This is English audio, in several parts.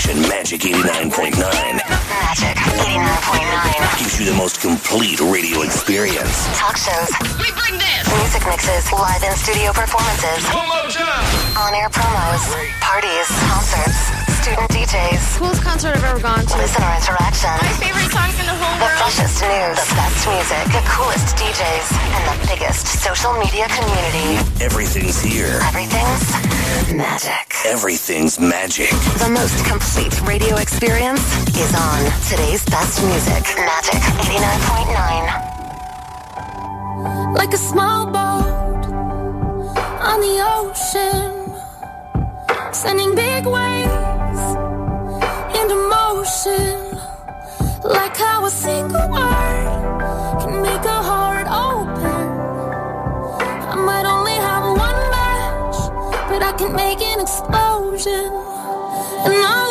station, Magic 89.9. Magic 89.9. Gives you the most complete radio experience. Talk shows. We bring this. Music mixes. Live in studio performances. One more time. On air promos. Parties. Concerts. Student DJs. Coolest concert I've ever gone to. Listener interaction. My favorite songs in the whole The world. freshest news. The best music. The coolest DJs. And the biggest social media community. Everything's here. Everything's magic. Everything's magic. The most complete radio experience is on today's best music. Magic 89.9. like a small boat on the ocean, sending big waves into motion. Like how a single word can make a heart open. I might only have one match, but I can make an explosion. And all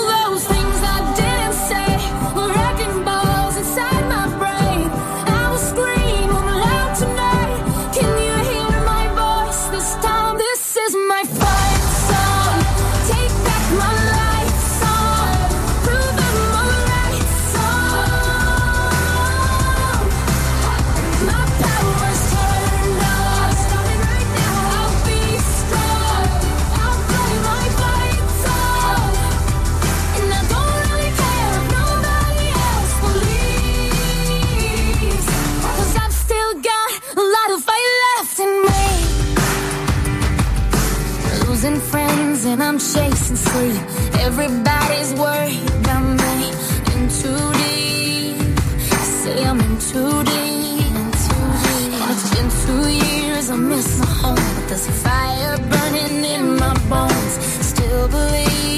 and I'm chasing sleep. Everybody's worried about me. In too deep. Say I'm in too deep. And it's been two years, I miss my home. But there's a fire burning in my bones. Still believe.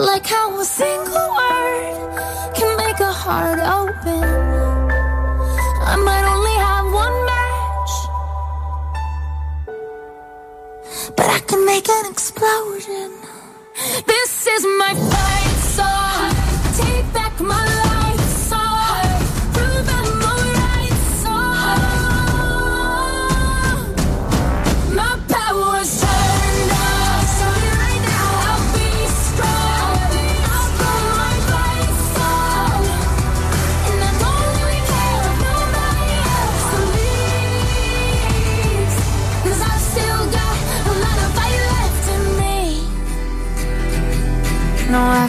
Like how a single word can make a heart open. I might only have one match, but I can make an explosion. This is my fight song. Take back my life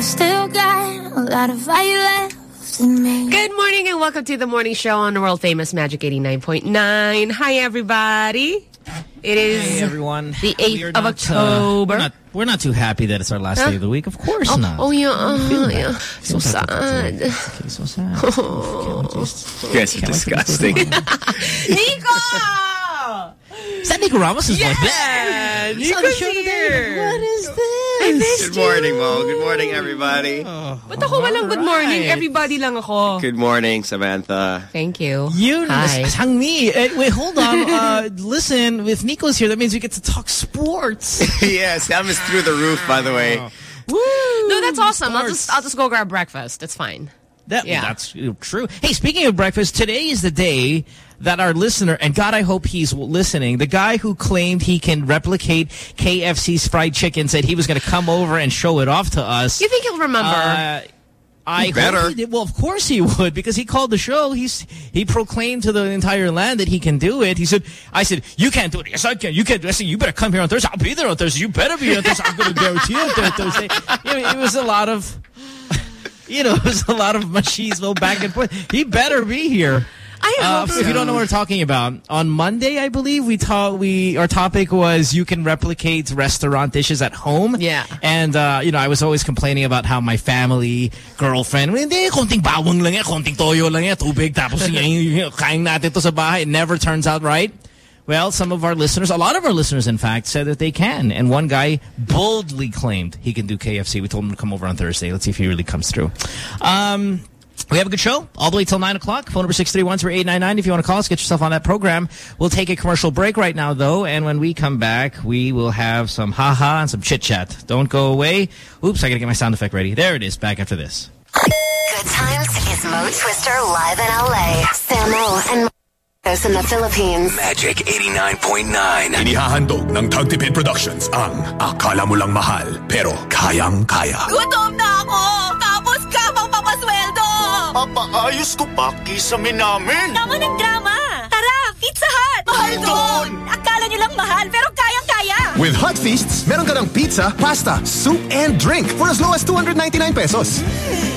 No, I've still got a lot of fight left in me. Good morning and welcome to the morning show on the world famous Magic 89.9. Hi, everybody. It is Hey everyone. the 8th of not, uh, October. we're, not, we're not too happy that it's our last Huh? day of the week. Of course oh, not. oh, yeah. uh, Feel bad. yeah. Feel So bad sad. today. Okay, so sad. Can't wait to- You guys are can't wait for this disgusting. to go. Nico! Is that Nico Ramos' voice? Yeah, Nico's here. What is this? Good morning, Mo. Good morning, everybody. Ba't ako walang good morning? Everybody lang ako. Good morning, Samantha. Thank you. You, Hi. Sangmi. Uh, wait, hold on. Uh, listen, if Nico's here, that means we get to talk sports. yes, Sam is through the roof, by the way. Woo! No, that's awesome. I'll just I'll just go grab breakfast. That's fine. That, Yeah. That's true. Hey, speaking of breakfast, today is the day that our listener, and God, I hope he's listening, the guy who claimed he can replicate KFC's fried chicken said he was going to come over and show it off to us. You think he'll remember? Uh, I hope better. he did. Well, of course he would because he called the show. He's he proclaimed to the entire land that he can do it. He said, "I said you can't do it. Yes, I can. You can't. I said you better come here on Thursday. I'll be there on Thursday. You better be here on Thursday. I'm going to guarantee you on Thursday." You know, it was a lot of, you know, it was a lot of machismo back and forth. He better be here. I Uh, hope if you don't know what we're talking about, on Monday, I believe we taught we our topic was you can replicate restaurant dishes at home. Yeah. And uh, you know, I was always complaining about how my family, girlfriend, hindi konting bawang lang yan, konting toyo lang yan, tubig tapos kain natin to sa bahay. It never turns out right. Well, some of our listeners, a lot of our listeners, in fact, said that they can. And one guy boldly claimed he can do KFC. We told him to come over on Thursday. Let's see if he really comes through. Um, we have a good show all the way till 9 o'clock. Phone number 631-0899 if you want to call us. Get yourself on that program. We'll take a commercial break right now, though. And when we come back, we will have some ha-ha and some chit-chat. Don't go away. Oops, I got to get my sound effect ready. There it is. Back after this. Good Times is Mo Twister live in LA. Samo and Marcos in the Philippines. Magic 89.9. Inihahandog ng Tagtipid Productions ang Akala Mo Lang Mahal pero Kayang-Kaya. Gutom na ako! Tapos ka pang papasweldo! Papaayos ko pa kisame namin. Tama ng drama! Tara, Pizza Hut! Mahal doon! Akala nyo lang mahal, pero kayang-kaya! With Hot Feasts, meron ka ng pizza, pasta, soup, and drink for as low as 299 pesos.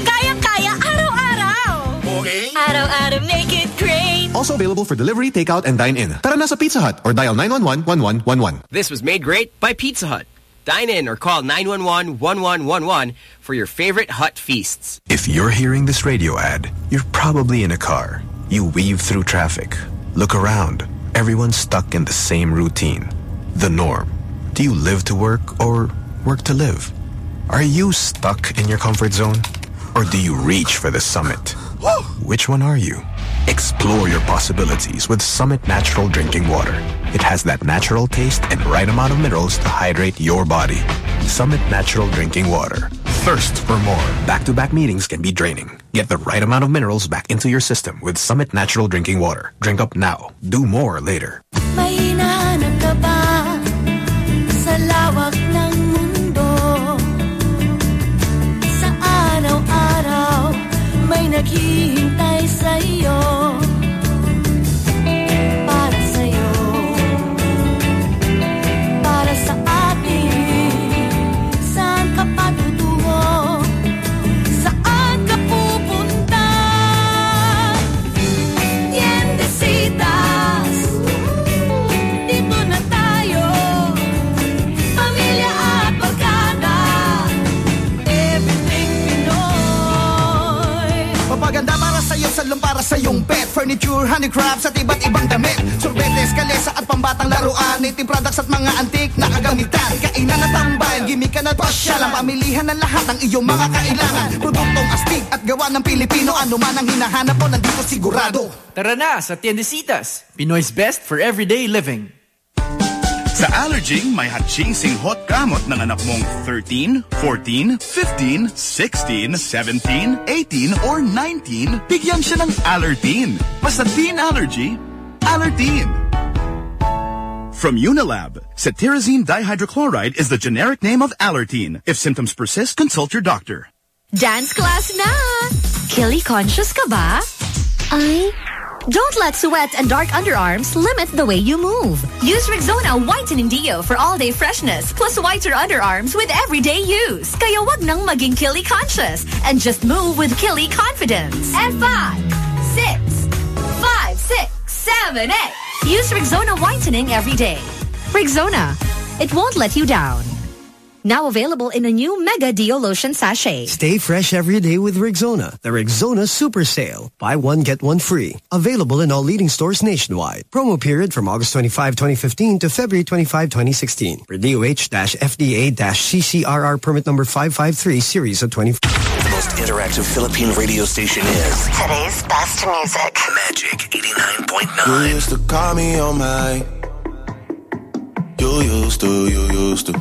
Kayang-kaya araw-araw! Okay? Araw-araw make it great! Also available for delivery, takeout, and dine-in. Tara na sa Pizza Hut or dial 911-1111. This was made great by Pizza Hut. Dine in or call 911-1111 for your favorite Hut feasts. If you're hearing this radio ad, you're probably in a car. You weave through traffic. Look around. Everyone's stuck in the same routine. The norm. Do you live to work or work to live? Are you stuck in your comfort zone? Or do you reach for the summit? Which one are you? Explore your possibilities with Summit Natural Drinking Water. It has that natural taste and right amount of minerals to hydrate your body. Summit Natural Drinking Water. Thirst for more. Back-to-back meetings can be draining. Get the right amount of minerals back into your system with Summit Natural Drinking Water. Drink up now. Do more later. Furniture, handicrafts at iba't ibang damit. Sorbetes, kalesa at pambatang laruan. Native products at mga antik na kagamitan. Kainan at tambayan, gimikan at pasyal Ang pamilihan ng lahat ng iyong mga kailangan. Produktong astig at gawa ng Pilipino. Ano man ang hinahanap mo, nandito sigurado. Tara na sa Tiendesitas, Pinoy's best for everyday living. Sa Allerging, may hot-chasing hot gamot ng anak mong 13, 14, 15, 16, 17, 18, or 19, bigyan siya ng Allertine. Basta teen allergy, Allertine. From Unilab, cetirizine dihydrochloride is the generic name of Allertine. If symptoms persist, consult your doctor. Dance class na! Killy conscious ka ba? Ay, don't let sweat and dark underarms limit the way you move. Use Rexona Whitening Dio for all-day freshness plus whiter underarms with everyday use. Kaya wag nang maging Killy conscious and just move with Killy confidence. And five, six, five, six, seven, eight. Use Rexona Whitening every day. Rexona, it won't let you down. Now available in a new Mega Dio Lotion Sachet. Stay fresh every day with Rexona, The Rexona Super Sale. Buy one, get one free. Available in all leading stores nationwide. Promo period from August 25, 2015 to February 25, 2016. For DOH-FDA-CCRR permit number 553 series of 20. The most interactive Philippine radio station is Today's best music. Magic 89.9. You used to call me on my. You used to, you used to.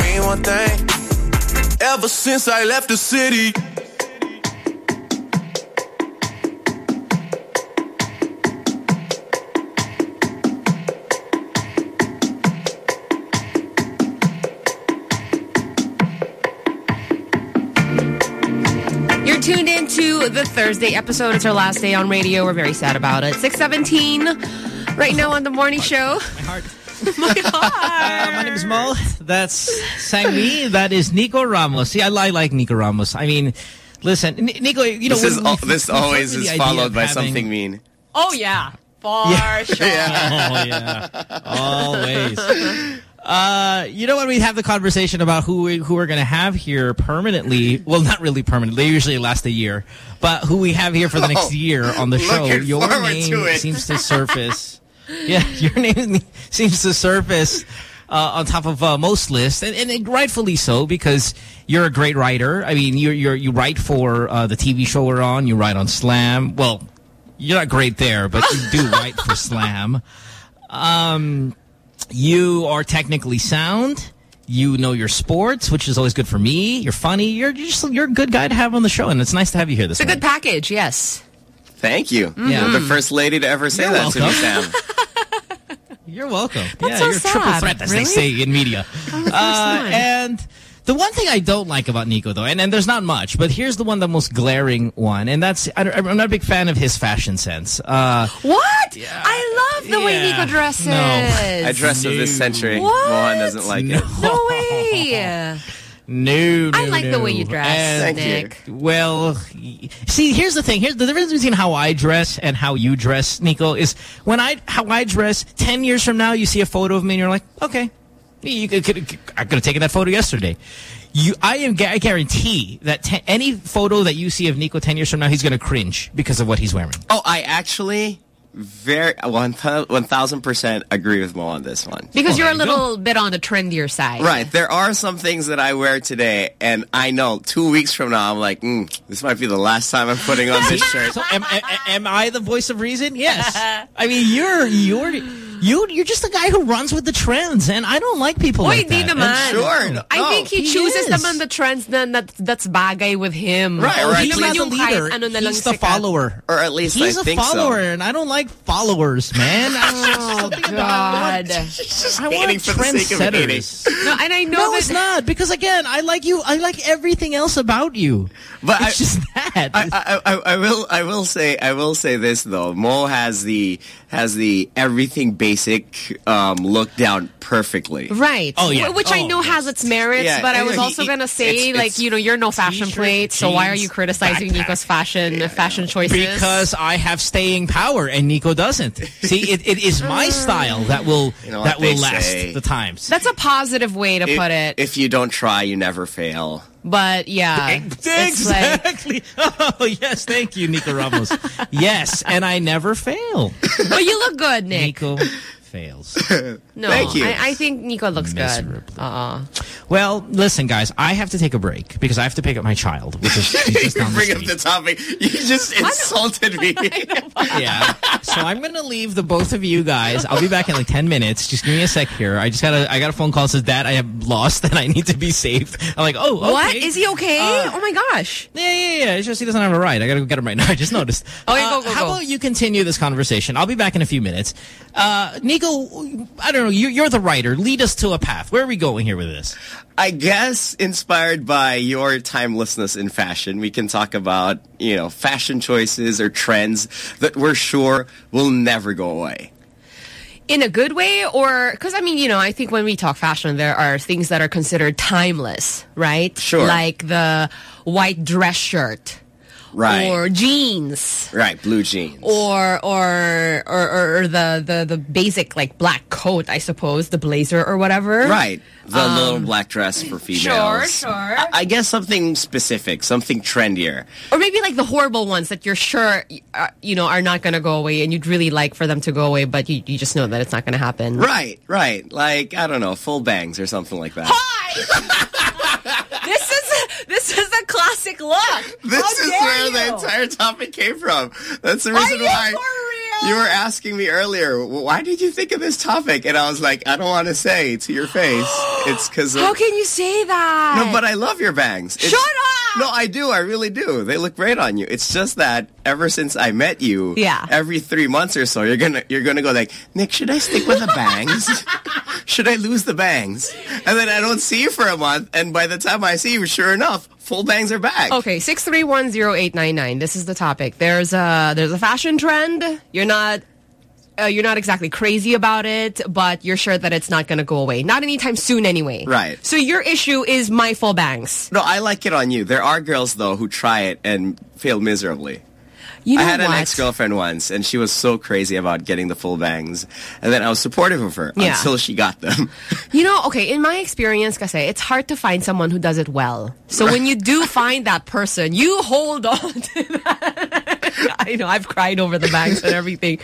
mean one thing. Ever since I left the city. You're tuned into the Thursday episode. It's our last day on radio. We're very sad about it. 617 right now on the morning show. My heart. My heart. Uh, my name is Mo. That's sang me. That is Nico Ramos. See, I, I like Nico Ramos. I mean, listen, N Nico, you know, this when is we- this always is followed by having- something mean. Oh, yeah. For sure. Oh, yeah. Always. Uh, you know when we have the conversation about who we, who we're going to have here permanently? Well, not really permanently. They usually last a year, but who we have here for the next Oh, year on the show? Your name to seems to surface. yeah, your name seems to surface uh, on top of uh, most lists, and, and rightfully so because you're a great writer. I mean, you you you write for uh, the TV show we're on. You write on Slam. Well, you're not great there, but you do write for Slam. Um, you are technically sound. You know your sports, which is always good for me. You're funny. You're just you're a good guy to have on the show, and it's nice to have you here this It's a morning. good package, yes. Thank you. Yeah. You're the first lady to ever say You're that to me. Sam. You're welcome. That's yeah, so you're a triple sad. threat, as Really? they say in media. I'm the first Uh, and the one thing I don't like about Nico, though, and, and there's not much, but here's the one, the most glaring one, and that's I, I'm not a big fan of his fashion sense. Uh, What? I love the way Nico dresses. No. I dress of this century. What? Mohan doesn't like it. No way. No, no, I like the way you dress, And- Nick. Well, see, here's the thing. Here's the difference between how I dress and how you dress, Nico, is when I how I dress. Ten years from now, you see a photo of me and you're like, okay, you could, could, I could have taken that photo yesterday. You, I am. I guarantee that te any photo that you see of Nico ten years from now, he's going to cringe because of what he's wearing. Oh, I actually very 1000% agree with Mo on this one. Because you're a little bit on the trendier side. Right. There are some things that I wear today, and I know two weeks from now, I'm like, mm, this might be the last time I'm putting on this shirt. So am, am, am I the voice of reason? Yes. I mean, you're you're you you're just a guy who runs with the trends, and I don't like people Oy, like that. naman. And- I think he, he chooses is. naman the trends na, that, that's bagay with him. Right, right. Hindi He's not the yung kahit leader. ano na He's the sikat. follower. Or at least He's I a think so. follower, and I don't like followers, man. Oh, God. I want hating for the sake of trendsetters. No, and I know No, that it's not because again, I like you. I like everything else about you. But it's I- just that. I, I, I, I will I will say I will say this though. Mo has the has the everything basic um, look down perfectly. Right. Oh, yeah. Wh- Which I Oh, know has its merits, Yeah, but I was he- also he- going to say, it's- like, it's you know, you're no fashion plate, so why are you jeans, criticizing Nico's fashion fashion choices? Because I have staying power and Nico doesn't. See, it, it is my style that will You know that will last say. the times. That's a positive way to If- put it. If you don't try, you never fail. But yeah, it's like, Exactly. Oh yes, thank you, Nico Ramos. yes, and I never fail. but you look good, Nick. Nico fails. No, Thank you. I, I think Nico looks good. Uh-uh. Well, listen, guys, I have to take a break because I have to pick up my child, which is she's just you down the bring up the topic. You just insulted me. yeah. So I'm gonna leave the both of you guys. I'll be back in like ten minutes. Just give me a sec here. I just got a I got a phone call that says Dad, I have lost and I need to be saved. I'm like, oh, okay. What? Is he okay? Uh, oh my gosh. Yeah, yeah, yeah. It's just he doesn't have a ride. I gotta go get him right now. I just noticed. Okay, Uh, go, go, How go. about you continue this conversation? I'll be back in a few minutes. Uh, Nico, I don't know. You, you're the writer. Lead us to a path. Where are we going here with this? I guess inspired by your timelessness in fashion, we can talk about, you know, fashion choices or trends that we're sure will never go away. In a good way or, because I mean, you know, I think when we talk fashion, there are things that are considered timeless, right? Sure. Like the white dress shirt. Right. Or jeans. Right, blue jeans. Or, or, or, or the, the, the basic like black coat, I suppose, the blazer or whatever. Right. The Um, little black dress for females. Sure, sure. I, I guess something specific, something trendier. Or maybe like the horrible ones that you're sure, uh, you know, are not going to go away and you'd really like for them to go away, but you, you just know that it's not going to happen. Right, right. Like, I don't know, full bangs or something like that. this is this is This How is where you? the entire topic came from. That's the reason you why you were asking me earlier, why did you think of this topic? And I was like, I don't want to say to your face. It's because How can you say that? No, but I love your bangs. It's- Shut up! No, I do. I really do. They look great on you. It's just that ever since I met you, Yeah. every three months or so, you're gonna you're gonna go like, Nick, should I stick with the bangs? should I lose the bangs? And then I don't see you for a month, and by the time I see you, sure enough, full bangs are back. Okay, six three one zero eight nine nine. This is the topic. There's a there's a fashion trend. You're not uh, you're not exactly crazy about it, but you're sure that it's not going to go away. Not anytime soon, anyway. Right. So your issue is my full bangs. No, I like it on you. There are girls though who try it and fail miserably. You know I had what? an ex-girlfriend once, and she was so crazy about getting the full bangs. And then I was supportive of her Yeah. until she got them. You know, okay, in my experience, kasi, it's hard to find someone who does it well. So when you do find that person, you hold on to that. I know, I've cried over the bangs and everything.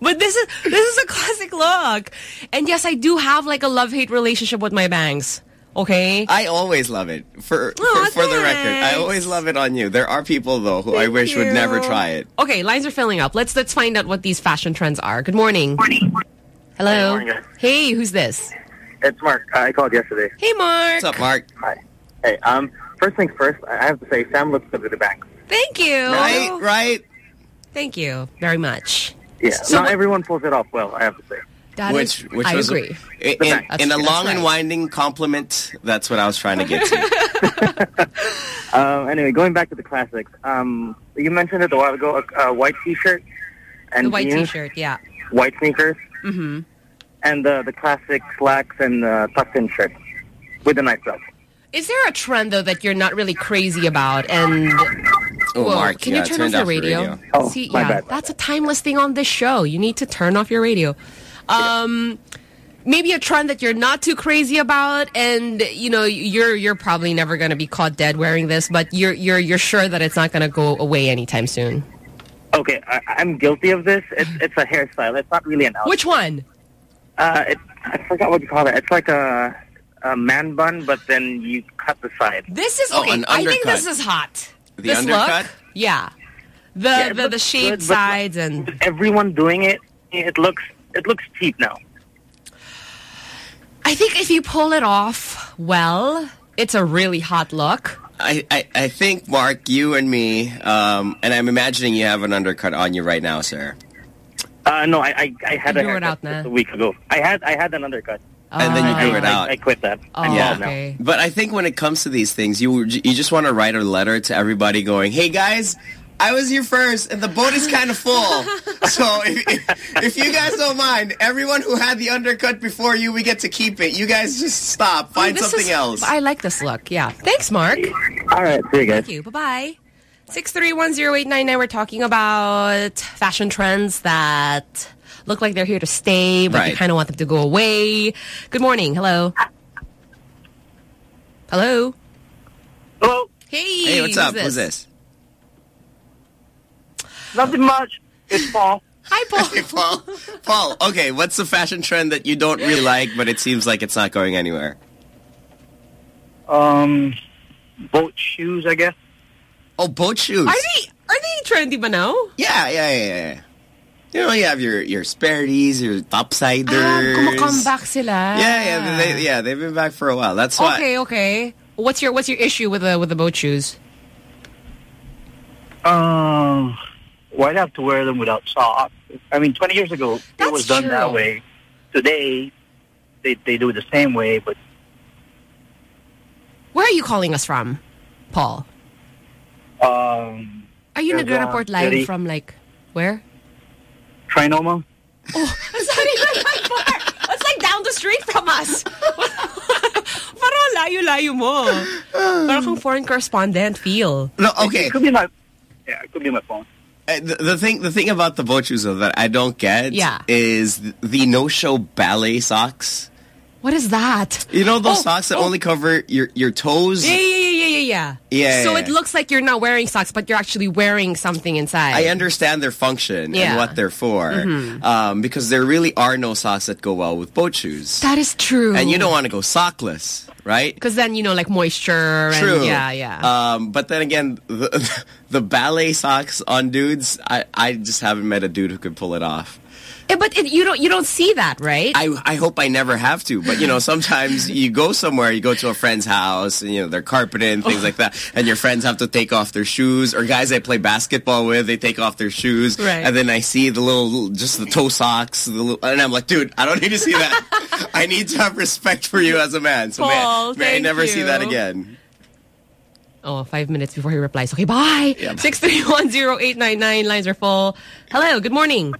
But this is this is a classic look. And yes, I do have like a love-hate relationship with my bangs. Okay? I always love it. For Aw, for, for the record, I always love it on you. There are people though who I wish would never try it. Okay, lines are filling up. Let's let's find out what these fashion trends are. Good morning. Morning. Hello. morning, guys. hey, who's this? It's Mark. I called yesterday. Hey, Mark. What's up, Mark? Hi. Hey, um, first things first, I have to say, Sam looks good with the bangs. Thank you. Right, right. Thank you very much. Yeah, So not everyone pulls it off well, I have to say. That which is- which I was agree. in, in, in a long that's and winding compliment. That's what I was trying to get to. Um, anyway, going back to the classics, um, you mentioned it a while ago, a, a white T-shirt and The white T-shirt, yeah. white sneakers, Mm-hmm. and the the classic slacks and uh, tucked-in shirt with a nice belt. Is there a trend though that you're not really crazy about? And Oh, Whoa, Mark, can yeah, you turn off off your the radio? radio. Oh, See, my yeah, bad, my that's a timeless thing on this show. You need to turn off your radio. Um, maybe a trend that you're not too crazy about, and you know you're you're probably never going to be caught dead wearing this, but you're you're you're sure that it's not going to go away anytime soon. Okay, I, I'm guilty of this. It's it's a hairstyle. It's not really an outfit. Which one? Uh, it, I forgot what you call it. It's like a a man bun, but then you cut the side. This is Oh, okay. an I think this is hot. The this undercut? look, yeah. The Yeah, the, the looks shaved good, sides and everyone doing it, it looks it looks cheap now. I think if you pull it off well, it's a really hot look. I, I, I think, Mark, you and me, um, and I'm imagining you have an undercut on you right now, sir. Uh, no, I I, I had You a grew it haircut out na. a week ago. I had I had an undercut. And then you Ah, grew it out. I, quit that. Oh, bald now. okay. But I think when it comes to these things, you you just want to write a letter to everybody going, hey, guys, I was here first, and the boat is kind of full. so if, if, if you guys don't mind, everyone who had the undercut before you, we get to keep it. You guys just stop. Oh, Find this something is- else. I like this look. Yeah. Thanks, Mark. All right, see you guys. Thank you. Bye-bye. 6310899, we're talking about fashion trends that look like they're here to stay, but you kind of want them to go away. Good morning. Hello. Hello. Hello. Hey. hey, what's up? Who's Who's this? Nothing much. It's Paul. Hi, Paul. Hey, Paul. Paul, okay, what's the fashion trend that you don't really like, but it seems like it's not going anywhere? Um, boat shoes, I guess. Oh, boat shoes. Are they are they trendy ba now? Yeah, yeah, yeah, yeah. You know, you have your your Sperry's, your topsiders. Ah, kumakome back sila. Yeah, yeah, they, yeah. They've been back for a while. That's why. Okay, okay. What's your what's your issue with the with the boat shoes? Um, why'd have to wear them without socks? I mean, 20 years ago, it was done true. that way. Today, they, they do it the same way, but Where are you calling us from, Paul? um, Are you There's, Negra uh, Port live City. from like where? Trinoma. Oh, that's not even that far. That's like down the street from us. Parang layo-layo mo. Parang kang foreign correspondent feel. No, okay. It could be my, yeah, it could be my phone. Uh, The, the thing, the thing about the though that I don't get Yeah. is the no-show ballet socks. What is that? You know those Oh, socks that oh. only cover your your toes. Yeah, yeah, yeah, yeah, So yeah, it yeah. looks like you're not wearing socks, but you're actually wearing something inside. I understand their function Yeah. and what they're for, Mhm. um, because there really are no socks that go well with boat shoes. That is true. And you don't want to go sockless, right? Because then, you know, like moisture. And, True. yeah, yeah. Um, but then again, the, the ballet socks on dudes, I, I just haven't met a dude who could pull it off. Eh, but it, you don't you don't see that, right? I, I hope I never have to, but you know, sometimes you go somewhere, you go to a friend's house, and you know, they're carpeted and things like that, and your friends have to take off their shoes, or guys I play basketball with, they take off their shoes, Right. and then I see the little, just the toe socks, the little, and I'm like, dude, I don't need to see that. I need to have respect for you as a man, so Paul, may, may I never see that again. Oh, five minutes before he replies. Okay, bye. Yeah, bye. Six three one zero eight nine nine. Lines are full. Hello. Good morning.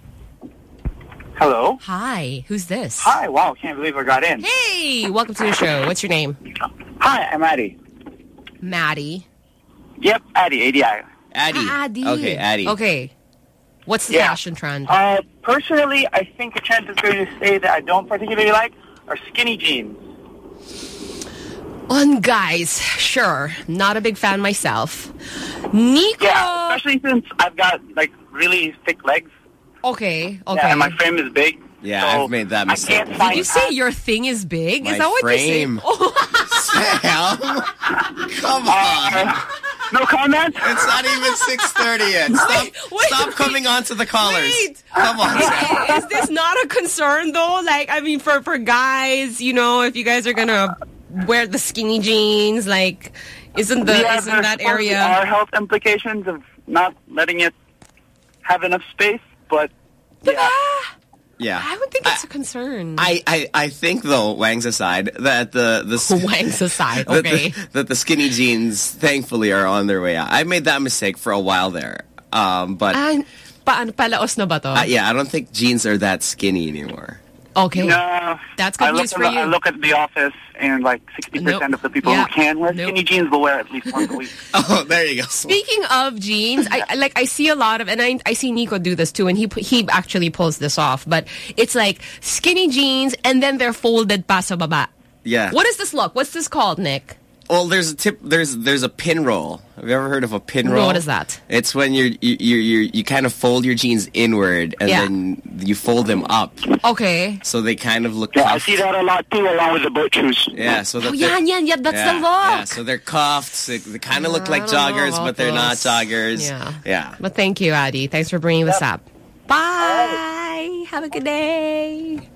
Hello. Hi. Who's this? Hi. Wow. Can't believe I got in. Hey. Welcome to the show. What's your name? Hi. I'm Addy. Maddie. Yep. Addy. ADI. Addy. Addy. Okay, Addy. Okay. What's the Yeah. fashion trend? Uh, personally, I think a trend that's going to stay that I don't particularly like are skinny jeans. On guys, sure. Not a big fan myself. Nico. Yeah, especially since I've got like really thick legs. Okay. Okay. Yeah, and my frame is big. Yeah, so I've made that I mistake. can't Did you say your thing is big? My is that what frame. you say? Oh, Sam, come on. Uh, no comment? It's not even 6.30 yet. Stop, Wait, wait, stop wait. coming on to the callers. Wait. Come on, Sam. is this not a concern though? Like, I mean, for for guys, you know, if you guys are gonna wear the skinny jeans, like, isn't the yeah, isn't that supposedly area? are health implications of not letting it have enough space, but yeah. Yeah. I would think it's a concern. I, I, I think though, Wangs aside, that the the Wangs aside, that the- okay. that the skinny jeans thankfully are on their way out. I made that mistake for a while there, um, but Ah, paano palaos na ba to? uh, yeah, I don't think jeans are that skinny anymore. Okay. No, That's good I look news at for the- you. I look at the office, and like 60% Nope. of the people Yeah. who can wear Nope. skinny jeans will wear at least once a week. Oh, there you go. Speaking of jeans, I I- like I see a lot of, and I I see Nico do this too, and he he actually pulls this off. But it's like skinny jeans, and then they're folded pa sa baba. Yeah. What is this look? What's this called, Nick? Well, there's a tip. There's there's a pin roll. Have you ever heard of a pin No, roll? what is that? It's when you're you you you you kind of fold your jeans inward and Yeah. then you fold them up, Okay. so they kind of look. Yeah, I see that a lot too, along with the boat shoes. Yeah, so that Oh, they're- yan, yan, yan. That's yeah, the look. Yeah, so they're cuffed. They, they kind of look like joggers, but they're not joggers. Yeah. yeah. But thank you, Adi. Thanks for bringing this up. Bye. Have a good day.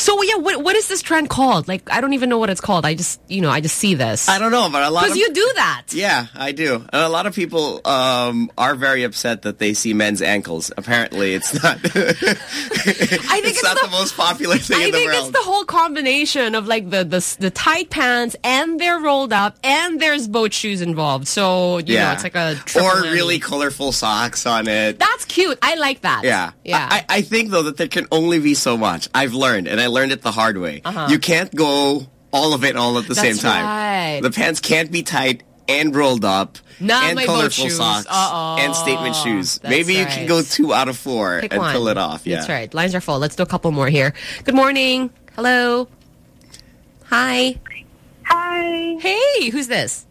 So yeah, what what is this trend called? Like I don't even know what it's called. I just you know I just see this. I don't know, but a lot because of you do that. Yeah, I do. And a lot of people um, are very upset that they see men's ankles. Apparently, it's not. I think it's, not the, most popular thing I in the think world. it's the whole combination of like the, the the tight pants and they're rolled up and there's boat shoes involved. So you know it's like a or whammy. really colorful socks on it. That's cute. I like that. Yeah. Yeah. I, I think, though, that there can only be so much. I've learned, and I learned it the hard way. Uh-huh. You can't go all of it all at the same time. right. The pants can't be tight and rolled up. Not and my boat colorful shoes. socks Uh-oh. and statement shoes. That's Maybe you right. can go two out of four Pick and one. pull it off. Yeah. That's right. Lines are full. Let's do a couple more here. Good morning. Hello. Hi. Hi. Hey, who's this?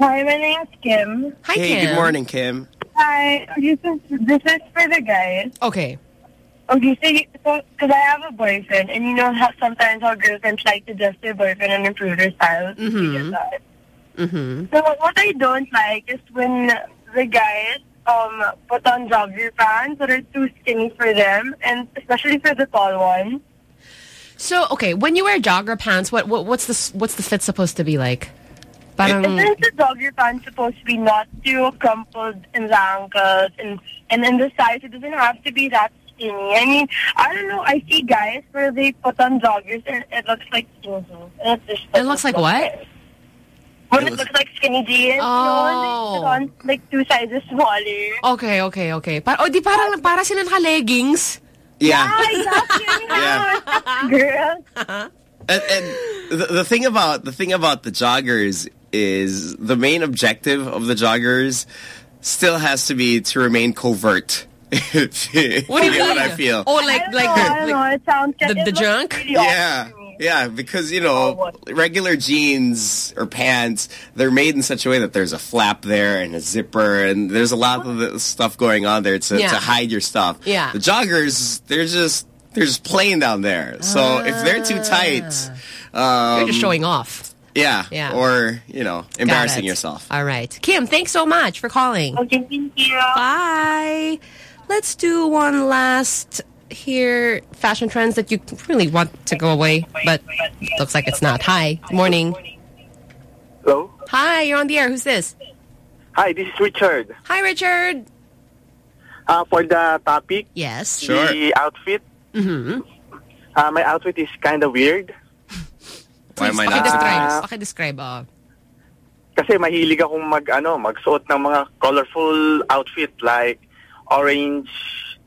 Hi, my name's Kim. Hi, hey, Kim. good morning, Kim. Hi. Okay, so this is for the guys. Okay. Okay, so because I have a boyfriend, and you know how sometimes how girlfriends like to dress their boyfriend and improve their style. Mhm. Mm-hmm. Mm-hmm. So what I don't like is when the guys um put on jogger pants that are too skinny for them, and especially for the tall ones. So okay, when you wear jogger pants, what, what what's the what's the fit supposed to be like? Parang Isn't the jogger pants supposed to be not too crumpled in the ankles and and in the size? It doesn't have to be that skinny. I mean, I don't know. I see guys where they put on joggers and it looks like skinny jeans. And it's just It looks like what? When it looks like skinny jeans, you know, they put oh. on like two sizes smaller. Okay, okay, okay. Para, oh, di parang para silang naka-leggings. Yeah. exactly. Yeah. Girl. And, and the, the thing about the thing about the joggers is the main objective of the joggers still has to be to remain covert. What do you What mean? I feel. Oh, like like, I don't know. like It sounds the, the junk. really Yeah. to. Yeah, because you know, regular jeans or pants, they're made in such a way that there's a flap there and a zipper, and there's a lot of the stuff going on there to, Yeah. to hide your stuff. Yeah. The joggers, they're just they're just plain down there. So if they're too tight, um, You're just showing off. Yeah. Yeah. Or you know, embarrassing yourself. All right. Kim, thanks so much for calling. Okay, thank you. Bye. Let's do one last here. Fashion trends that you really want to go away, but looks like it's not. Hi. Good morning. Hello? Hi, you're on the air. Who's this? Hi, this is Richard. Hi, Richard. Uh, for the topic, Yes. the outfit, Mm-hmm. uh, my outfit is kind of weird. Why am I not Paki-describe. Ah. Paki-describe. Oh. Kasi mahilig akong mag, ano, magsuot ng mga colorful outfit like orange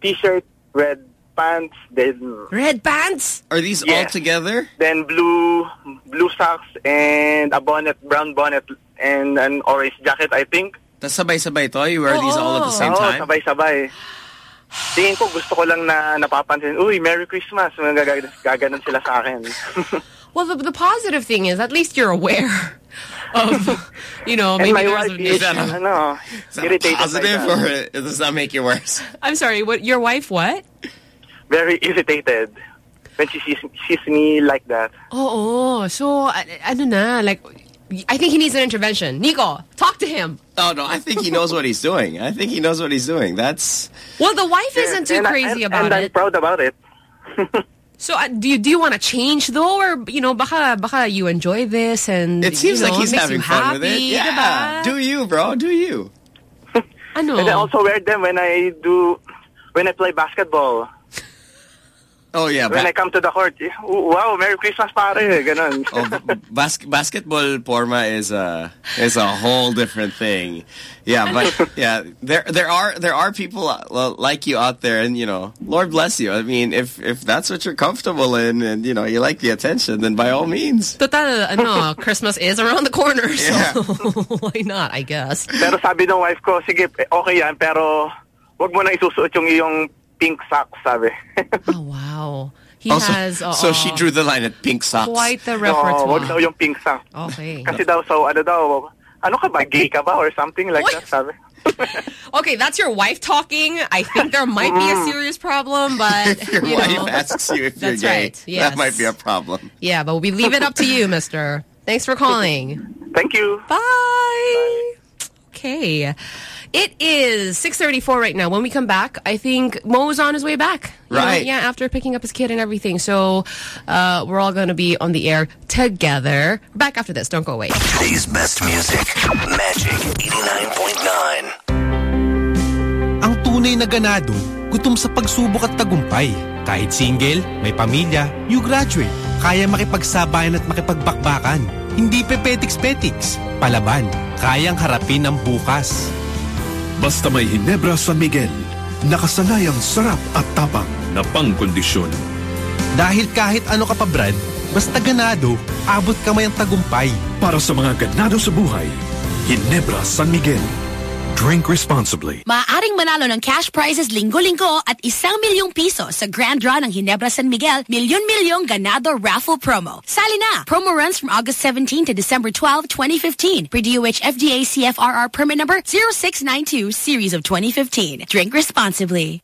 t-shirt, red pants, then Red pants? Are these all together? then blue blue socks and a bonnet, brown bonnet and an orange jacket, I think. Tas sabay-sabay to? You wear these all at the same Oo, time? sabay-sabay. Tingin ko gusto ko lang na napapansin, uy, Merry Christmas. Mga gaganon, gaganon sila sa akin. Well, the, the positive thing is at least you're aware of, you know, and maybe my there's wife a- is, ano, Is that irritated by positive that. or does that make it worse? I'm sorry, what your wife what? Very irritated when she sees, sees me like that. Oh, oh. So, I, ano na, like, I think he needs an intervention. Nico, talk to him. Oh no, I think he knows what he's doing. I think he knows what he's doing. That's Well, the wife isn't too And I- crazy and, about and I'm proud about it. So, uh, do you do you want to change though, or you know, baka baka you enjoy this and It seems you know, like he's having fun happy, with it. Yeah. diba? Do you, bro? Do you? Ano? And I also wear them when I do, when I play basketball. Oh yeah, When I come to the court, eh, wow, Merry Christmas pare, ganon. oh, bas- basketball forma is a is a whole different thing. Yeah, but yeah, there there are there are people uh, like you out there, and you know, Lord bless you. I mean, if if that's what you're comfortable in, and you know, you like the attention, then by all means. Total, ano, Christmas is around the corner, so why not, I guess. Pero sabi ng wife ko, sige, okay yan, pero wag mo na isusuot yung iyong pink socks, sabi. Oh, wow. He has, oo. so she drew the line at pink socks. Quite the Oo, repertoire. wag daw yung pink sock. Okay. Kasi daw, so ano daw, ano ka ba, gay ka ba or something like that, sabi. Okay, that's your wife talking. I think there might be a Mm. serious problem, but If your you wife know. asks you if you're That's gay, right. Yes. that might be a problem. Yeah, but we leave it up to you, mister. Thanks for calling. Thank you. Bye. Okay. It is 6.34 right now. When we come back, I think Mo's on his way back. You know, Right. yeah, after picking up his kid and everything. So uh, we're all going to be on the air together. Back after this. Don't go away. Today's best music. Magic 89.9. Ang tunay na ganado, gutom sa pagsubok at tagumpay. Kahit single, may pamilya, you graduate. Kaya makipagsabayan at makipagbakbakan. Hindi pepetiks-petiks. Palaban. Kayang harapin ang bukas. Basta may Hinebra San Miguel, nakasanayang sarap at tapang na pangkondisyon. Dahil kahit ano ka pa Brad, basta ganado, abot kamay ang tagumpay. Para sa mga ganado sa buhay, Hinebra San Miguel. Drink responsibly. Maaaring manalo ng cash prizes linggo-linggo at isang milyong piso sa grand draw ng Ginebra San Miguel Milyon-Milyong Ganado Raffle Promo. Sali na! Promo runs from August 17 to December 12, 2015. Per DOH FDA CFRR permit number 0692 series of 2015. Drink responsibly.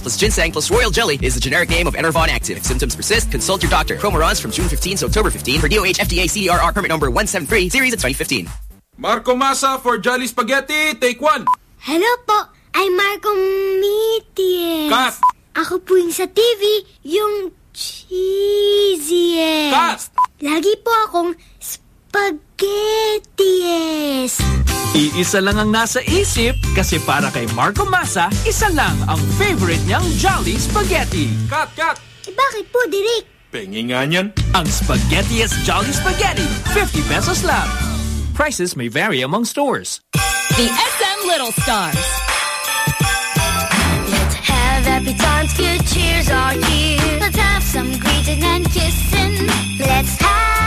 plus ginseng plus royal jelly is the generic name of Enervon Active. If symptoms persist, consult your doctor. Promo runs from June 15 to October 15 for DOH FDA CDRR permit number 173 series of 2015. Marco Masa for Jolly Spaghetti, take one. Hello po, I'm Marco Mitias. Cut! Ako po yung sa TV, yung cheesiest. Eh. Cut! Lagi po akong spaghettiest. Iisa lang ang nasa isip kasi para kay Marco Masa, isa lang ang favorite niyang Jolly Spaghetti. Cut, cut! Eh, bakit po, Direk? Pengi nga niyan. Ang Spaghettiest Jolly Spaghetti, 50 pesos lang. Prices may vary among stores. The SM Little Stars. Let's have happy times, good cheers are here. Let's have some greeting and kissing. Let's have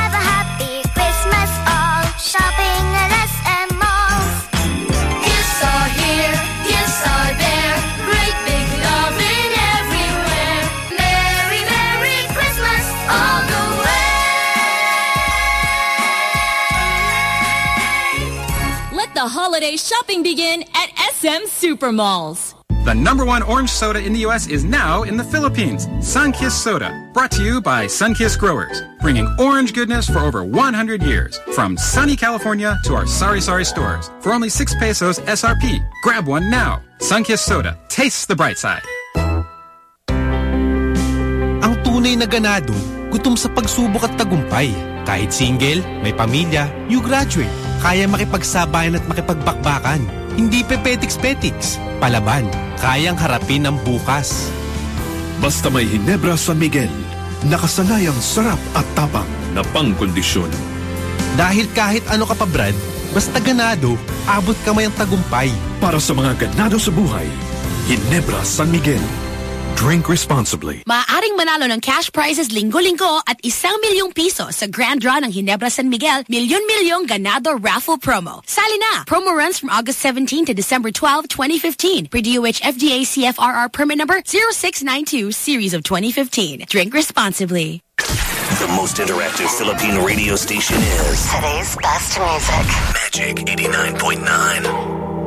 holiday shopping begin at SM Supermalls. The number one orange soda in the U.S. is now in the Philippines. Sunkist Soda. Brought to you by Sunkist Growers. Bringing orange goodness for over 100 years. From sunny California to our Sari Sari stores. For only 6 pesos SRP. Grab one now. Sunkist Soda. Tastes the bright side. Ang tunay na ganado, gutom sa pagsubok at tagumpay. Kahit single, may pamilya, you graduate. Kaya makipagsabayan at makipagbakbakan. Hindi pepetiks-petiks. Palaban. Kayang harapin ang bukas. Basta may Hinebra San Miguel, nakasanayang sarap at tapang na pangkondisyon. Dahil kahit ano ka pa Brad, basta ganado, abot kamay ang tagumpay. Para sa mga ganado sa buhay, Hinebra San Miguel. Drink responsibly. Maaaring manalo ng cash prizes linggo-linggo at isang milyong piso sa grand draw ng Ginebra San Miguel Milyon-Milyong Ganado Raffle Promo. Sali na! Promo runs from August 17 to December 12, 2015. Per DOH FDA CFRR permit number 0692 series of 2015. Drink responsibly. The most interactive Philippine radio station is Today's best music. Magic 89.9.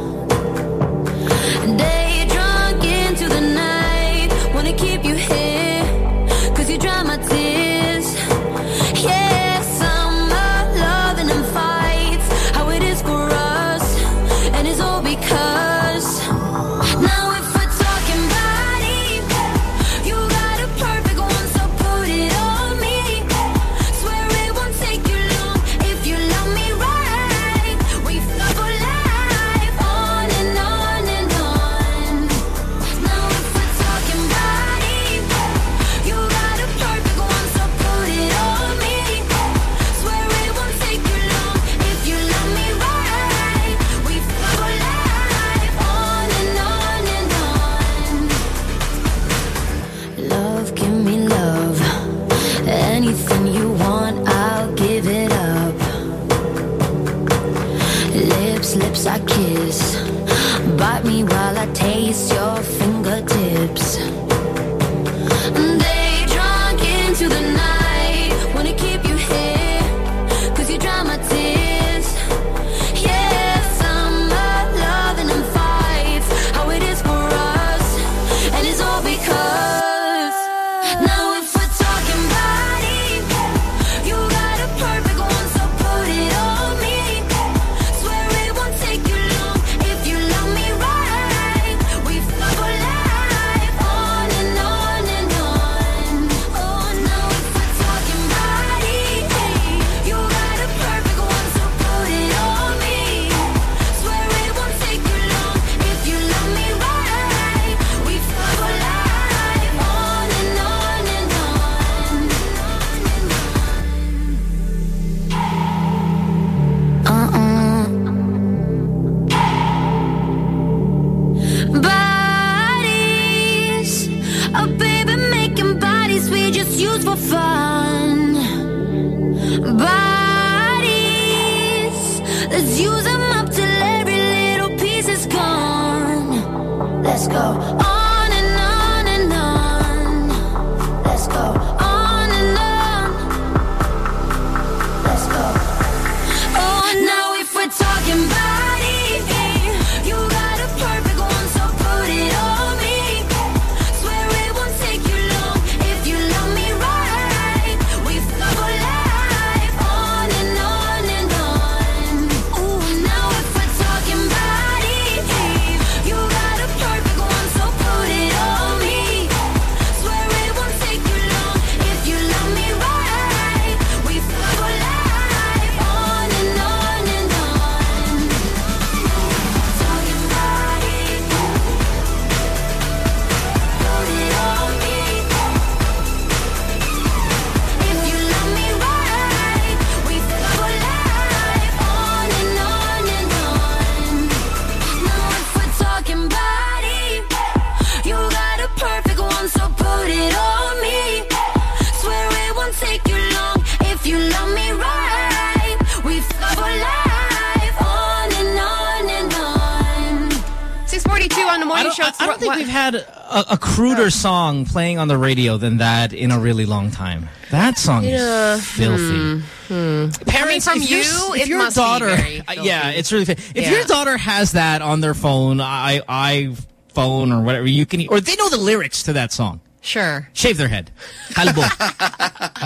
cruder song playing on the radio than that in a really long time. That song Yeah. is filthy. Hmm. Parents, Coming from you, if your daughter, uh, yeah, it's really. If Yeah. your daughter has that on their phone, i iPhone or whatever, you can, or they know the lyrics to that song. Sure. Shave their head. Kalbo.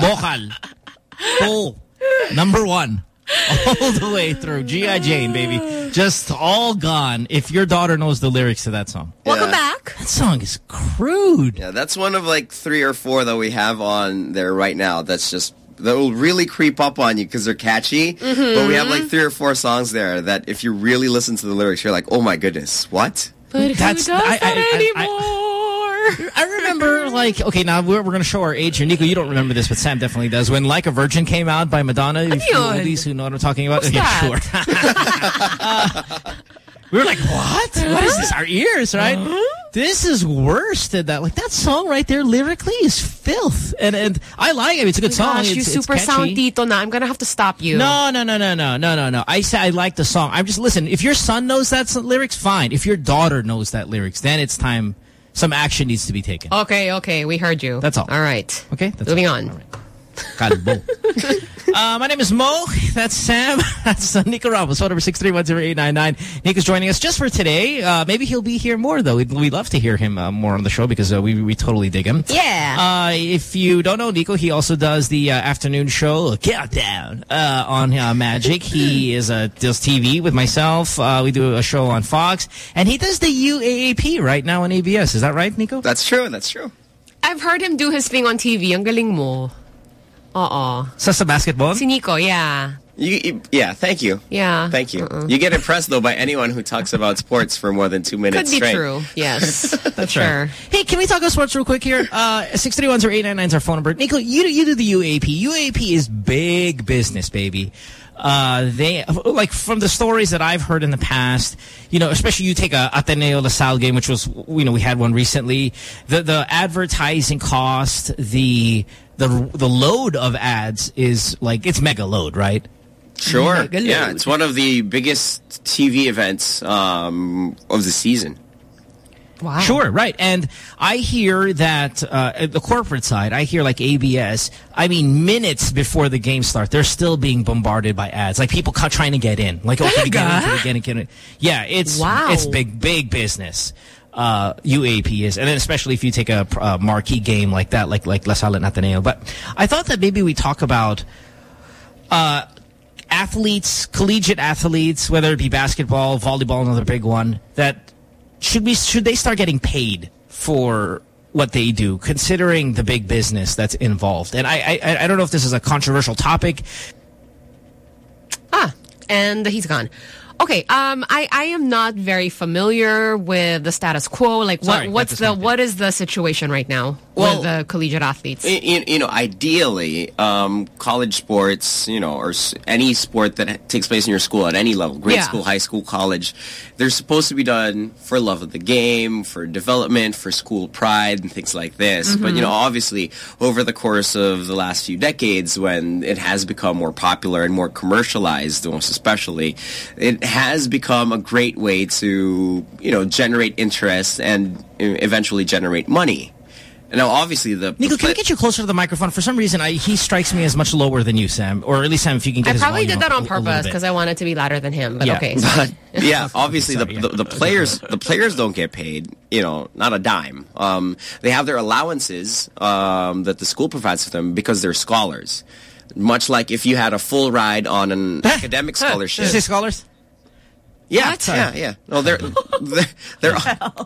Bokal. Po. Number one. All the way through. G.I. Jane, baby. Just all gone if your daughter knows the lyrics to that song. Welcome back. That song is crude. Yeah, that's one of like three or four that we have on there right now. That's just that will really creep up on you because they're catchy. But we have like mm-hmm. three or four songs there that if you really listen to the lyrics, you're like, oh my goodness, what? But That's- who does I- I- that I- I- anymore? I remember, like, okay, now we're, we're going to show our age here. Nico, you don't remember this, but Sam definitely does. When Like a Virgin came out by Madonna, if you oldies who know what I'm talking about. Yeah, sure. Uh, we were like, what? What is this? Our ears, right? This is worse than that. Like, that song right there, lyrically, is filth. And and I like it. It's a good song. Gosh, you It's- it's super sound tito na. I'm gonna have to stop you. No, no, no, no, no, no, no, no. I say I like the song. I'm just listen. If your son knows that lyrics, fine. If your daughter knows that lyrics, then it's time. Some action needs to be taken. Okay, okay, we heard you. That's all. All right. Okay, that's Moving on. Kalbo. uh, my name is Mo. That's Sam. That's uh, Nico Ramos. Phone number 6310899. Nico's joining us just for today. Uh, maybe he'll be here more, though. We'd, we'd love to hear him uh, more on the show because uh, we, we totally dig him. Yeah. Uh, if you don't know Nico, he also does the uh, afternoon show, Countdown, uh, on uh, Magic. he is uh, does TV with myself. Uh, we do a show on Fox. And he does the UAAP right now on ABS. Is that right, Nico? That's true. That's true. I've heard him do his thing on TV. Ang galing mo. Oo. Sa, sa basketball? Si Nico, yeah. You, you- yeah, thank you. Yeah. Thank you. You get impressed though by anyone who talks about sports for more than two minutes Could minutes be straight. true. Yes. That's sure. right. Hey, can we talk about sports real quick here? Uh, 631-0899 is our phone number. Nico, you, you do the UAAP. UAAP is big business, baby. Uh, they, like, from the stories that I've heard in the past, you know, especially you take a Ateneo La Salle game, which was, you know, we had one recently. The, the advertising cost, the, the, the load of ads is like, it's mega load, right? Sure. Mega Yeah, load. it's one of the biggest TV events um, of the season. Wow. Sure, right. And I hear that uh, at the corporate side, I hear like ABS, I mean, minutes before the game starts, they're still being bombarded by ads. Like people trying to get in. Like, oh, can we get in? Can get in? Can? Yeah, it's, Wow. it's big, big business. Uh, UAAP is, and then especially if you take a uh, marquee game like that, like like La Salle and Ateneo. But I thought that maybe we talk about uh, athletes, collegiate athletes, whether it be basketball, volleyball, another big one, that should we should they start getting paid for what they do, considering the big business that's involved? And I I, I don't know if this is a controversial topic. Ah, and he's gone. Okay, um, I, I am not very familiar with the status quo. Like, Sorry, what what's the what is the situation right now Well- with the collegiate athletes? You, you know, ideally, um, college sports, you know, or any sport that takes place in your school at any level, grade Yeah. school, high school, college, they're supposed to be done for love of the game, for development, for school pride, and things like this. But, Mm-hmm. you know, obviously, over the course of the last few decades, when it has become more popular and more commercialized, most especially, it has become a great way to, you know, generate interest and e- eventually generate money. Now, obviously, the the Nico, can pla- we get you closer to the microphone? For some reason, I, he strikes me as much lower than you, Sam. Or at least, Sam, if you can get I his probably did that on a- a little purpose because I wanted to be louder than him. But Yeah. okay. But yeah, obviously the, the the players the players don't get paid. You know, not a dime. Um, they have their allowances um, that the school provides for them because they're scholars. Much like if you had a full ride on an academic scholarship. Did you say scholars? Yeah, What? yeah, yeah. No, they're they're they're,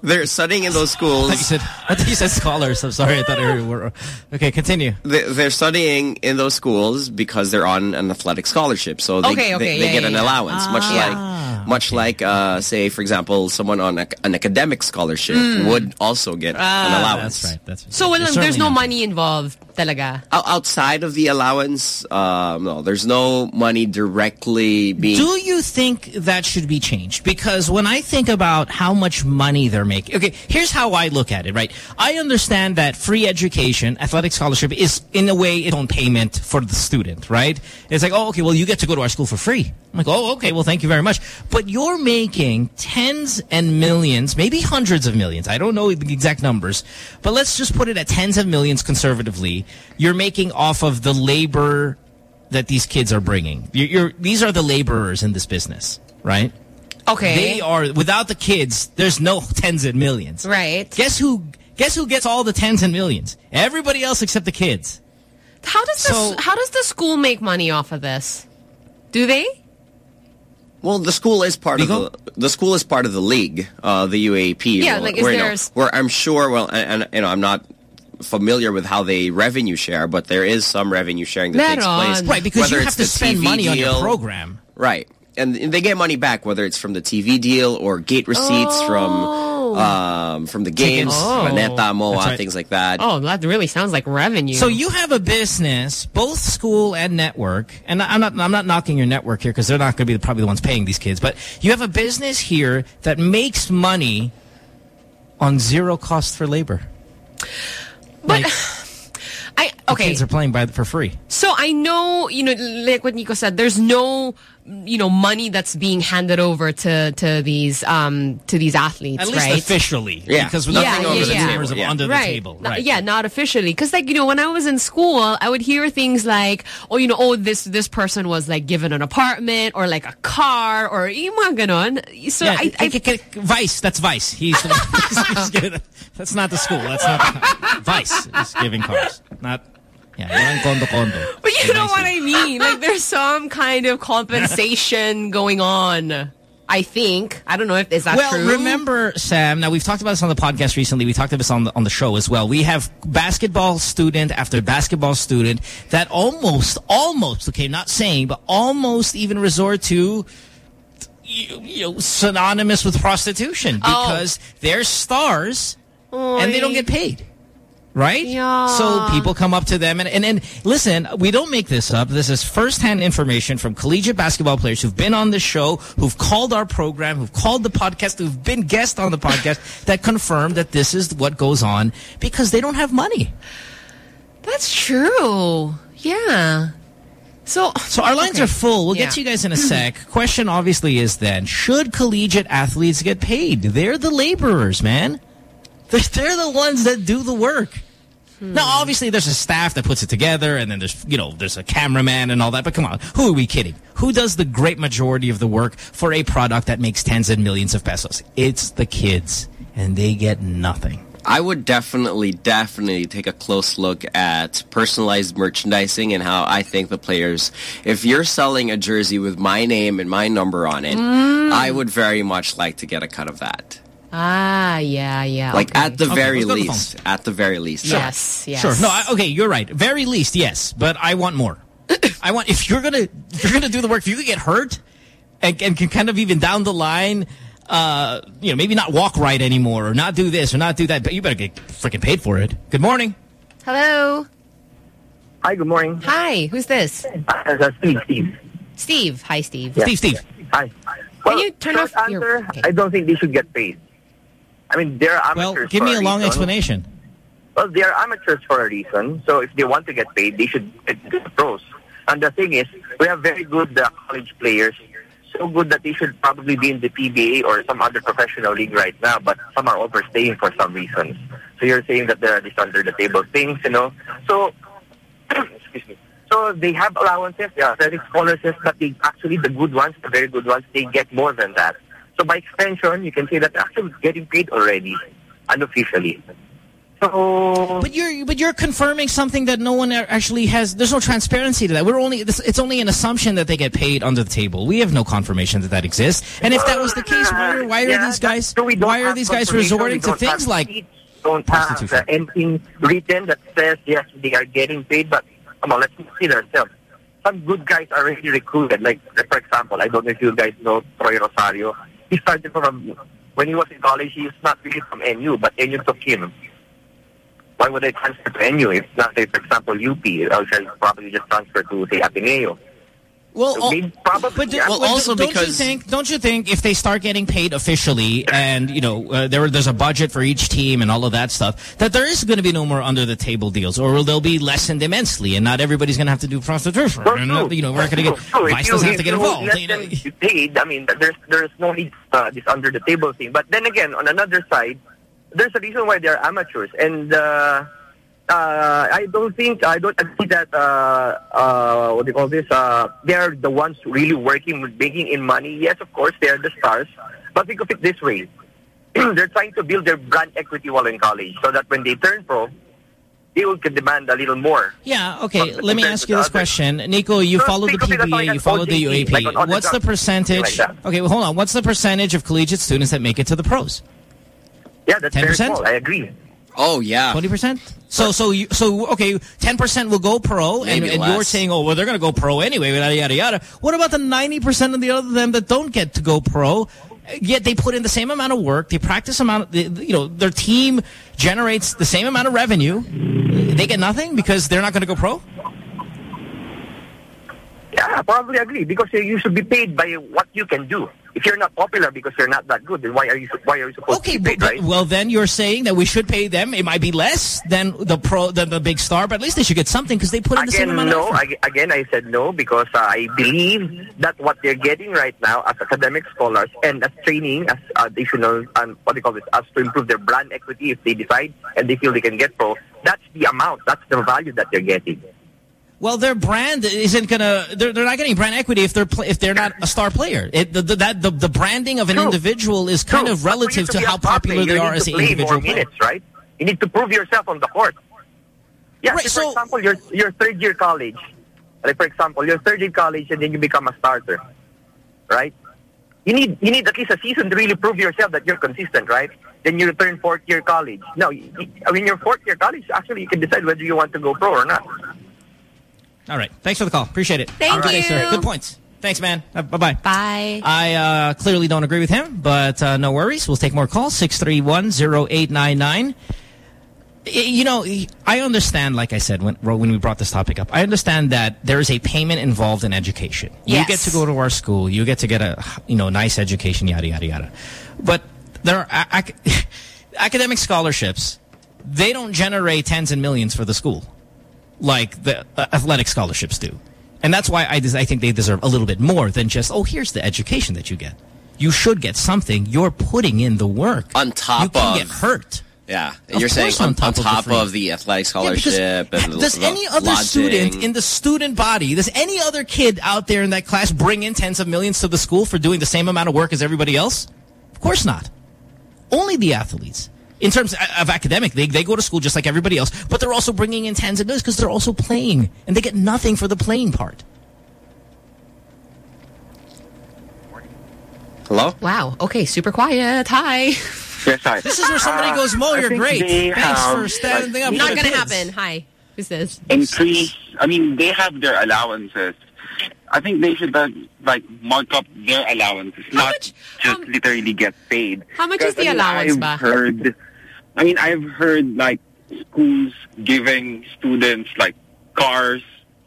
they're studying in those schools. I thought you said, I thought you said scholars. I'm sorry. I thought we were. Okay, continue. They- They're studying in those schools because they're on an athletic scholarship, so they, Okay, okay, they, they yeah, get yeah, an yeah. allowance, much Ah, like much like uh, say, for example, someone on a, an academic scholarship Mm. would also get an Ah, allowance. That's right. That's right. So walang, There's there's no certainly money involved, talaga. O- Outside of the allowance, um, no, there's no money directly being. Do you think that should be changed? Because when I think about how much money they're making, okay, here's how I look at it, right? I understand that free education, athletic scholarship is in a way its own payment for the student, right? It's like, oh, okay, well, you get to go to our school for free. I'm like, oh, okay, well, thank you very much. But you're making tens and millions, maybe hundreds of millions. I don't know the exact numbers, but let's just put it at tens of millions conservatively. You're making off of the labor that these kids are bringing. You're, you're, these are the laborers in this business, right? Okay. They are, without the kids, there's no tens and millions. Right. Guess who, guess who gets all the tens and millions? Everybody else except the kids. How does So- the how does the school make money off of this? Do they? Well, the school is part Legal? of the the school is part of the league, uh, the UAAP. Yeah, where- like, is where, you know, there where I'm sure. Well, and, and you know, I'm not familiar with how they revenue share, but there is some revenue sharing that takes Meron. place. Right, because whether you have to spend TV money on your program. Right. And they get money back, whether it's from the TV deal or gate receipts from um, from the games, Oh. Araneta, MOA, right. things like that. Oh, that really sounds like revenue. So you have a business, both school and network, and I'm not I'm not knocking your network here because they're not going to be the, probably the ones paying these kids, but you have a business here that makes money on zero cost for labor. But Like, I the okay. kids are playing by for free. So I know, you know, like what Nico said, there's no, you know, money that's being handed over to to these um to these athletes, At least right? officially, Yeah. because without Yeah, the yeah, rumors yeah. and rumors of Yeah. under the right. table, No- right? Yeah, not officially. Because like, you know, when I was in school, I would hear things like, oh, you know, oh, this this person was like given an apartment or like a car or yung mga ganon. So Yeah, I, I k- k- k- Vice, that's Vice. He's, the one- he's giving- that's not the school. That's not Vice is giving cars. Not yeah, yung condo condo. But you know what I mean? Like there's some kind of compensation going on. I think. I don't know if is that well, true. remember, Sam, now we've talked about this on the podcast recently. We talked about this on the, on the show as well. We have basketball student after basketball student that almost, almost, okay, not saying, but almost even resort to you, you know, synonymous with prostitution Oh. because they're stars and they don't get paid. Right? Yeah. So people come up to them and, and, and listen, we don't make this up. This is firsthand information from collegiate basketball players who've been on the show, who've called our program, who've called the podcast, who've been guests on the podcast that confirm that this is what goes on because they don't have money. That's true. Yeah. So, So our lines okay. are full. We'll get to you guys in a sec. Question obviously is then, should collegiate athletes get paid? They're the laborers, man. They're, they're the ones that do the work. Hmm. Now, obviously, there's a staff that puts it together, and then there's, you know, there's a cameraman and all that. But come on, who are we kidding? Who does the great majority of the work for a product that makes tens and millions of pesos? It's the kids, and they get nothing. I would definitely, definitely take a close look at personalized merchandising and how I think the players, if you're selling a jersey with my name and my number on it, Mm. I would very much like to get a cut of that. Ah, yeah, yeah. Like okay. at the Okay, very let's the least. At the very least. Yes, yes. Sure. No, I, okay, you're right. Very least, yes, but I want more. I want if you're gonna if you're gonna do the work, if you could get hurt and, and can kind of even down the line, uh, you know, maybe not walk right anymore or not do this or not do that, but you better get freaking paid for it. Good morning. Hello. Hi, good morning. Hi, who's this? Uh, Steve, Steve. Steve. Hi, Steve. Yeah. Steve, Steve. Hi. Can you turn short off your... answer, I don't think they should get paid. I mean, they're amateurs Well, give me a long reason. explanation. Well, they are amateurs for a reason. So if they want to get paid, they should get the pros. And the thing is, we have very good uh, college players. So good that they should probably be in the PBA or some other professional league right now, but some are overstaying for some reasons. So you're saying that there are these under the table things, you know. So, excuse me. So they have allowances, yeah, athletic scholarships, but they actually the good ones, the very good ones, they get more than that. So by extension, you can say that actually getting paid already, unofficially. So, But you're but you're confirming something that no one actually has. There's no transparency to that. We're only it's only an assumption that they get paid under the table. We have no confirmation that that exists. And if that was the case, why are, why are Yeah, these guys so why are these guys resorting to things like don't have uh, anything written that says yes they are getting paid but come on let's see ourselves some good guys are already recruited like for example I don't know if you guys know Troy Rosario he started from when he was in college he he's not really from NU but NU took him. Why would I transfer to NU if not say for example UP I would probably just transfer to say Ateneo Well, So al- probably, but, do- yeah. Well, also don't you because- think don't you think if they start getting paid officially and you know uh, there there's a budget for each team and all of that stuff that there is going to be no more under the table deals or they'll be lessened immensely and not everybody's going to have to do prostitution Well, and not, true. you know we're going to get True, true. If vice doesn't have to get you involved. Let You know, them be paid. I mean, there's there's no need uh, this under the table thing. But then again, on another side, there's a reason why they're amateurs, and uh, uh, I don't think I don't agree that uh, uh, what do you call this? Uh, they're the ones really working, making in money. Yes, of course, they are the stars. But think of it this way: they're trying to build their brand equity while in college, so that when they turn pro, they will can demand a little more. Yeah, okay. Let me ask you this question. Nico, you So follow the think of it as like PBA, you follow the UAAP. like What's the jobs, percentage? like okay, well, hold on. What's the percentage of collegiate students that make it to the pros? Yeah, that's very 10%? small. I agree. Oh, yeah. 20%? So, so, you, so, okay, 10% will go pro, and, Maybe and you're saying, oh, well, they're going to go pro anyway, yada, yada, yada. What about the 90% of the other them that don't get to go pro? Yet they put in the same amount of work, they practice amount, the- the- you know, their team generates the same amount of revenue. They get nothing because they're not going to go pro? Yeah, I probably agree because you should be paid by what you can do. If you're not popular because you're not that good, then why are you why are you supposed to be paid, right? Well, then you're saying that we should pay them. It might be less than the pro, than the big star, but at least they should get something because they put in the same Again, amount no. effort. Again, I said no because uh, I believe that what they're getting right now as academic scholars and as training, as additional, and what do you call this, as to improve their brand equity if they decide and they feel they can get pro, that's the amount, that's the value that they're getting. Well, their brand isn't gonna. They're, they're not getting brand equity if they're if they're not a star player. It, the, the, that the, the branding of an individual is kind True. of But for you relative to to how popular player, they are as an individual player. minutes, right? You need to prove yourself on the court. Yeah, say, for example, your your third year college. Like for example, your third year college and then you become a starter, right? You need you need at least a season to really prove yourself that you're consistent, right? Then you return fourth year college. No, you- I mean your fourth year college. Actually, you can decide whether you want to go pro or not. All right. Thanks for the call. Appreciate it. Thank you. sir. Good points. Thanks, man. Uh, bye-bye. Bye. I uh, clearly don't agree with him, but uh, no worries. We'll take more calls. 631-0899. You know, I understand, like I said, when, when we brought this topic up, I understand that there is a payment involved in education. Yes. You get to go to our school. You get to get a, you know, nice education, yada, yada, yada. But there are ac academic scholarships. They don't generate tens and millions for the school like the uh, athletic scholarships do. And that's why I, I think they deserve a little bit more than just, oh, here's the education that you get. You should get something. You're putting in the work. On top you can of- get hurt. Yeah, Of you're saying on, on top on of the of the athletic Yeah, scholarship and does any other lodging. student in the student body, does any other kid out there in that class bring in tens of millions to the school for doing the same amount of work as everybody else? Of course not. Only the athletes. In terms of, of academic, they, they go to school just like everybody else, but they're also bringing in tens of millions because they're also playing, and they get nothing for the playing part. Hello? Wow. Okay, super quiet. Hi. Yes, hi. This is where somebody goes, Mo, you're great. they Thanks have, for standing up. Not gonna happen. Hi. Who's this? increase. I mean, they have their allowances. I think they should uh, like mark up their allowances, not just literally get paid. How much is the I mean, allowance, I've ba? heard. I mean, I've heard like schools giving students like cars.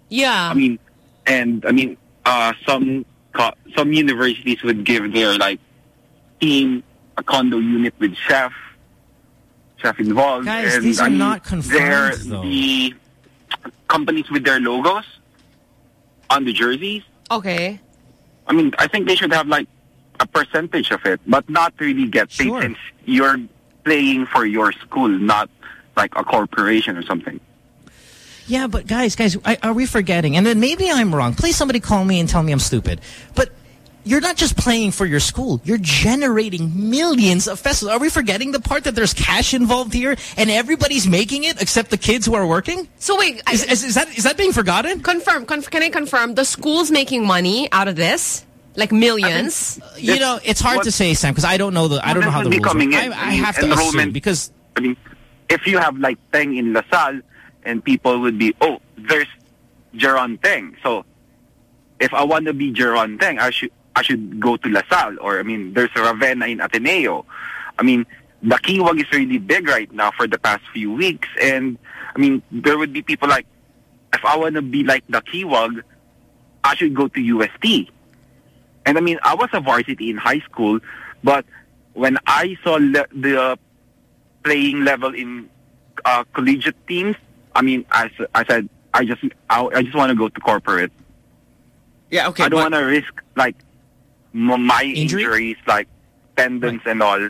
Yeah. I mean, and I mean, uh, some some universities would give their like team a condo unit with chef, chef involved. Guys, and, these I are mean, not confirmed, though. The companies with their logos on the jerseys. Okay. I mean, I think they should have like a percentage of it, but not really get paid Sure. since you're playing for your school, not like a corporation or something. Yeah, but guys, guys, I, are we forgetting? And then maybe I'm wrong. Please somebody call me and tell me I'm stupid. But you're not just playing for your school. You're generating millions of festivals. Are we forgetting the part that there's cash involved here and everybody's making it except the kids who are working? So wait, is, is, is that is that being forgotten? Confirm. Conf can I confirm the school's making money out of this? Like millions? You know, it's hard to say, Sam, because I don't know the I don't know This how the be rules coming work. in. I, I have to enrollment, assume because I mean, if you have like Teng in LaSalle, and people would be, oh, there's Jeron Teng. So if I want to be Jeron Teng, I should I should go to LaSalle. Or I mean, there's a Ravena in Ateneo. I mean, the Daquioag is really big right now for the past few weeks, and I mean, there would be people like, if I want to be like the Daquioag, I should go to UST. And I mean, I was a varsity in high school, but when I saw le- the playing level in uh, collegiate teams, I mean, I, I said, I just I, I just want to go to corporate. Yeah, okay. I don't want to risk like m- my injuries, like tendons and all,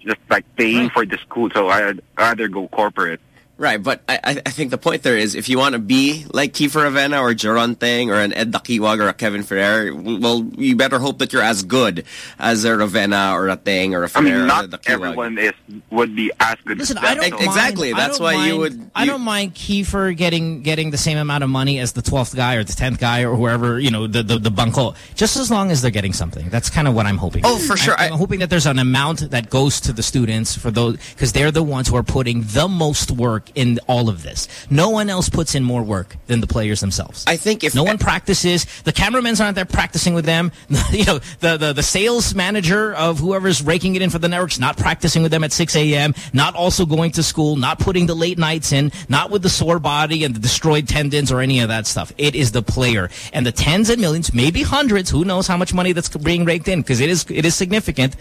just like paying for the school. So I'd rather go corporate. Right, but I, I I think the point there is if you want to be like Kiefer Ravena or Jeron Teng or an Ed Daquioag or a Kevin Ferrer, well, you better hope that you're as good as a Ravena or a Teng or a I Ferrer mean, or a not Dakiwag. everyone is would be as good. Listen, as I don't so- Exactly, that's don't why you mind- would- I don't mind Kiefer getting getting the same amount of money as the twelfth guy or the tenth guy or whoever you know the the, the bunko. Just as long as they're getting something. That's kind of what I'm hoping. Oh, for sure. I, am hoping that there's an amount that goes to the students for those because they're the ones who are putting the most work in all of this. No one else puts in more work than the players themselves. I think if no one practices, the cameramen's aren't there practicing with them. you know, the, the the sales manager of whoever's raking it in for the networks not practicing with them at 6 a.m. Not also going to school, not putting the late nights in, not with the sore body and the destroyed tendons or any of that stuff. It is the player and the tens and millions, maybe hundreds. Who knows how much money that's being raked in because it is it is significant.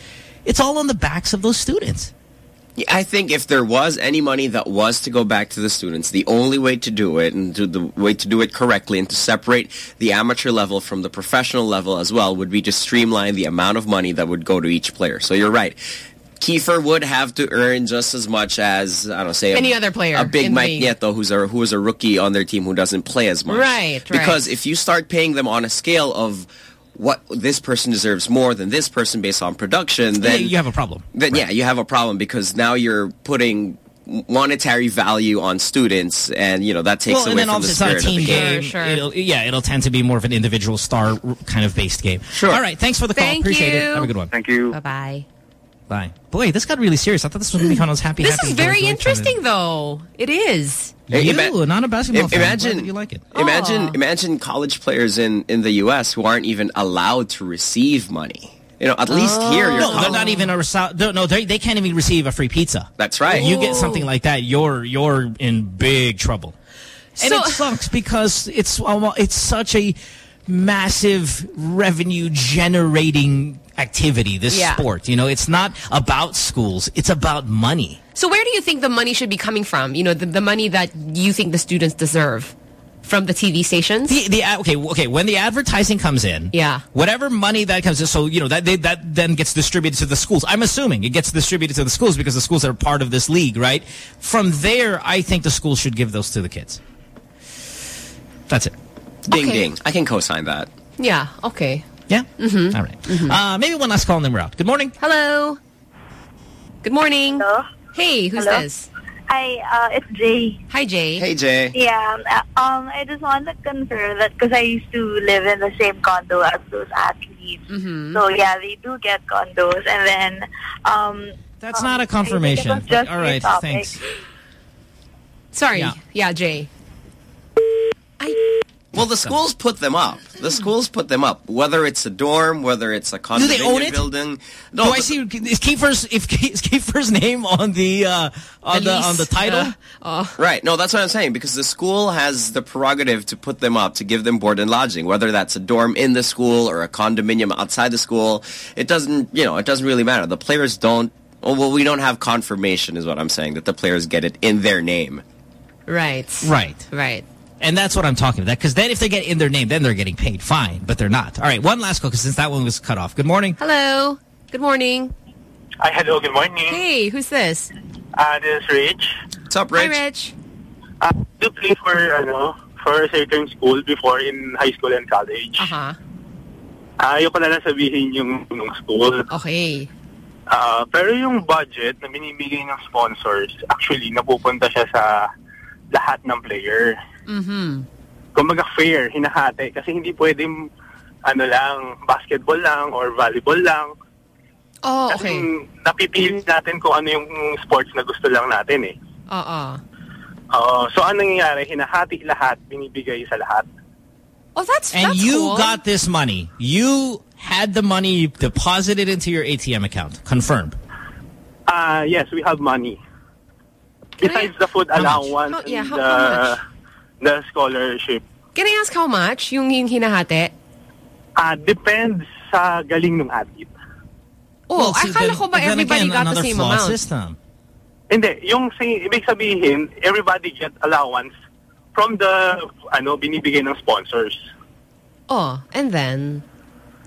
It's all on the backs of those students. I think if there was any money that was to go back to the students, the only way to do it and to the way to do it correctly and to separate the amateur level from the professional level as well would be to streamline the amount of money that would go to each player. So you're right. Kiefer would have to earn just as much as I don't say Any a, other player a big Mike league. Nieto, who's a who is a rookie on their team who doesn't play as much. Right, right. Because if you start paying them on a scale of what this person deserves more than this person based on production, then Yeah, you have a problem. then yeah, you have a problem because now you're putting monetary value on students, and you know that takes well, and away then from the also it's not a spirit of team the game. game. It'll, yeah, it'll tend to be more of an individual star kind of based game. Sure. All right, thanks for the call. Thank Appreciate it. Have a good one. Thank you. Bye-bye. Bye. Boy, this got really serious. I thought this was going to be one of those happy, This happy. is very joy, joy interesting, though. It is. Hey, You, ima- not a basketball Im- fan. Imagine you like it. Imagine, Aw. imagine college players in in the U.S. who aren't even allowed to receive money. You know, at least here, you're No, they're not even a resa- no, no they, they can't even receive a free pizza. That's right. You get something like that, you're you're in big trouble. And So- it sucks because it's uh, it's such a massive revenue generating activity. This Yeah. sport, you know, it's not about schools; it's about money. So where do you think the money should be coming from? You know, the, the money that you think the students deserve. From the TV stations? The, the okay, okay. When the advertising comes in, Yeah. whatever money that comes in, so you know that they, that then gets distributed to the schools. I'm assuming it gets distributed to the schools because the schools are part of this league, right? From there, I think the schools should give those to the kids. That's it. Ding Okay. ding. I can co-sign that. Yeah, okay. Yeah. Mm-hmm. All right. Uh, maybe one last call and then we're out. Good morning. Hello. Good morning. Hello. Hey, who's Hello? this? Hi, uh, it's Jay. Hi, Jay. Hey Jay. Yeah, um, I just want to confirm that because I used to live in the same condo as those athletes. Mm-hmm. So yeah, they do get condos, and then um, That's um, not a confirmation. was just All a right, topic. thanks. Sorry. Yeah. Yeah, Jay. Well, the schools put them up. The schools put them up. Whether it's a dorm, whether it's a condominium Do they own it? building. No, Do I see is Kiefer's if is Kiefer's name on the uh, on the, lease? on the title? Uh, Right. No, that's what I'm saying because the school has the prerogative to put them up to give them board and lodging, whether that's a dorm in the school or a condominium outside the school. It doesn't, you know, it doesn't really matter. The players don't. Oh, well, we don't have confirmation, is what I'm saying, that the players get it in their name. right. right. Right. And that's what I'm talking about. Because then if they get in their name, then they're getting paid fine, but they're not. All right, one last call because since that one was cut off. Good morning. Hello. Good morning. Hi, hello, good morning. Hey, who's this? Uh, this is Rich. What's up, Rich? Hi, Rich. Uh, I do play for, ano, for a certain school before in high school and college. Uh-huh. Uh, ayoko na lang sabihin yung, yung school. Okay. Uh, pero yung budget na binibigay ng sponsors, actually, napupunta siya sa lahat ng player. Mm-hmm. Kumbaga fair, hinahati. Kasi hindi pwedeng ano lang, basketball lang or volleyball lang. Oh, Kasi okay. napipili natin kung ano yung sports na gusto lang natin eh. Uh-uh. Oo. so anong nangyayari? Hinahati lahat, binibigay sa lahat. Oh, that's And that's you cool. got this money. You had the money you deposited into your ATM account. Confirmed. Uh, yes, we have money. Besides the food allowance How- yeah, how- the, how much? The scholarship. Can I ask how much yung, yung hinahati? Uh, depends sa galing ng athlete. Oh, see, akala then- ko ba but then everybody again, got the another same flawed amount? system. Hindi, yung say, ibig sabihin, everybody get allowance from the ano binibigay ng sponsors. Oh, and then?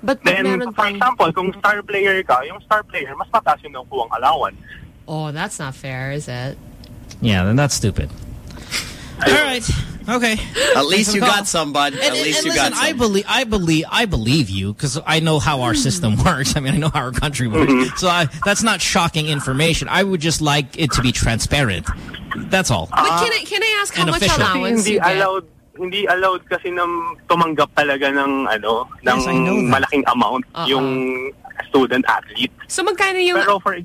But, but Then, meron for pang- example, kung star player ka, yung star player, mas mataas yung nakukuha allowance. Oh, that's not fair, is it? Yeah, then that's stupid. All right. Okay. At least you for got some, bud. At And, least and you listen, got some. I believe, I believe, I believe you because I know how our system works. I mean, I know how our country works. Mm-hmm. So I, that's not shocking information. I would just like it to be transparent. That's all. But can I can I ask how much official. allowance hindi you get? allowed hindi allowed kasi ng tumanggap talaga ng ano ng Yes, I know malaking amount Uh-uh. yung student athlete. So magkano yung Pero for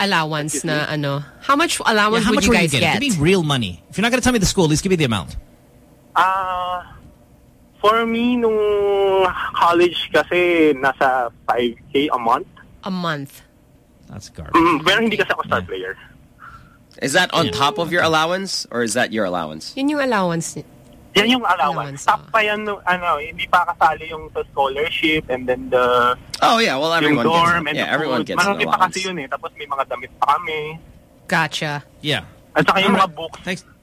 allowance na ano? How much allowance Yeah, how would much you were guys you getting? get? Give me real money. If you're not going to tell me the school, at least give me the amount. ah for me nung college kasi nasa 5k a month. A month. That's garbage. Mm, pero hindi kasi ako star player. Is that on top of your allowance or is that your allowance? Yun yung allowance. Ni- Yan yung allowance. Top pa yan ano, hindi pa kasali yung sa scholarship and then the Oh, yeah. Well, everyone yung gets and Yeah, the everyone food. gets an Marami pa kasi yun eh. Tapos may mga damit pa kami. Gotcha. Yeah. At saka yung mga books,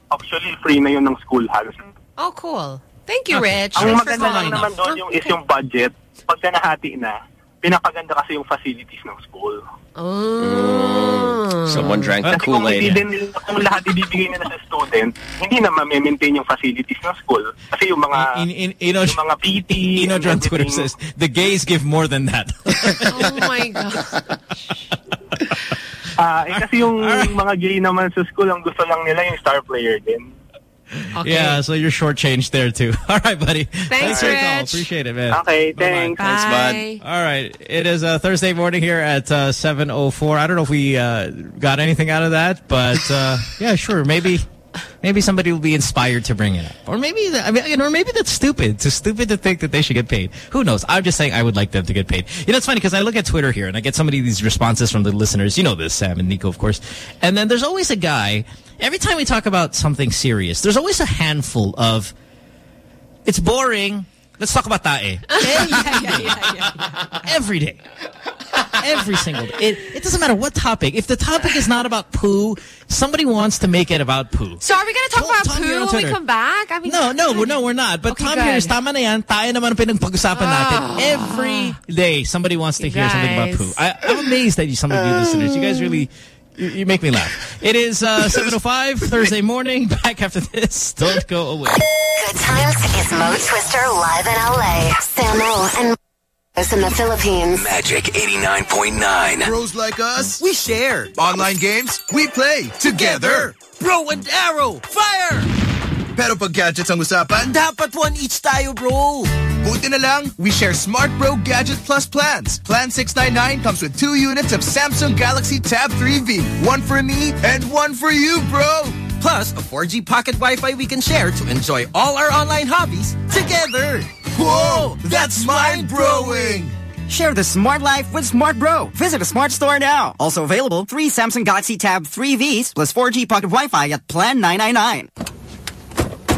actually free na yun ng school halos. Oh, cool. Thank you, Rich. Ang Thanks for maganda lang calling. naman doon yung, is yung budget. Pagka nahati na, pinapaganda kasi yung facilities ng school. Oh. Someone drank the Kasi kung hindi Kool-Aid. din nila, kung lahat ibibigay nila sa student, hindi na ma-maintain yung facilities ng school. Kasi yung mga, In, in, Ino, yung mga PT, Ino on Twitter says, the gays give more than that. Oh my God. Ah, eh, kasi yung mga gay naman sa school, ang gusto lang nila yung star player din. Okay. Yeah, so you're shortchanged there too. All right, buddy. Thanks, for the call. Appreciate it, man. Okay, Bye-bye. thanks. Thanks, Bye. bud. All right. It is a Thursday morning here at uh, 7.04. I don't know if we uh, got anything out of that, but uh, yeah, sure. Maybe maybe somebody will be inspired to bring it up. Or maybe, I mean, you know, or maybe that's stupid. It's stupid to think that they should get paid. Who knows? I'm just saying I would like them to get paid. You know, it's funny because I look at Twitter here and I get so many of these responses from the listeners. You know this, Sam and Nico, of course. And then there's always a guy, every time we talk about something serious, there's always a handful of, it's boring. Let's talk about tae. yeah, yeah, yeah, yeah. Every day. Every single day. It, it doesn't matter what topic. If the topic is not about poo, somebody wants to make it about poo. So are we going to talk about poo when we come back? I mean, No, no, we're, no, we're not. But Okay, Tom good. here is tama na yan. Tayo naman pinagpag-usapan natin. Ah. Every day, somebody wants to hear something about poo. I, I'm amazed that you, some of you listeners, you guys really, you, you make me laugh. It is uh, 7.05, Thursday morning. Back after this. Don't go away. Good times is Mo Twister live in LA. Samo and Marcos in the Philippines. Magic 89.9. Bros like us, we share. Online games, we play together. Bro and arrow, fire! Pero pag gadgets ang usapan, Dapat one each tayo, bro. Buti na lang, we share Smart Bro Gadget Plus plans. Plan 699 comes with two units of Samsung Galaxy Tab 3V. One for me and one for you, bro. Plus, a 4G pocket Wi-Fi we can share to enjoy all our online hobbies together. Whoa, that's mind-blowing. Share the smart life with Smart Bro. Visit a smart store now. Also available, three Samsung Galaxy Tab 3Vs plus 4G pocket Wi-Fi at Plan 999.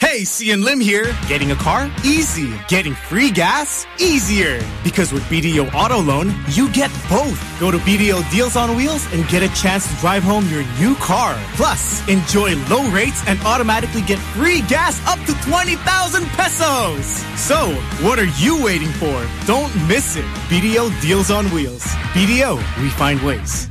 Hey, Cian Lim here. Getting a car? Easy. Getting free gas? Easier. Because with BDO Auto Loan, you get both. Go to BDO Deals on Wheels and get a chance to drive home your new car. Plus, enjoy low rates and automatically get free gas up to 20,000 pesos. So, what are you waiting for? Don't miss it. BDO Deals on Wheels. BDO, we find ways.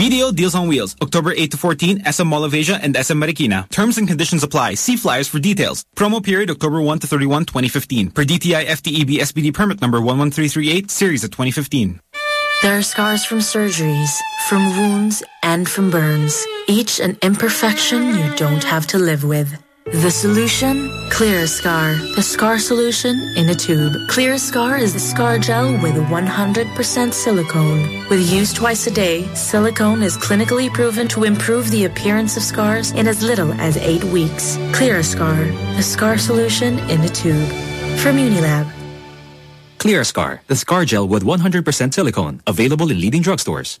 BDO Deals on Wheels, October 8 to 14, SM Mall of Asia and SM Marikina. Terms and conditions apply. See flyers for details. Promo period October 1 to 31, 2015. Per DTI FTEB SBD permit number 11338, series of 2015. There are scars from surgeries, from wounds, and from burns. Each an imperfection you don't have to live with. The solution? Clear Scar. The scar solution in a tube. Clear Scar is a scar gel with 100% silicone. With use twice a day, silicone is clinically proven to improve the appearance of scars in as little as eight weeks. Clear Scar. The scar solution in a tube. From Unilab. Clear Scar, the scar gel with 100% silicone. Available in leading drugstores.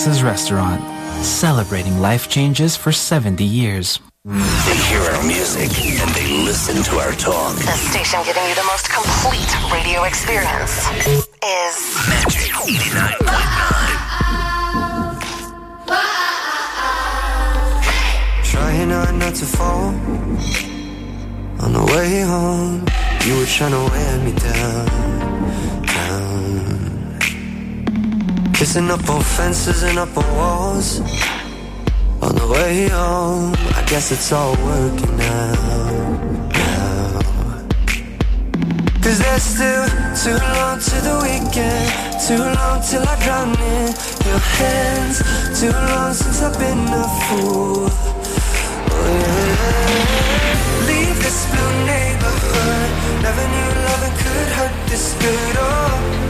Max's Restaurant, celebrating life changes for 70 years. They hear our music and they listen to our talk. The station giving you the most complete radio experience is Magic 89.9. Trying hard not to fall. On the way home, you were trying to wear me down, down. Chasing up on fences and up on walls. On the way home, I guess it's all working out. now. Cause there's still too long to the weekend. Too long till I drown in your hands. Too long since I've been a fool. Oh, yeah. Leave this blue neighborhood. Never knew loving could hurt this good. Oh,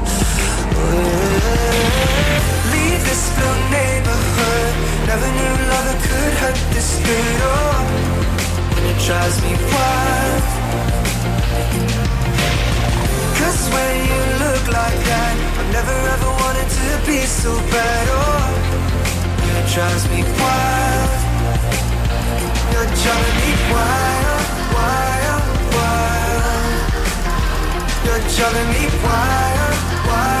Leave this blue neighborhood. Never knew love could hurt this good Oh, and it drives me wild. Cause when you look like that I never ever wanted to be so bad. Oh, it drives me wild. You're driving me wild, wild, wild. You're driving me wild, wild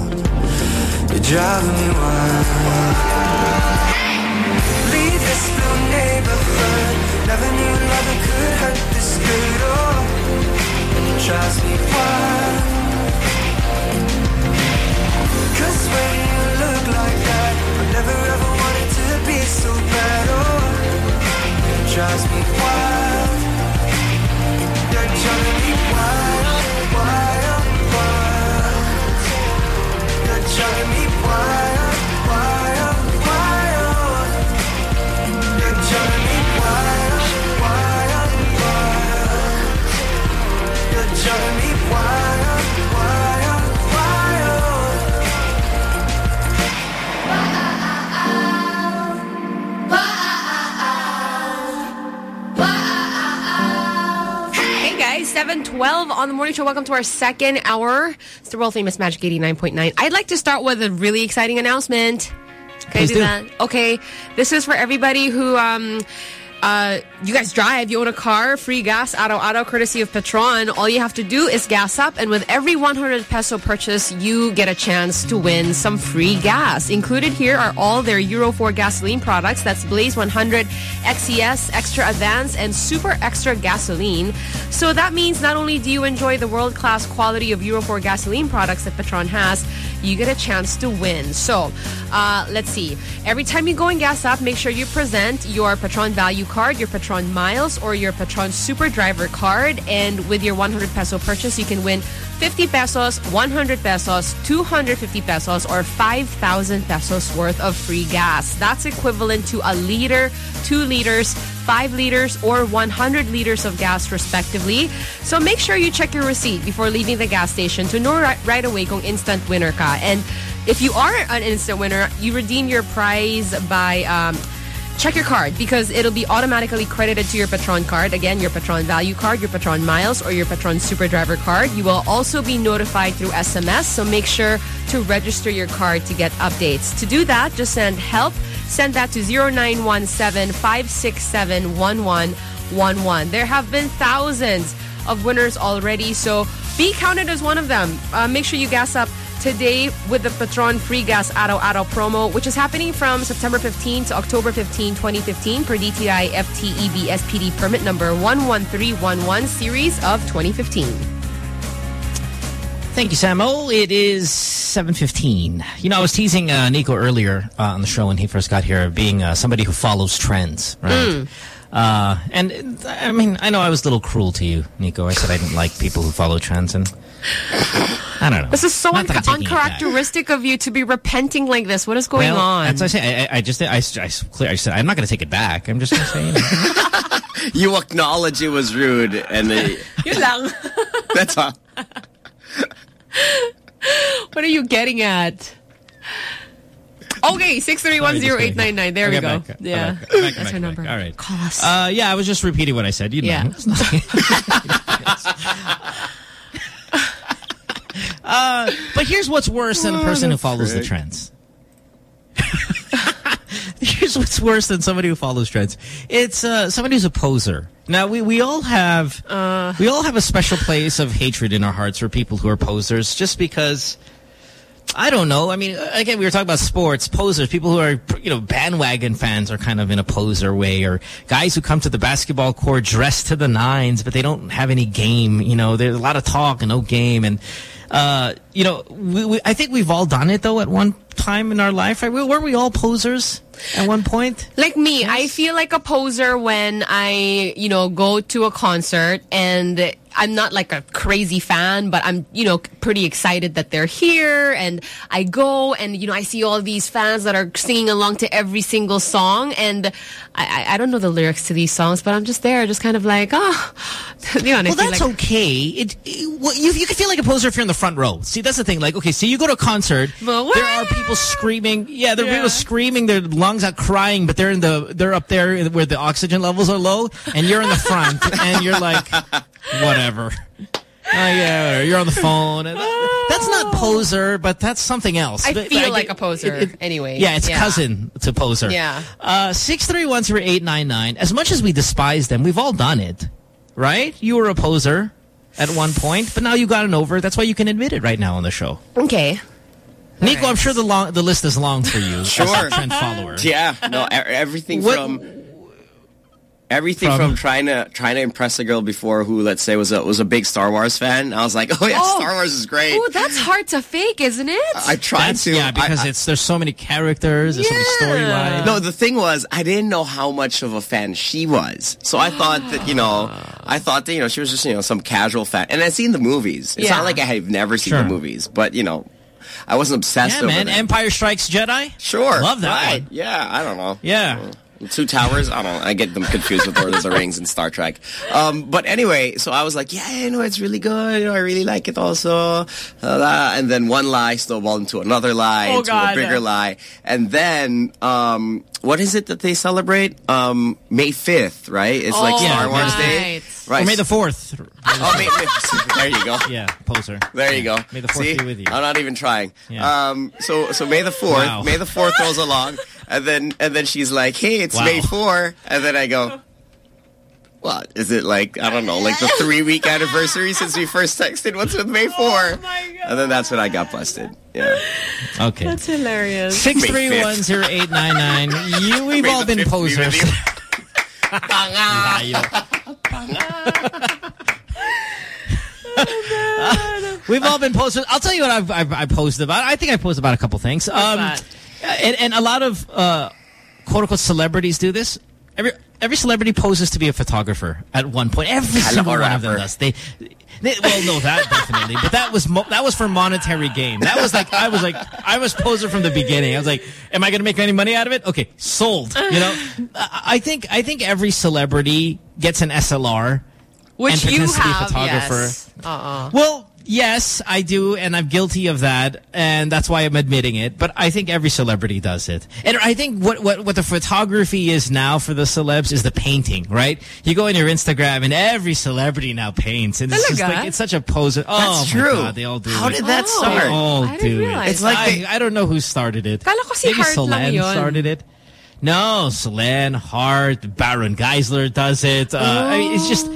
You're driving me wild Leave this blue neighborhood Never knew love could hurt this good Oh, and it me wild Cause when you look like that I never ever wanted to be so bad Oh, it drives me wild You're driving me wild, Driving me wild, 12 on the morning show. Welcome to our second hour. It's the world famous Magic 89.9. I'd like to start with a really exciting announcement. Can Please I do, do, that? Okay. This is for everybody who um, uh you guys drive, you own a car, free gas, auto auto courtesy of Petron. All you have to do is gas up and with every 100 peso purchase, you get a chance to win some free gas. Included here are all their Euro 4 gasoline products. That's Blaze 100, XCS, Extra Advance, and Super Extra Gasoline. So that means not only do you enjoy the world-class quality of Euro 4 gasoline products that Petron has, you get a chance to win. So, uh, let's see. Every time you go and gas up, make sure you present your Petron Value Card, your Petron Miles, or your Petron Super Driver Card. And with your 100 peso purchase, you can win 50 pesos, 100 pesos, 250 pesos, or 5,000 pesos worth of free gas. That's equivalent to a liter, two liters, 5 liters or 100 liters of gas respectively. So make sure you check your receipt before leaving the gas station to know right, right away kung instant winner ka. And if you are an instant winner, you redeem your prize by um, check your card because it'll be automatically credited to your Petron card. Again, your Petron Value Card, your Petron Miles, or your Petron Super Driver Card. You will also be notified through SMS, so make sure to register your card to get updates. To do that, just send help. Send that to 0917-567-1111. There have been thousands of winners already, so be counted as one of them. Uh, make sure you gas up today with the Petron Free Gas Araw Araw promo, which is happening from September 15 to October 15, 2015 per DTI FTEB SPD permit number 11311 series of 2015. Thank you, Samo. It is 7.15. You know, I was teasing uh, Nico earlier uh, on the show when he first got here, being uh, somebody who follows trends, right? Mm. Uh, and, I mean, I know I was a little cruel to you, Nico. I said I didn't like people who follow trends, and I don't know. This is so Not that I'm taking it back. uncharacteristic of you to be repenting like this. What is going well, on? That's what I say. I, I just, I, I, clear, I said, I'm not going to take it back. I'm just going to say, you know. You acknowledge it was rude, and they, Yun lang. that's all. what are you getting at? Okay, 6310899. There we go. back, yeah. back, back, That's her number. All right. Call us. Uh, yeah, I was just repeating what I said. You know. Yeah. It's not- uh, but here's what's worse than a person who follows the trends. Here's what's worse than somebody who follows trends. It's uh, somebody who's a poser. Now we we all have Uh. we all have a special place of hatred in our hearts for people who are posers, just because. I don't know. I mean, again, we were talking about sports, posers, people who are, you know, bandwagon fans are kind of in a poser way, or guys who come to the basketball court dressed to the nines, but they don't have any game. You know, there's a lot of talk and no game. And, uh, you know, we, we, I think we've all done it, though, at one time in our life, right? Weren't we all posers at one point? Like me, I feel like a poser when I, you know, go to a concert and I'm not like a crazy fan, but I'm, you know, pretty excited that they're here and I go and, you know, I see all these fans that are singing along to every single song and I, I, I don't know the lyrics to these songs, but I'm just there, just kind of like, oh, you know, and Well, that's like, okay. It, it- well, you, you can feel like a poser if you're in the front row. See, that's the thing. Like, okay, so you go to a concert, there are people screaming. Yeah, there are Yeah. people screaming, their lungs out crying, but they're in the they're up there where the oxygen levels are low, and you're in the front, and you're like, whatever. Oh yeah, you're on the phone. That's not poser, but that's something else. I But- feel but like get- a poser it- it- anyway. Yeah, it's cousin to poser. Yeah. Uh, six three one zero eight nine nine. As much as we despise them, we've all done it, right? You were a poser at one point, but now you have gotten over. That's why you can admit it right now on the show. Okay. Nico, I'm sure the long the list is long for you. as a Sure. trend follower. Yeah, no, e- everything What- from everything From- from, trying to trying to impress a girl before who, let's say, was a was a big Star Wars fan. I was like, oh yeah, Oh. Star Wars is great. Oh, that's hard to fake, isn't it? I tried That's- to. yeah, because I- I- it's there's so many characters, there's so many storylines. No, the thing was, I didn't know how much of a fan she was. So I thought that, you know, I thought that, you know, she was just, you know, some casual fan. And I'd seen the movies. It's Yeah. not like I had never seen Sure. the movies, but, you know, I wasn't obsessed Yeah, man. them. Empire Strikes Jedi. Sure. Love that right. Yeah, I don't know. Yeah. Mm. Two Towers? I don't know. I get them confused with Lord of the Rings and Star Trek. Um, but anyway, so I was like, yeah, you know, it's really good. You know, I really like it also. Uh, and then one lie snowballed into another lie, Oh, into God. a bigger lie. And then, um, what is it that they celebrate? Um, May 5th, right? It's like Oh, Star Wars Day. right. Right. Or May the 4th. Oh, May 5th. There you go. Yeah, poser. There you go. May the 4th See? be with you. I'm not even trying. Yeah. Um, so so May the fourth, Wow. May the fourth rolls along, and then and then she's like, "Hey, it's Wow. May 4. and then I go, "What is it like? I don't know, like the three week anniversary since we first texted. What's with May 4? And then that's when I got busted. Yeah. Okay. That's hilarious. Six three one zero eight nine nine. You, we've May all been fifth be with posers. you. We've all been posted. I'll tell you what I've, I've I posted about. I think I posted about a couple things. Um, that? And, and a lot of uh, quote unquote celebrities do this. Every every celebrity poses to be a photographer at one point. Every single one of them does. They, they well, no, that definitely. But that was mo that was for monetary gain. That was like I was like I was poser from the beginning. I was like, am I going to make any money out of it? Okay, sold. You know, I think I think every celebrity gets an SLR. Which and you pretends to be a photographer. yes. Uh-uh. Well, yes, I do, and I'm guilty of that, and that's why I'm admitting it. But I think every celebrity does it. And I think what, what, what the photography is now for the celebs is the painting, right? You go on your Instagram, and every celebrity now paints. And it's just like, it's such a pose. Oh, That's my true. God, they all do it. How it. did that Oh. start? They all I do it. It's like I, they- I don't know who started it. Kala ko si Maybe yun. started it. No, Solenn, Heart, Baron Geisler does it. Uh, I mean, it's just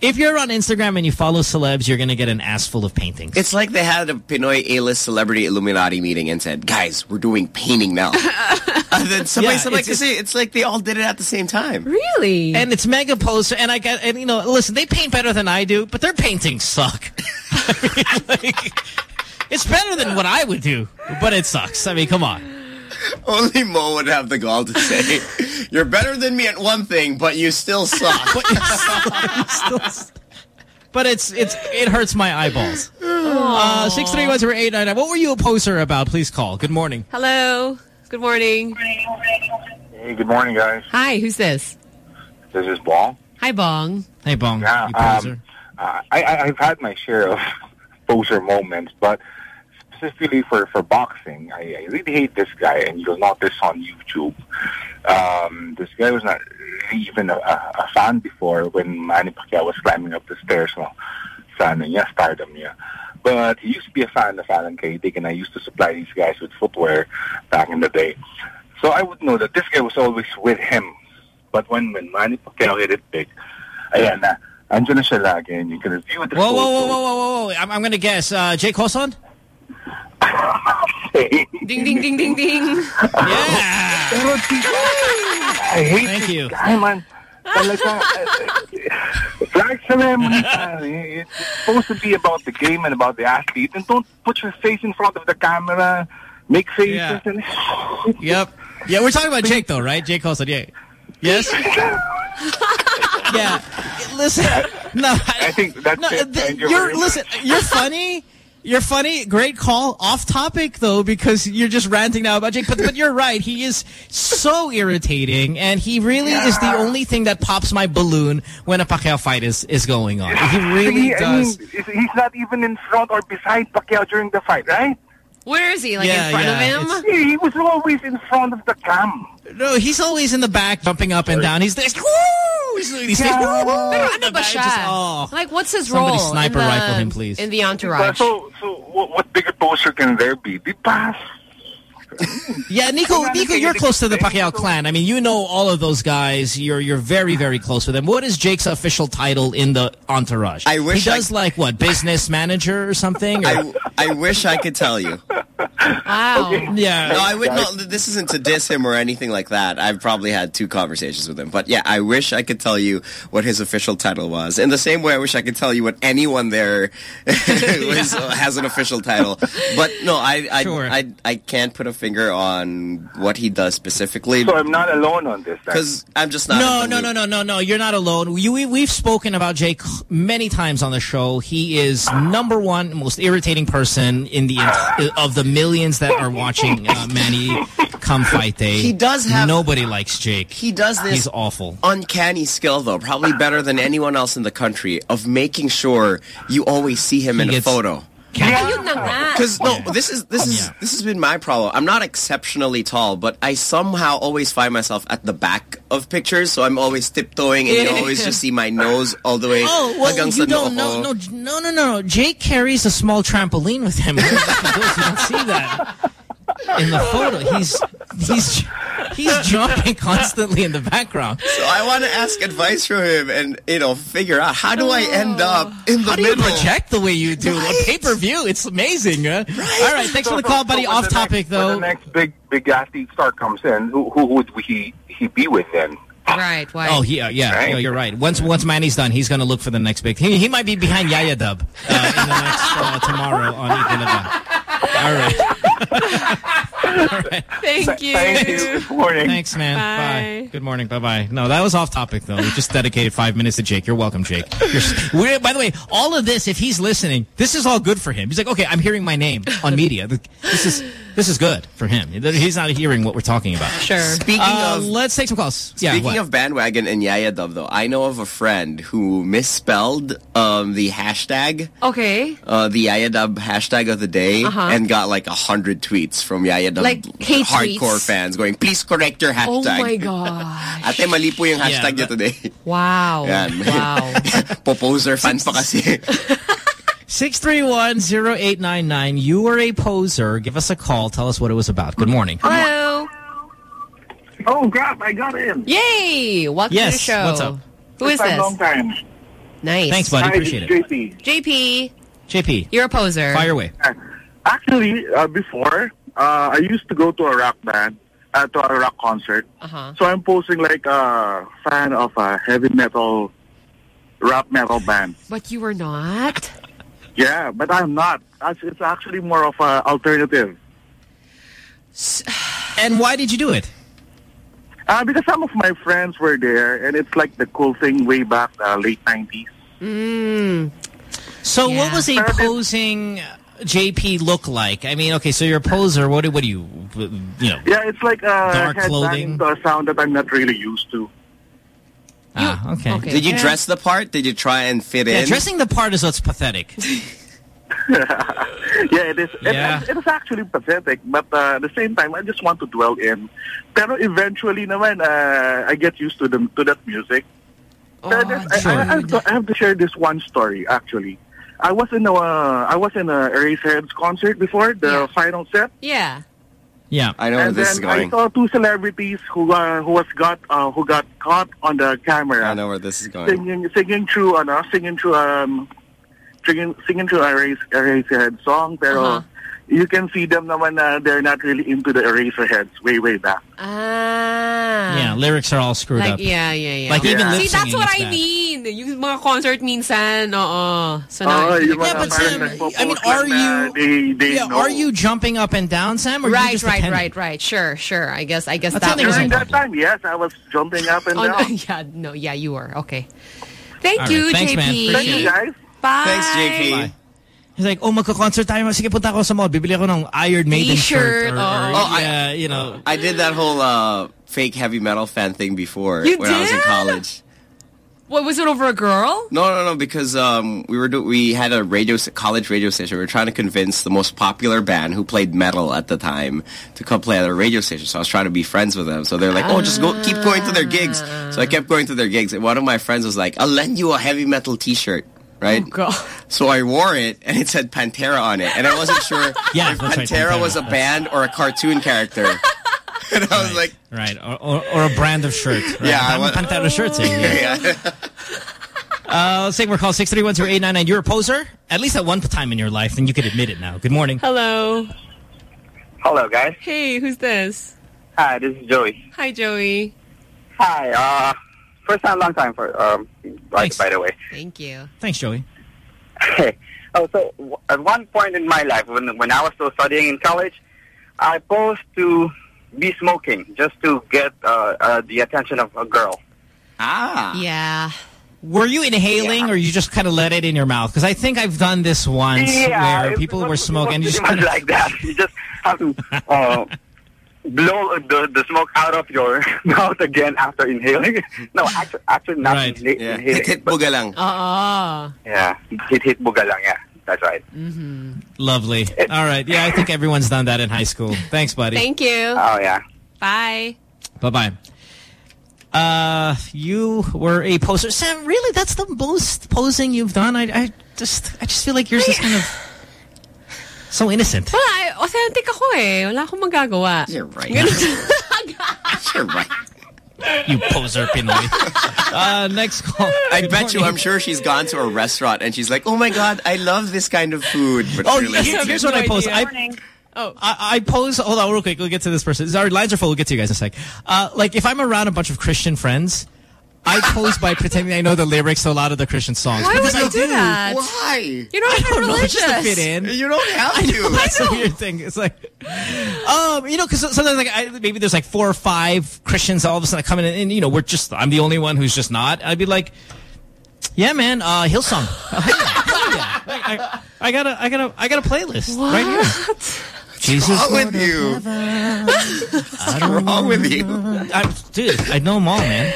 If you're on Instagram and you follow celebs, you're going to get an ass full of paintings. It's like they had a Pinoy A-list celebrity Illuminati meeting and said, guys, we're doing painting now. and then somebody Yeah, said, like, it's- it's, it's like they all did it at the same time. Really? And it's mega poster, and I got, and you know, listen, they paint better than I do, but their paintings suck. I mean, like, it's better than what I would do, but it sucks. I mean, come on. Only Mo would have the gall to say, you're better than me at one thing, but you still suck. But it's it's it hurts my eyeballs. Uh, six three one zero eight nine nine. What were you a poser about? Please call. Good morning. Hello. Good morning. Hey, good morning, guys. Hi, who's this? This is Bong. Hi, Bong. Hey, Bong. Yeah, you poser. um, uh, I, I, I've had my share of poser moments, but specifically for, for boxing, I, I really hate this guy, and you'll notice this on YouTube. Um, this guy was not even a, a, a fan before when Manny Pacquiao was climbing up the stairs. No, fan niya, stardom niya. But he used to be a fan of Allan Caidic, and I used to supply these guys with footwear back in the day. So I would know that this guy was always with him. But when, when Manny Pacquiao hit it big, ayan na, andyan na siya lagi, and you can review the Whoa, whoa, whoa, whoa, whoa, whoa! I'm, I'm going to guess. Uh, Jake Joson? Ding, ding, ding, ding, ding. Yeah. I hate Thank you. guy, man. Talaga, uh, flag ceremony. It's supposed to be about the game and about the athlete. And don't put your face in front of the camera, make faces. Yeah. And Yep. Yeah, we're talking about Jake, though, right? Jake Joson, yeah. Yes? yeah. Listen, no. I, think that's no, it. th- Thank you you're, listen, you're funny. You're funny. Great call. Off topic, though, because you're just ranting now about Jake. But, but you're right. He is so irritating, and he really is the only thing that pops my balloon when a Pacquiao fight is, is going on. He really See, I does. mean, he's- he's not even in front or beside Pacquiao during the fight, right? Where is he? Like Yeah, in front yeah, of him? He, he was always in front of the cam. No, he's always in the back, jumping up and down. He's this. Woo! He's, he's Yeah. woo! Pero ano ba siya? just, oh. Like, what's his Somebody role? sniper the, rifle him, please. In the entourage. So, so what, what bigger poster can there be? Di ba? Yeah, Nico, Nico, you're close to the Pacquiao clan. I mean, you know all of those guys. You're you're very, very close with them. What is Jake's official title in the entourage? I wish he I- does like what business manager or something. Or, I, I wish I could tell you. Wow. Yeah. No, I would no. This isn't to diss him or anything like that. I've probably had two conversations with him, but yeah, I wish I could tell you what his official title was. In the same way, I wish I could tell you what anyone there was, has an official title. But no, I I, Sure. I I can't put a finger on what he does specifically So I'm not alone on this. because I'm just not. no, no, no, no, no, no. You're not alone. You, we, we've spoken about Jake many times on the show. He is number one most irritating person in the of the millions that are watching uh, Manny come fight day. He does have- nobody likes Jake. He does this He's awful. uncanny skill, though, probably better than anyone else in the country, of making sure you always see him He in a gets- photo. Ayun na nga. Because no, oh. this is this is Yeah. this has been my problem. I'm not exceptionally tall, but I somehow always find myself at the back of pictures, so I'm always tiptoeing, and you always just see my nose all the way. Oh, well, hanggang you sa don't know. No, no, no, no, no. Jake carries a small trampoline with him. you don't see that in the photo. He's he's he's jumping constantly in the background. So I want to ask advice from him, and you know, figure out how do I end up in the How do you middle? project the way you do Right. on pay per view? It's amazing. Huh? All right, thanks for the call, buddy. So Off the topic next, when though. the next big big athlete star comes in, who, who would he he be with then? Right, why? Oh, yeah, yeah, Right. no, you're right. Once once Manny's done, he's going to look for the next big. He, he might be behind Yaya Dub uh, in the next uh, tomorrow on Equilibrium. All right. All right. Thank you. Thank you. Good morning. Thanks, man. Bye. Bye. Good morning. Bye bye. No, that was off topic though. We just dedicated five minutes to Jake. You're welcome, Jake. You're, we're, by the way, all of this, if he's listening, this is all good for him. He's like, okay, I'm hearing my name on media. This is this is good for him. He's not hearing what we're talking about. Sure. Speaking Uh, of let's take some calls. Yeah. Speaking what? of bandwagon and Yaya Dub, though, I know of a friend who misspelled um, the hashtag, Okay. uh, the Yaya Dub hashtag of the day, Uh-huh. and got like a hundred tweets from Yaya Dub Like hate hardcore tweets? fans going, "Please correct your hashtag." Oh hashtag." my gosh. Ate, mali po yung Yeah, hashtag niya that- today. Wow. Yan. Wow. Poposer fan pa kasi. 631-0899. You were a poser. Give us a call. Tell us what it was about. Good morning. Hello. Oh, crap! I got in. Yay! Welcome Yes, to the show. what's up? Who is First time, this? Long time. Nice. Thanks, buddy. Hi, Appreciate this it. is JP. JP, JP, you're a poser. fire away. Actually, uh, before, uh, I used to go to a rock band, uh, to a rock concert. Uh-huh. So I'm posing like a fan of a heavy metal, rock metal band. But you were not. Yeah, but I'm not. It's it's actually more of an alternative. And why did you do it? Uh, because some of my friends were there, and it's like the cool thing way back uh, late 90s. Mm. So what was a posing JP look like? I mean, okay, so you're a poser. What do, what do you, you know? Yeah, it's like uh, Dark clothing. to a sound that I'm not really used to. Ah, okay. Did you dress the part? Did you try and fit Yeah, in? dressing the part is what's pathetic. yeah, it is. It- Yeah. It, is actually pathetic, but uh, at the same time, I just want to dwell in. Pero eventually naman, uh, I get used to the to that music. Pero this- I, I, I, have to, I have to share this one story, actually. I was in a, uh, I was in a Eraserheads concert before, the final set. Yeah. Yeah, I know and where this then is going. I saw two celebrities who uh, who was got uh, who got caught on the camera I know where this is going. singing singing through ano, singing through um singing singing through a race a Eraserhead song pero Uh-huh. You can see them naman na they're not really into the Eraserheads way way back. Ah. Yeah, lyrics are all screwed Like, up. yeah, yeah, yeah. Like even lip See, that's singing what is I bad. mean. Yung mga concert minsan, oo. So now, Oh, yung Yeah, but Sam, I mean, are you- They, they Yeah, know. are you jumping up and down, Sam? Or right, right, attending? right, right. Sure, sure. I guess, I guess I that was was During that time, yes, I was jumping up and Oh, no, down. yeah, no, yeah, you were. Okay. Thank All you, right, thanks, JP. man. Appreciate Thank you, guys. Bye. Thanks, JP. Bye. He's like, oh, magka-concert tayo. Sige, punta ako sa mall. Bibili ako ng Iron Maiden T-shirt, shirt. Or, or, oh. Oh, I- yeah, you know. I did that whole uh, fake heavy metal fan thing before You when I was in college. What, was it over a girl? No, no, no, because um, we were do we had a radio college radio station. We were trying to convince the most popular band who played metal at the time to come play at our radio station. So I was trying to be friends with them. So they're like, "Oh, just go, keep going to their gigs." So I kept going to their gigs. And one of my friends was like, "I'll lend you a heavy metal T-shirt." Right? Oh, God. So I wore it, and it said Pantera on it, and I wasn't sure Yeah, if that's right, Pantera, Pantera. was a band or a cartoon character. and I was like, Right. Or, or, or a brand of shirt. Right? Yeah, I I'm want- Pantera shirts. Eh? Yeah. yeah. Uh, let's take more call. 631-0899. You're a poser? At least at one time in your life, and you could admit it now. Good morning. Hello. Hello, guys. Hey, who's this? Hi, this is Joey. Hi, Joey. Hi. Uh, first time, long time for um. By, Thanks. by the way. Thank you. Thanks, Joey. Okay. Oh, so w- at one point in my life, when when I was still studying in college, I posed to be smoking just to get uh, uh, the attention of a girl. Ah. Yeah. Were you inhaling, or you just kind of let it in your mouth? Because I think I've done this once yeah, where people were smoking. and you just kind much like that. You just have to uh, blow the, the smoke out of your mouth again after inhaling. No, actually, actually not Right. inha- Yeah. inhaling. Hit hit buga lang. Oo. Yeah, hit hit buga lang. Yeah, that's right. Lovely. All right. Yeah, I think everyone's done that in high school. Thanks, buddy. Thank you. Oh yeah. Bye. Bye-bye. Uh, you were a poser. Sam, really? That's the most posing you've done? I, I just I just feel like yours is kind of so innocent. Wala, eh, authentic ako eh. Wala akong magagawa. You're right. Ganun. You're right. You poser, Pinoy. uh, next call. I Good bet you. I'm sure she's gone to a restaurant and she's like, oh my God, I love this kind of food. But Oh, really, here- here's what I post. I, Oh. I, I pose. Hold on, real quick. We'll get to this person. Our lines are full. We'll get to you guys in a sec. Uh, like if I'm around a bunch of Christian friends, I pose by pretending I know the lyrics to a lot of the Christian songs. Why because would you I do that? Why? You're not I even don't know, religious. just to fit in. You don't have I know, to. that's a weird thing. It's like, um, you know, because sometimes like I, maybe there's like four or five Christians all of a sudden come in and, and you know we're just I'm the only one who's just not. I'd be like, yeah, man, uh, Hillsong. Uh, yeah, hell yeah. Like, I, I got a I got a I got a playlist right here. Jesus, wrong Lord with you? What's wrong with you? I'm, dude, I know them all, man.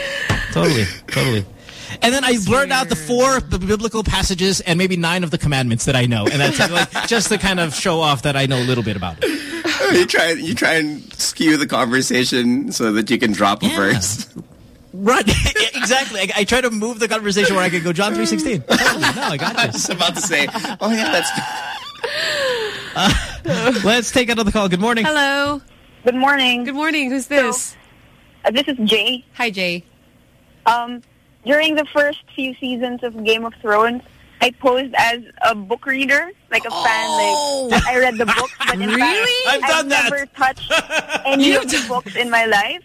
Totally, totally. And then I blurt out the four biblical passages and maybe nine of the commandments that I know, and that's like just to kind of show off that I know a little bit about it. you try you try and skew the conversation so that you can drop a Yeah. verse. Right, exactly. I, I try to move the conversation where I can go John three sixteen. Totally. No, I got I you. was about to say, oh yeah, that's Let's take another call. Good morning. Hello. Good morning. Good morning. Who's this? Uh, this is Jay. Hi, Jay. Um, during the first few seasons of Game of Thrones, I posed as a book reader, like a fan. Like I read the books, but in Really? fact, I've done that. never touched any of the books in my life.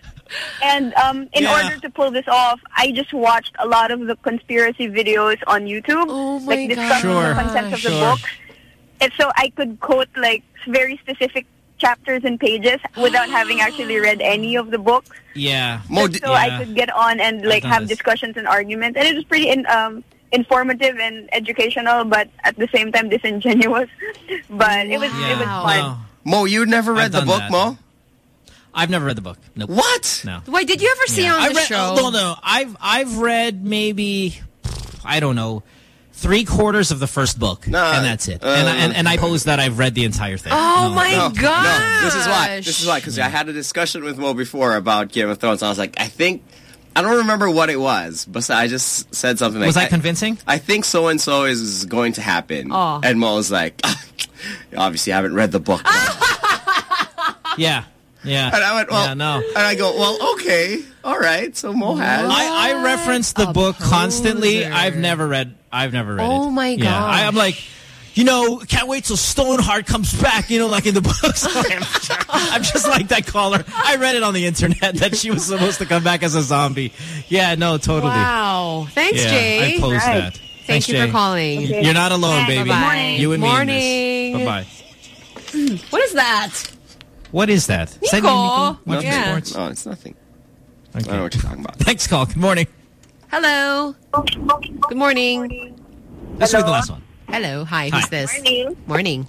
And um, in Yeah. order to pull this off, I just watched a lot of the conspiracy videos on YouTube, like discussing Sure, the content of the sure. books. And so I could quote like very specific chapters and pages without having actually read any of the books. Yeah. Just so I could get on and like have discussions and arguments, and it was pretty in, um, informative and educational, but at the same time disingenuous. But it was it was fun. Mo, you never read the book, that. Mo? I've never read the book. Nope. What? No. Wait, did you ever see Yeah. on I the read, show? No, no. I've I've read maybe I don't know three quarters of the first book, and that's it. and, I, and and I pose that I've read the entire thing. Oh my no, god! No, this is why. This is why because I had a discussion with Mo before about Game of Thrones. I was like, I think I don't remember what it was, but I just said something like, Was that convincing? I think so and so is going to happen. Oh. And Mo was like, obviously, I haven't read the book. Yeah. Yeah. And I went, well, yeah, no. and I go, well, okay, all right. So Mo has. I, I reference the book constantly. I've never read. I've never read oh it. Oh my Yeah, I, I'm like, you know, can't wait till Stoneheart comes back. You know, like in the books. I'm just like that caller. I read it on the internet that she was supposed to come back as a zombie. Yeah, no, totally. Wow. Thanks, yeah, Jay. I posed Right. that. Thank Thanks, you for calling. Okay. You're not alone, Bye. baby. Bye-bye. You and Morning. me in this. Bye bye. What is that? What is that? Is that you, Nico. Nico? Watching Yeah. sports? No, it's nothing. Okay. I don't know what you're talking about. Thanks, call. Good morning. Hello. Good morning. This will be the last one. Hello. Hi. Hi. Who's this? Morning. Morning.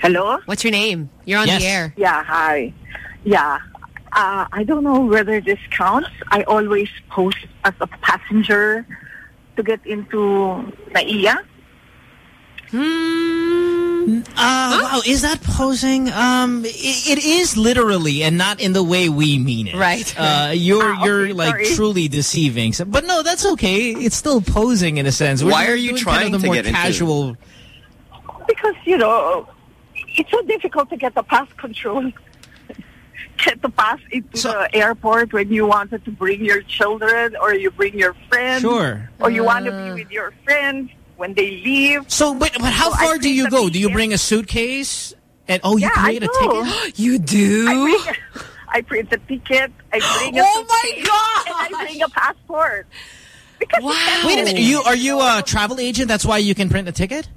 Hello? What's your name? You're on Yes. the air. Yeah, hi. Yeah. Uh, I don't know whether this counts. I always post as a passenger to get into NAIA. Uh, Wow, is that posing? Um, it, it is literally, and not in the way we mean it. Right. Uh, you're Ah, you're okay, like sorry. truly deceiving. So, but no, that's okay. It's still posing in a sense. We're- Why are you trying kind of the to more get into it? casual? Because, you know, it's so difficult to get the pass control. Get the pass into the airport when you wanted to bring your children or you bring your friends. Sure. Or you want to Uh. be with your friends when they leave. So, but but how So I far do you go? Do you bring a suitcase? And oh, you Yeah, create I a do. ticket. you do. I bring, I print the ticket. I bring a Oh my god! And I bring a passport. Because wow. Wait a minute. You are you a travel agent? That's why you can print a ticket.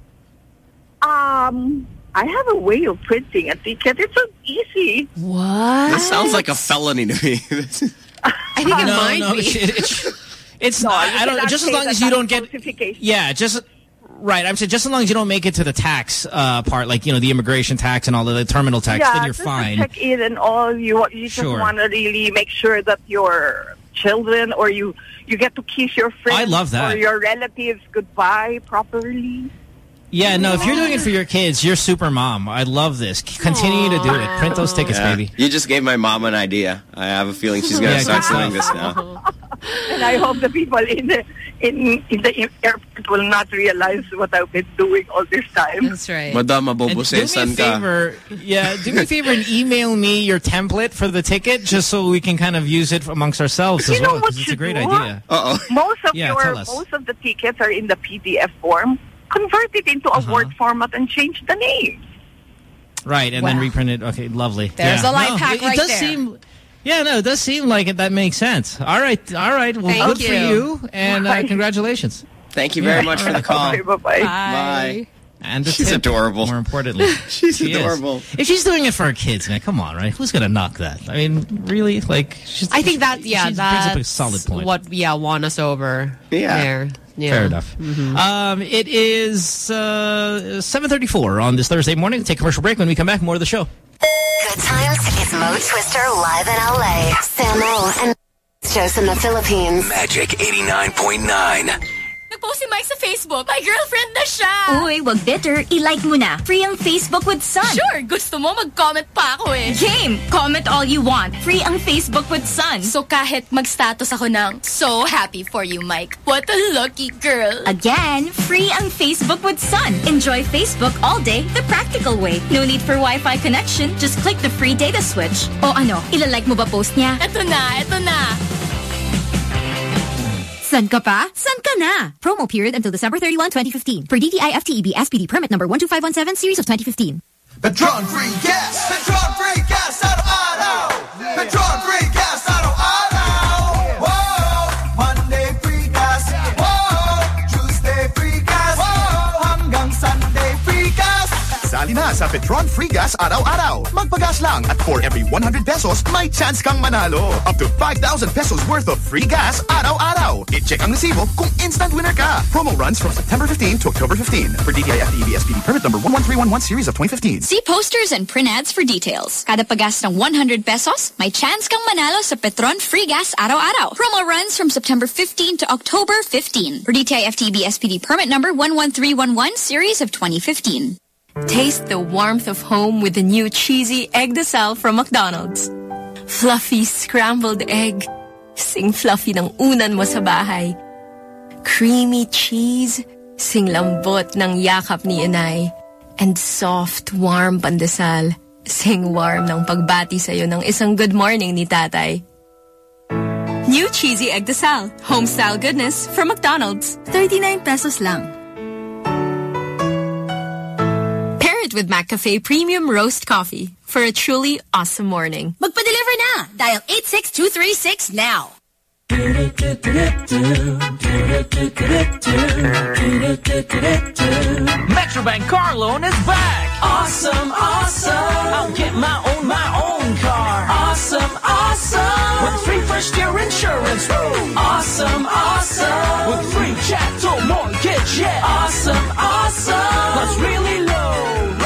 Um, I have a way of printing a ticket. It's so easy. What? This sounds like a felony to me. I think it no, might no, be. It, it, it's No, not. I don't. Just as long as you don't get. Yeah, just right. I'm saying just as long as you don't make it to the tax uh, part, like you know the immigration tax and all of the terminal tax, yeah, then you're fine. to check in and all. You you just Sure. want to really make sure that your children or you you get to kiss your friends I love that. or your relatives goodbye properly. Yeah, no. If you're doing it for your kids, you're super mom. I love this. Continue to do it. Print those tickets, Yeah. baby. You just gave my mom an idea. I have a feeling she's going to Yeah, start selling this now. And I hope the people in the in in the airport will not realize what I've been doing all this time. That's right. Madam, And do me a mabobosesan ka. favor, yeah, do me a favor and email me your template for the ticket, just so we can kind of use it amongst ourselves You as know well. what Because it's a great do? idea. Uh-oh. Most of Yeah, your most of the tickets are in the PDF form. Convert it into a Uh-huh. Word format and change the name. Right, and then Wow. reprint it. Okay, lovely. There's yeah. a life No, hack it, it does there. seem. Yeah, no, it does seem like it. That makes sense. All right, all right. Well, Thank good for you. you, and uh, congratulations. Thank you very Yeah. much for the call. Okay, bye-bye. Bye. And the She's tip, adorable. More importantly, She's She is. adorable. If she's doing it for her kids, man, come on, right? Who's gonna knock that? I mean, really? Like, she's, I think that yeah, she brings that's up a solid point. what yeah won us over. Yeah. There. Yeah. Fair enough. Um, it is uh, 7.34 on this Thursday morning. Take a commercial break. When we come back, more of the show. Good times is Mo Twister live in LA. Samo and shows in the Philippines. Magic 89.9. Nag-post si Mike sa Facebook. My girlfriend na siya. Uy, wag bitter. I-like mo na. Free ang Facebook with Sun. Sure, gusto mo mag-comment pa ako eh. Game! Comment all you want. Free ang Facebook with Sun. So kahit mag-status ako ng so happy for you, Mike. What a lucky girl. Again, free ang Facebook with Sun. Enjoy Facebook all day the practical way. No need for Wi-Fi connection. Just click the free data switch. O ano, ilalike mo ba post niya? Eto na, eto na. San ka pa? San ka na? Promo period until December 31, 2015. For DTI FTEB SPD permit number 12517 series of 2015. Petron free gas! Petron free gas! Araw-araw! Petron free Sali na sa Petron Free Gas araw-araw. Magpagas lang at for every 100 pesos, may chance kang manalo. Up to 5,000 pesos worth of free gas araw-araw. I-check ang resibo kung instant winner ka. Promo runs from September 15 to October 15 for DTI FTEB SPD permit number 11311 series of 2015. See posters and print ads for details. Kada pagas ng 100 pesos, may chance kang manalo sa Petron Free Gas araw-araw. Promo runs from September 15 to October 15. For DTI FTB SPD permit number 11311 series of 2015. Taste the warmth of home with the new cheesy egg desal from McDonald's. Fluffy scrambled egg. Sing fluffy ng unan mo sa bahay. Creamy cheese. Sing lambot ng yakap ni inay. And soft, warm pandesal. Sing warm ng pagbati sa'yo ng isang good morning ni tatay. New cheesy egg desal. Home-style goodness from McDonald's. 39 pesos lang. It with McCafe Premium Roast Coffee for a truly awesome morning. Magpa-deliver na! Dial 86236 now. Metrobank car loan is back. Awesome, awesome. I'll get my own, my own car. Awesome, awesome. With free first year insurance. Woo. Awesome, awesome. With free chattel mortgage. Yeah. Awesome, awesome. Plus really low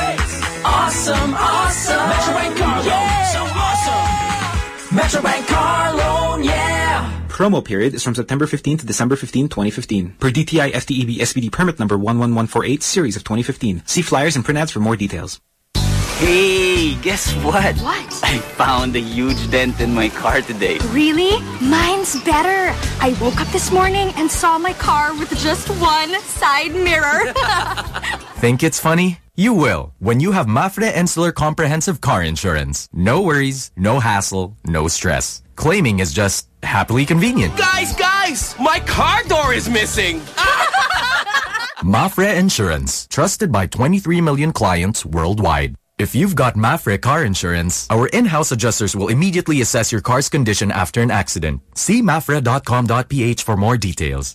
rates. Awesome, awesome. Metrobank car loan. So awesome. Metrobank car loan. Yeah. Promo period is from September 15 to December 15, 2015. Per DTI FTEB SPD permit number 11148 series of 2015. See flyers and print ads for more details. Hey, guess what? What? I found a huge dent in my car today. Really? Mine's better. I woke up this morning and saw my car with just one side mirror. Think it's funny? You will when you have MAPFRE Insular Comprehensive Car Insurance. No worries, no hassle, no stress. Claiming is just happily convenient. Guys, guys! My car door is missing! MAPFRE Insurance, trusted by 23 million clients worldwide. If you've got MAPFRE car insurance, our in-house adjusters will immediately assess your car's condition after an accident. See mapfre.com.ph for more details.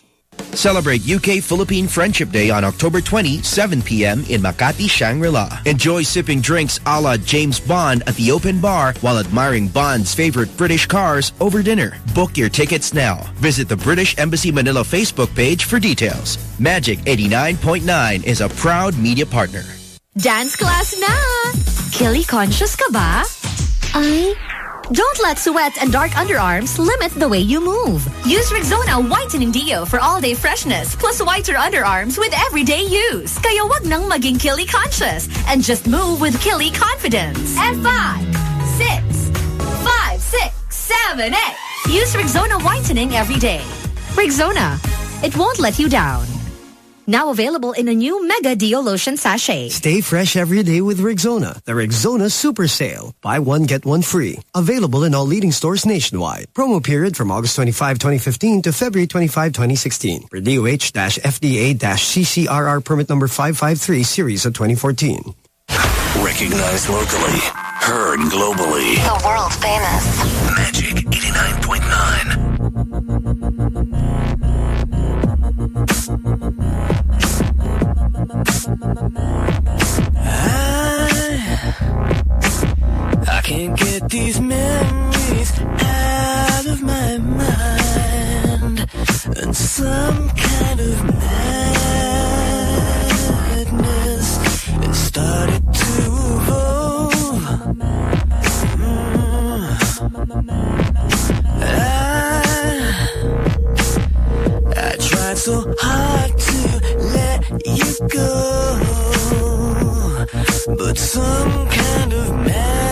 Celebrate UK Philippine Friendship Day on October 20, 7 p.m. in Makati, Shangri-La. Enjoy sipping drinks a la James Bond at the open bar while admiring Bond's favorite British cars over dinner. Book your tickets now. Visit the British Embassy Manila Facebook page for details. Magic 89.9 is a proud media partner. Dance class na! Killy conscious ka ba? Ay, don't let sweat and dark underarms limit the way you move. Use Rexona Whitening Deo for all-day freshness plus whiter underarms with everyday use. Kaya wag nang maging Killy conscious and just move with Killy confidence. And five, six, five, six, seven, eight. Use Rexona Whitening every day. Rexona, it won't let you down. Now available in a new Mega Deo Lotion Sachet. Stay fresh every day with Rexona. The Rexona Super Sale. Buy one, get one free. Available in all leading stores nationwide. Promo period from August 25, 2015 to February 25, 2016. For DOH-FDA-CCRR permit number 553 series of 2014. Recognized locally, heard globally. The world famous. Magic 89.9. I can't get these memories out of my mind. And some kind of madness started to evolve. Mm. I, I tried so hard go, but some kind of magic.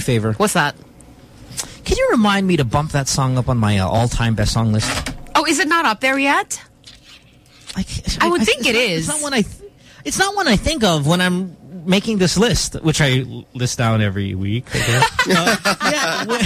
A favor? What's that? Can you remind me to bump that song up on my uh, all-time best song list? Oh, is it not up there yet? I, would think it not- is. It's not one I. th- It's not one I think of when I'm making this list, which I list down every week. I guess. Uh, yeah, when,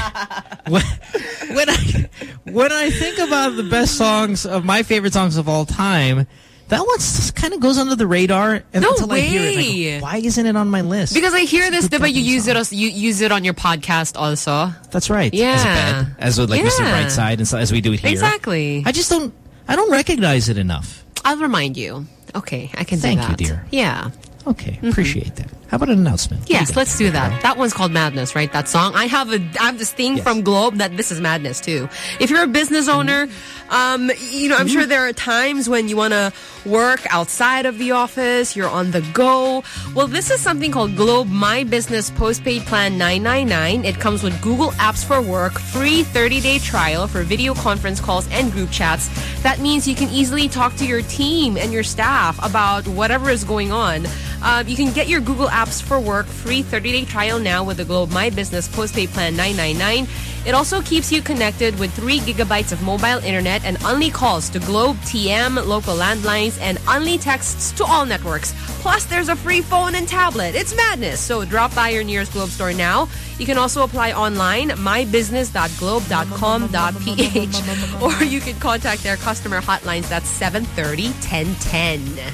when, when I when I think about the best songs of my favorite songs of all time, that one kind of goes under the radar and No until I hear it. I go, Why isn't it on my list? Because I hear this, but you use it you use it on your podcast also. That's right. Yeah. As a bed, as with like Mr. Yeah. Brightside and so, as we do it here. Exactly. I just don't. I don't recognize it enough. I'll remind you. Okay, I can Thank do you, dear. Yeah. Okay, mm-hmm. appreciate that. How about an announcement? Yes, let's do that. That one's called Madness, right? That song. I have a I have this thing from Globe that this is madness too. If you're a business owner, um, you know, I'm sure there are times when you want to work outside of the office, you're on the go. Well, this is something called Globe My Business Postpaid Plan 999. It comes with Google Apps for Work, free 30-day trial for video conference calls and group chats. That means you can easily talk to your team and your staff about whatever is going on. Uh, you can get your Google Apps for Work free 30-day trial now with the Globe My Business Postpaid Plan 999. It also keeps you connected with 3 gigabytes of mobile internet and only calls to Globe, TM, local landlines, and only texts to all networks. Plus, there's a free phone and tablet. It's madness. So drop by your nearest Globe store now. You can also apply online, mybusiness.globe.com.ph, or you can contact their customer hotlines. That's 730 1010.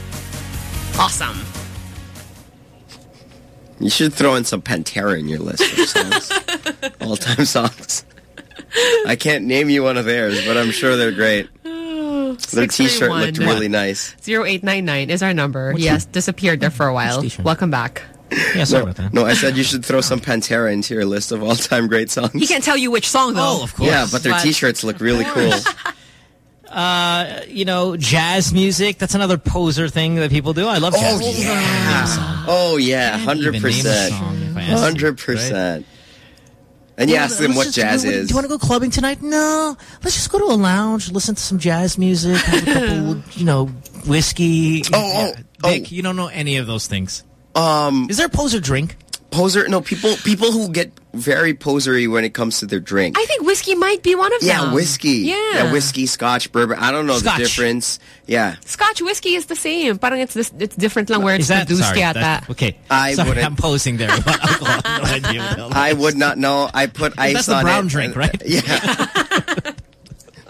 Awesome. You should throw in some Pantera in your list of songs. All-time songs. I can't name you one of theirs, but I'm sure they're great. Their T-shirt looked 631. really nice. 0899 is our number. yes, disappeared there for a while. Welcome back. Yeah, sorry about that. No, I said you should throw oh. some Pantera into your list of all-time great songs. He can't tell you which song though. Oh, of course. Yeah, but their T-shirts look really cool. Uh, you know, jazz music. That's another poser thing that people do. I love jazz Oh music. yeah. Oh yeah, Can't hundred even name a percent, song if I asked you, hundred percent. And you Yeah, ask them what jazz is. Do you want to go clubbing tonight? No. Let's just go to a lounge, listen to some jazz music, have a couple, you know, whiskey. Oh, oh, Vic, you don't know any of those things. Um, is there a poser drink? Poser? No, people people who get very posery when it comes to their drink. I think whiskey might be one of yeah, them. Yeah, whiskey. Yeah. whiskey, Scotch, bourbon. I don't know Scotch. the difference. Yeah. Scotch whiskey is the same. Parang it's this, it's different lang where it's Is that produced sorry, at that- that. Okay. I Sorry, wouldn't- I'm posing there. about alcohol. No idea what the hell I would not know. I put ice That's the brown it drink, right? Yeah.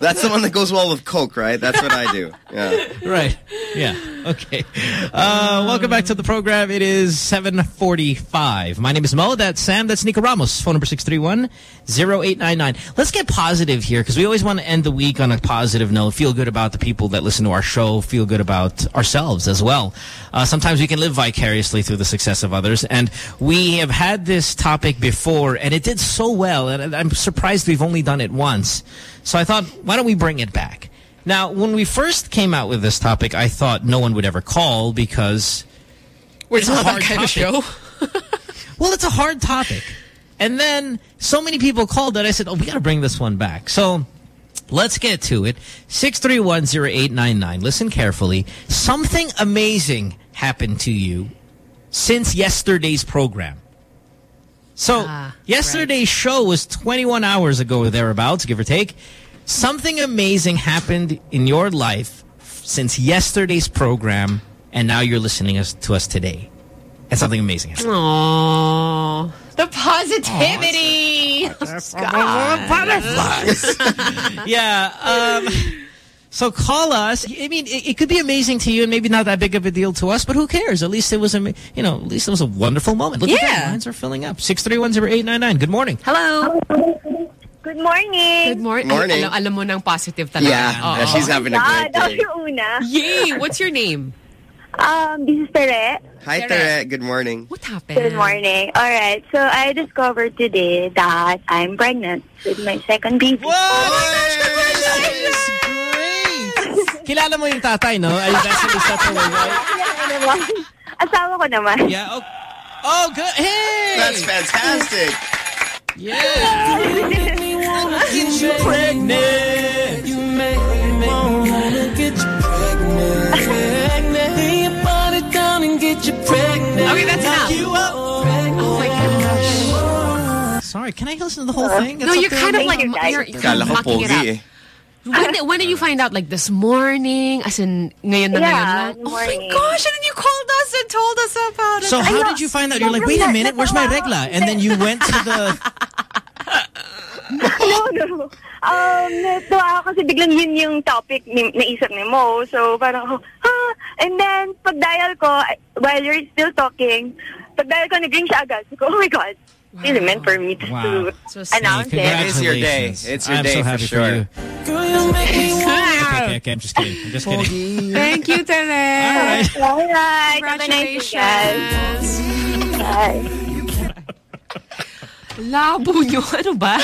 That's the one that goes well with Coke, right? That's what I do. Yeah. Right. Yeah. Okay. Uh, welcome back to the program. It is 745. My name is Mo. That's Sam. That's Nico Ramos. Phone number 631-0899. Let's get positive here because we always want to end the week on a positive note. Feel good about the people that listen to our show. Feel good about ourselves as well. Uh, sometimes we can live vicariously through the success of others. And we have had this topic before and it did so well. And I'm surprised we've only done it once. So I thought, why don't we bring it back? Now, when we first came out with this topic, I thought no one would ever call because it's a not that hard kind of topic. well, it's a hard topic. And then so many people called that I said, oh, we got to bring this one back. So let's get to it. 6310899. Listen carefully. Something amazing happened to you since yesterday's program. So yesterday's show was 21 hours ago or thereabouts, give or take. Something amazing happened in your life since yesterday's program, and now you're listening us, to us today. And something amazing happened. Aww. The positivity. Butterflies. yeah. Um, so call us. I mean, it, it could be amazing to you and maybe not that big of a deal to us, but who cares? At least it was, a, you know, at least it was a wonderful moment. Look at that. Yeah. Lines are filling up. 6310899. Good morning. Hello. Good morning. Good morning. Morning. Alam, alam mo ng positive talaga. Yeah, Oo. yeah, she's having a great day. yung una. Yay! What's your name? Um, this is Tere. Hi, Tere. Good morning. What happened? Good morning. All right. So I discovered today that I'm pregnant with my second baby. Kilala mo yung tatay, no? Ay, that's, is that the way, right? Kilala ko naman. Asawa ko naman. Yeah. Oh, oh good. Hey! That's fantastic. Yeah. Get you pregnant. You make me wanna get you pregnant. Pregnant. Lay your body down and get you pregnant. Okay, that's enough. You up. Oh my gosh. Sorry, can I listen to the whole uh, thing? No, you're kind of like you, guys. you're, you're Kala ko mucking it up. Eh. Pogi eh. When, when did you find out? Like this morning? As in, ngayon na Yeah, ngayon lang? Oh my gosh, and then you called us and told us about it. So how know. did you find out? You're like, wait a minute, where's my regla? And then you went to the... no, no. Um, natuwa ako kasi biglang yun yung topic ni, naisip ni Mo. So, parang, oh, ah. And then, pag-dial ko, while you're still talking, pag-dial ko, nag-ring siya agad. So, oh my God. Really meant for me to, Wow. to announce it. It is your day. It's your I'm day so for happy sure. you. Girl, you make me. Okay, okay, okay, I'm just kidding. I'm just kidding. Thank you, Tere. All right. All right. Have a nice day, guys. Congratulations. Bye. Labo nyo. Ano ba?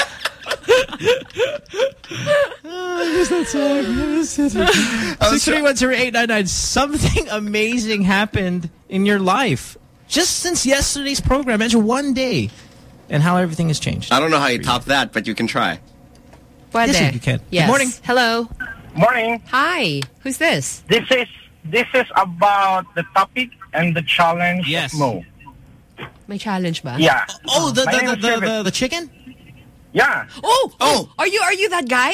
Six oh, oh three one zero eight nine nine. Something amazing happened in your life just since yesterday's program. Imagine one day, and how everything has changed. I don't know how you top that, but you can try. Pwede. Yes, you can. Good Yes. morning. Hello. Morning. Hi. Who's this? This is this is about the topic and the challenge. Yes. Mo. May challenge ba? Yeah. Oh, the the the, the, the, the chicken. Yeah. Oh, oh, are you are you that guy?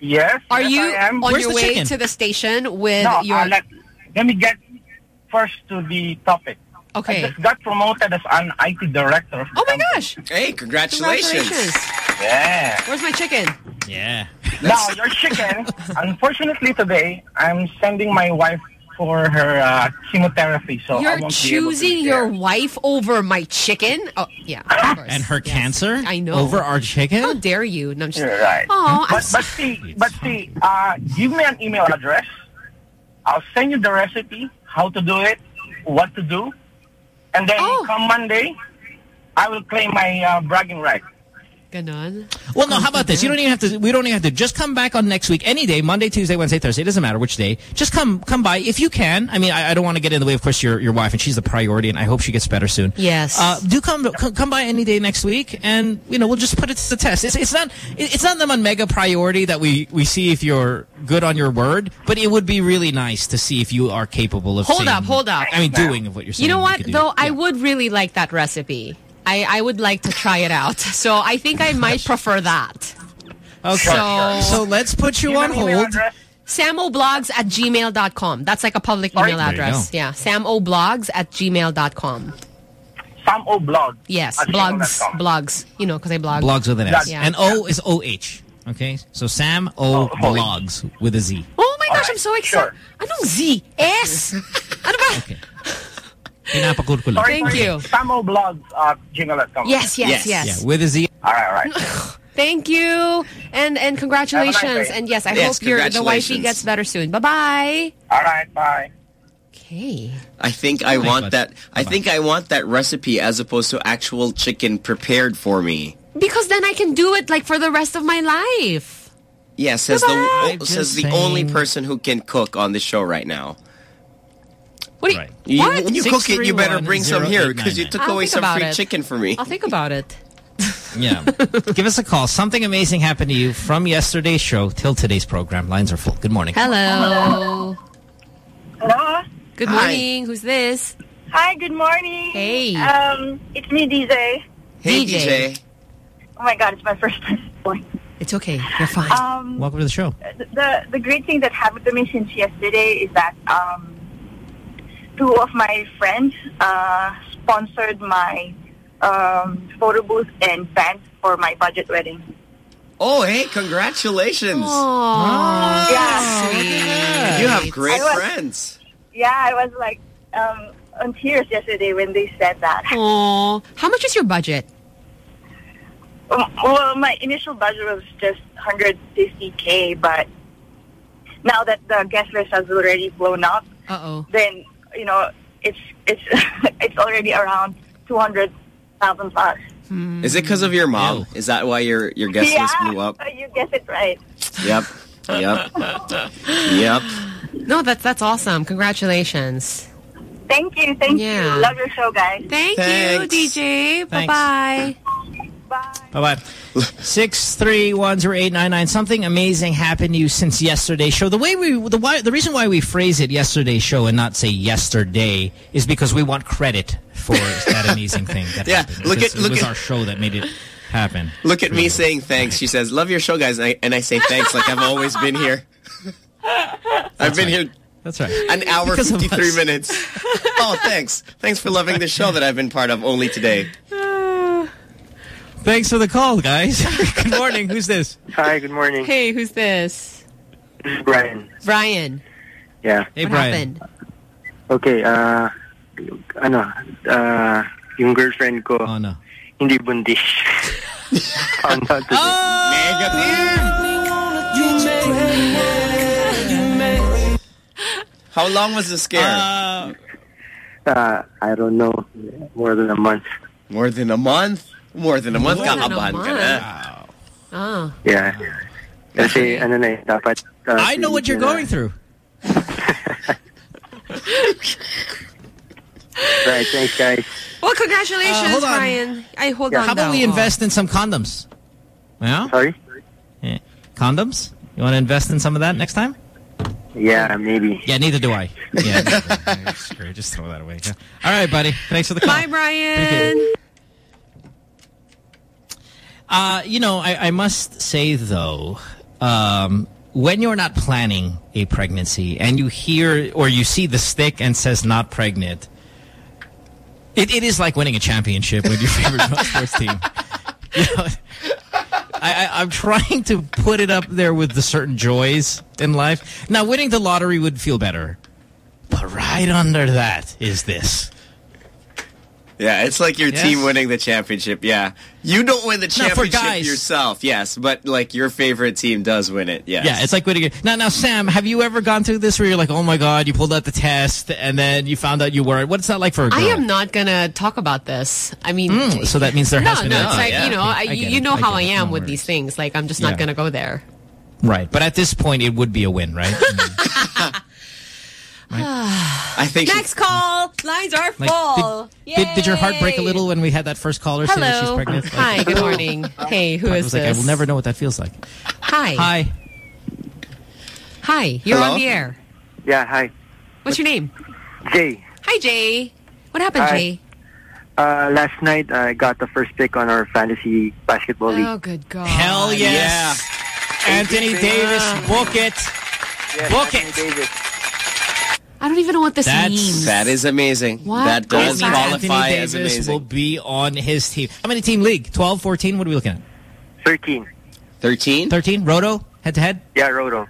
Yes. Are yes, you I am. on Where's your way chicken? to the station with no, your? uh, let, let me get first to the topic. Okay. I just got promoted as an IT director. of the Oh my gosh! Hey, congratulations. Congratulations! Yeah. Where's my chicken? Yeah. Now your chicken. unfortunately today, I'm sending my wife for her uh, chemotherapy, so I You're won't be able to choosing your there. wife over my chicken? Oh, yeah. of course. And her cancer? I know. Over our chicken? How dare you? No, I'm just, You're right. Aw, I'm but, but see, but see, uh, give me an email address. I'll send you the recipe, how to do it, what to do, and then Oh. come Monday, I will claim my uh, bragging right. Ganon. Well, no, how about this? You don't even have to, we don't even have to, just come back on next week, any day, Monday, Tuesday, Wednesday, Thursday, it doesn't matter which day. Just come, come by if you can. I mean, I, I don't want to get in the way, of course, your, your wife, and she's the priority, and I hope she gets better soon. Yes. Uh, do come, come by any day next week, and, you know, we'll just put it to the test. It's, it's not, it's not the mega priority that we, we see if you're good on your word, but it would be really nice to see if you are capable of Hold saying- up, hold up. I mean, doing of what you're saying. You know what, do. though? I would really like that recipe. I, I would like to try it out. So I think I might prefer that. Okay. So, So let's put you Give on me an email hold. samoblogs at gmail.com. That's like a public email There you address. go. Yeah, samoblogs at gmail.com. Sam O blog. Yes, blogs, blogs. You know, because I blog. Blogs with an S. Yeah. And O is O-H. Okay? So Sam O Blogs oh, with a Z. Oh my gosh, I'm so excited. I Anong Z? S? ano ba? Pinapakul ko lang. Sorry, Thank sorry. you. Sam O blog at gmail.com. Yes, yes, yes. Yeah, with a Z. All right, all right. Thank you. And and congratulations. day. And yes, I Yes, hope your the wifey gets better soon. Bye-bye. all right, bye. Okay. I think I Thanks, want bud. that. I think I want that recipe as opposed to actual chicken prepared for me. Because then I can do it like for the rest of my life. Yes, says Bye-bye. the says the Just only person who can cook on the show right now. What do you, Right. You, What? When you cook it, you better bring some here because you took I'll away some free it. chicken for me. I'll think about it. Yeah. Give us a call. Something amazing happened to you from yesterday's show till today's program. Lines are full. Good morning. Hello. Hello. Good Hi. morning. Who's this? Hi, good morning. Hey. Um, it's me, DJ. Hey, DJ. DJ. Oh my God, it's my first time. It's okay. You're fine. Um, Welcome to the show. the the great thing that happened to me since yesterday is that um, two of my friends uh, sponsored my um, photo booth and band for my budget wedding. Oh, hey, congratulations. Aww. Yeah. Sweet. You have great was- friends. Yeah, I was like um, on tears yesterday when they said that. Aw. How much is your budget? Um, well, my initial budget was just 150k, but now that the guest list has already blown up, Uh-oh. then you know it's it's it's already around 200,000 plus. Hmm. Is it because of your mom? Ew. Is that why your your guest yeah, list blew up? you guessed it right. Yep. Yep. yep. No, that's that's awesome. Congratulations. Thank you, thank Yeah. you. Love your show, guys. Thank Thanks. you, DJ. Bye-bye. Bye. Bye-bye. 6310899. Something amazing happened to you since yesterday's show. The way we, the why, the reason why we phrase it yesterday's show and not say yesterday is because we want credit for that amazing thing that Yeah, happened. look at- look it was at- our show that made it happen. Look at me saying thanks. She says, "Love your show, guys," and I, and I say thanks like I've always been here. I've been here That's right. an hour Because fifty three minutes. Oh, thanks. Thanks for loving the show that I've been part of only today. Thanks for the call, guys. Good morning. Who's this? Hi, good morning. Hey, who's this? This is Brian. Brian. Yeah. Hey, what Brian. happened? Okay, uh, ano, uh, yung girlfriend ko, Oh, no. hindi buntis. Found out today. How long was the scare? Uh, Uh, I don't know, more than a month. More than a month? More than a month? More than a Kakabahan ka na. Oh. Yeah. Kasi, ano na eh, dapat... Uh, I know what you're na- going through. Right, thanks, guys. Well, congratulations, Uh, hold on. Brian. I hold Yeah. on. How about though. we Oh. invest in some condoms? Yeah? Sorry? Yeah. Condoms? You want to invest in some of that next time? Yeah, maybe. Yeah, neither do I. Yeah. neither. Screw it, Just throw that away. Yeah. All right, buddy. Thanks for the call. Bye, Brian. Uh, you know, I, I must say, though, um, when you're not planning a pregnancy and you hear or you see the stick and says not pregnant, it, it is like winning a championship with your favorite sports team. You know, I, I'm trying to put it up there with the certain joys in life. Now, winning the lottery would feel better. But right under that is this. Yeah, it's like your Yes. team winning the championship. Yeah. You don't win the championship guys. yourself, yes, but like your favorite team does win it. Yes. Yeah, it's like winning. a- Now, now, Sam, have you ever gone through this where you're like, oh my god, you pulled out the test and then you found out you weren't? What's that like for a girl? I am not gonna talk about this. I mean, Mm, so that means there no, has been no. a- It's Oh, like yeah. you know, I, I you know I how get I am No with worries. these things. Like I'm just Yeah. not gonna go there. Right, but at this point, it would be a win, right? I think Next call. Lines are Like, full. did, did, did your heart break a little when we had that first caller say that she's pregnant? Like- Hi. Good morning. Hey, who I is was like, I will never know what that feels like. Hi. Hi. Hi. You're Hello? on the air. Yeah, hi. What's your name? Jay. Hi, Jay. What happened, Hi. Jay? Uh, last night, I got the first pick on our fantasy basketball league. Oh, good God. Hell yes. Anthony Davis, book it. book it. I don't even know what this That's- means. That is amazing. What? That does That means qualify Anthony as Davis amazing. will be on his team. How many team league? 12, 14? What are we looking at? 13. 13? 13? Roto? Head to head? Yeah, Roto.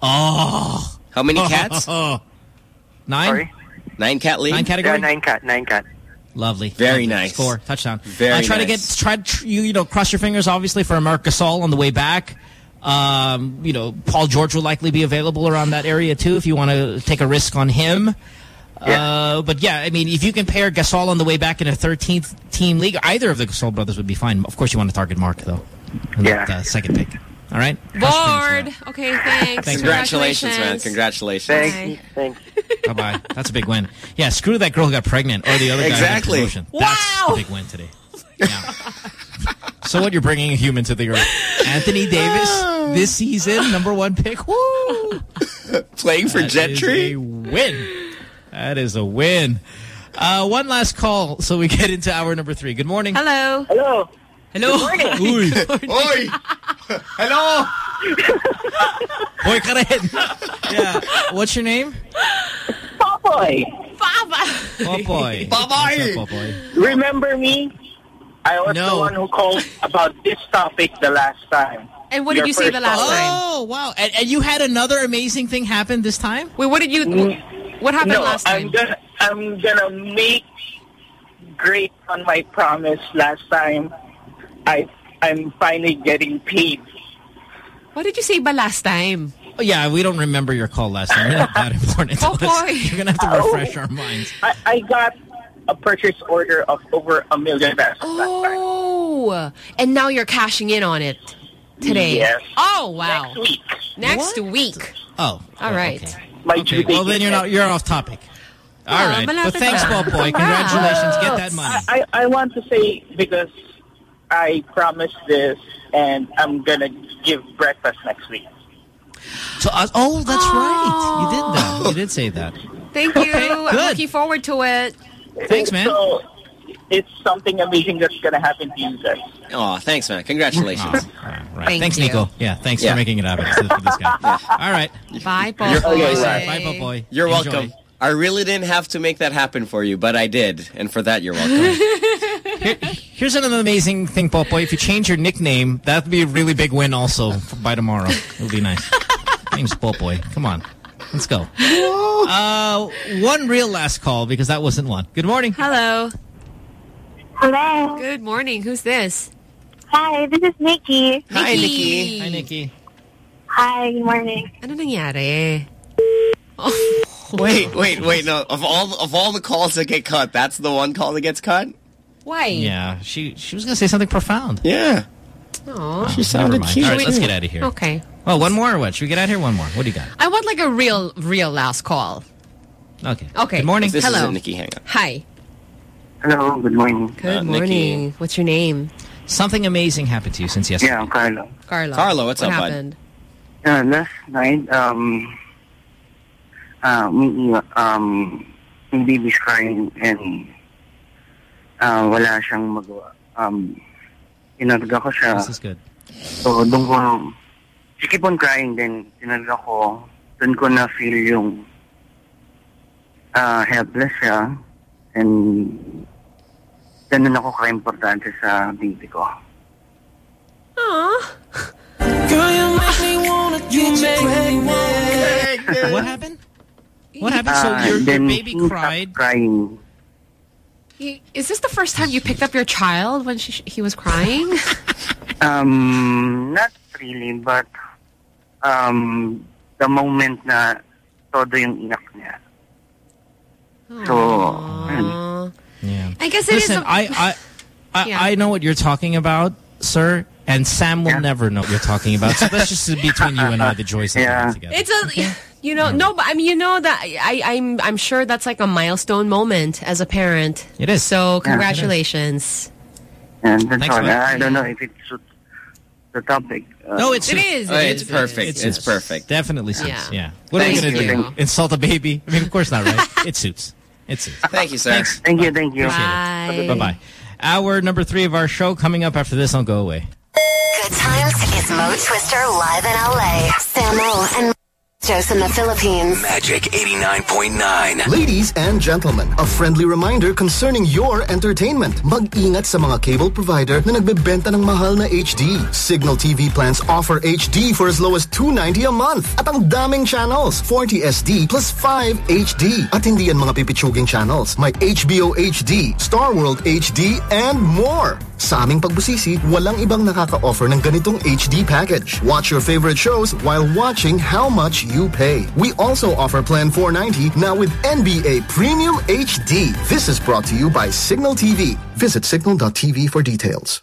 Oh. How many cats? Nine? Sorry? Nine cat league? Nine category? Yeah, nine cat, nine cat. Lovely. Very Lovely. nice. Score. Touchdown. Very uh, try to get, try to, you, you know, cross your fingers, obviously, for Marc Gasol on the way back. Um, you know, Paul George will likely be available around that area, too, if you want to take a risk on him. Uh, but yeah, I mean, if you can pair Gasol on the way back in a 13th team league, either of the Gasol brothers would be fine. Of course, you want to target Mark, though. Yeah. That, uh, second pick. All right? Cross your fingers Bored. Okay, thanks. Thanks. Congratulations, man. Congratulations. Thanks. Thanks. Bye-bye. That's a big win. Yeah, screw that girl who got pregnant or the other guy Exactly. promotion. That's a big win today. Yeah. so what, you're bringing a human to the earth. Anthony Davis, this season, number one pick. Woo! Playing for That is Gentry? a win. That is a win. Uh, one last call so we get into hour number three. Good morning. Hello. Hello. Hello. Uy. Oi! Hello! Hoy ka rin. Yeah. What's your name? Popoy, Papa. Popoy. Popoy. Popoy? remember me? I was No. the one who called about this topic the last time. And what did Your you say the last call. time? Oh, wow. And, and you had another amazing thing happen this time? Wait, what did you? Mm. What happened no, last time? I'm gonna I'm gonna make great on my promise last time. I I'm finally getting paid. What did you say ba last time? Oh, yeah, we don't remember your call last time. You're not that important Oh, boy. You're going to have to refresh oh. our minds. I, I got a purchase order of over a million pesos. Oh, and now you're cashing in on it today. Yes. Oh, wow. Next week. Next week. Oh. All oh. Okay. Okay, well then you're not you're off topic. All Ah, right. malapit But thanks, na. Bob Boy. Congratulations. Get that money. I, I want to say because I promised this and I'm gonna give breakfast next week. So, uh, oh, that's right. You did that. You did say that. Thank you. I'm looking forward to it. Thanks, man. So it's something amazing that's gonna happen to you guys. Oh, thanks, man. Congratulations. Oh, all right. Thank Thanks, you. Nico. Yeah, thanks Yeah. for making it happen for this, for this guy. All right. Bye, Paul. You're- Boy. okay, Bye, Bob Boy. You're Enjoy. welcome. I really didn't have to make that happen for you, but I did. And for that, you're welcome. Here, here's another amazing thing, Popoy. If you change your nickname, that would be a really big win also by tomorrow. It would be nice. Name's Popoy. Come on. Let's go. Uh, one real last call because that wasn't one. Good morning. Hello. Hello. Good morning. Who's this? Hi, this is Nikki. Hi, Nikki. Hi, Nikki. Hi, good morning. Ano nangyari? Wait, wait, wait. No, of all of all the calls that get cut, that's the one call that gets cut. Why? Yeah, she she was going to say something profound. Yeah. Aw. She sounded Never mind. cute. All right, let's get out of here. Okay. Well, one more or what? Should we get out of here? One more. What do you got? I want like a real, real last call. Okay. Okay. Good morning. This Hello. is a Nikki hangout. Hi. Hello, good morning. Good Uh, Nikki. morning. What's your name? Something amazing happened to you since yesterday. Yeah, I'm Carlo. Carlo. Carlo, what's what up, bud? happened? Uh, last night, um, uh, me, um, yung baby's crying and uh, wala siyang magawa. Um, tinarga ko siya. This is good. So, doon ko, she keep on crying, then tinarga ko, doon ko na feel yung uh, helpless siya and ganun ako ka-importante sa baby ko. Aw. Girl, you make me wanna, you make me wanna. What happened? What happened? So Uh, your, your baby cried. crying. He- Is this the first time you picked up your child when she, he was crying? Um, not really, but um, the moment na todo yung iyak niya. So, ayun. Yeah. I guess it is Listen, a- I I I, Yeah. I know what you're talking about, sir, and Sam will never know what you're talking about. So that's just between you and I, the joys that we together. It's a, you know, no, but I mean, you know that I, I'm, I'm sure that's like a milestone moment as a parent. It is. So Yeah. congratulations. And that's Thanks, all. man. I don't know if it suits the topic. Uh, No, it's It is, Oh, it it's is, perfect. It It's suits. perfect. Definitely suits. Yeah. Yeah. What Thank are we you. gonna do? Insult a baby? I mean, of course not, right? it suits. It suits. Thank you, sir. Thanks. Thank you, thank you. Bye. Bye bye. Hour number three of our show coming up after this. I'll go away. Good times is Mo Twister live in LA. Samo and Jose in the Philippines. Magic 89.9. Ladies and gentlemen, a friendly reminder concerning your entertainment. Mag-ingat sa mga cable provider na nagbebenta ng mahal na HD. Cignal TV plans offer HD for as low as $2.90 a month. At ang daming channels, 40 SD plus 5 HD. At hindi yan mga pipitsuging channels. May HBO HD, Star World HD, and more. Sa aming pagbusisi, walang ibang nakaka-offer ng ganitong HD package. Watch your favorite shows while watching how much you pay. We also offer Plan 490 now with NBA Premium HD. This is brought to you by Cignal TV. Visit cignal.tv for details.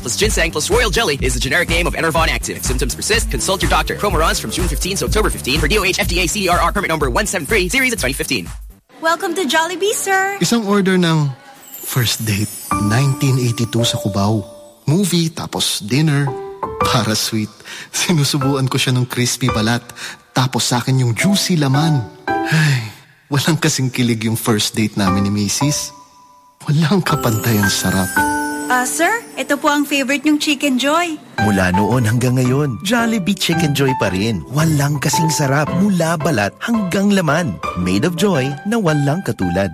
plus ginseng plus royal jelly is the generic name of Enervon Active. If symptoms persist, consult your doctor. Promo runs from June 15 to October 15 for DOH FDA CDRR permit number 173 series of 2015. Welcome to Jollibee, sir. Isang order ng first date, 1982 sa Cubao. Movie, tapos dinner. Para sweet. Sinusubuan ko siya ng crispy balat. Tapos sa akin yung juicy laman. Ay, walang kasing kilig yung first date namin ni Macy's. Walang kapantay ang sarap. Ah, sir, ito po ang favorite niyong Chicken Joy. Mula noon hanggang ngayon, Jollibee Chicken Joy pa rin. Walang kasing sarap mula balat hanggang laman. Made of joy na walang katulad.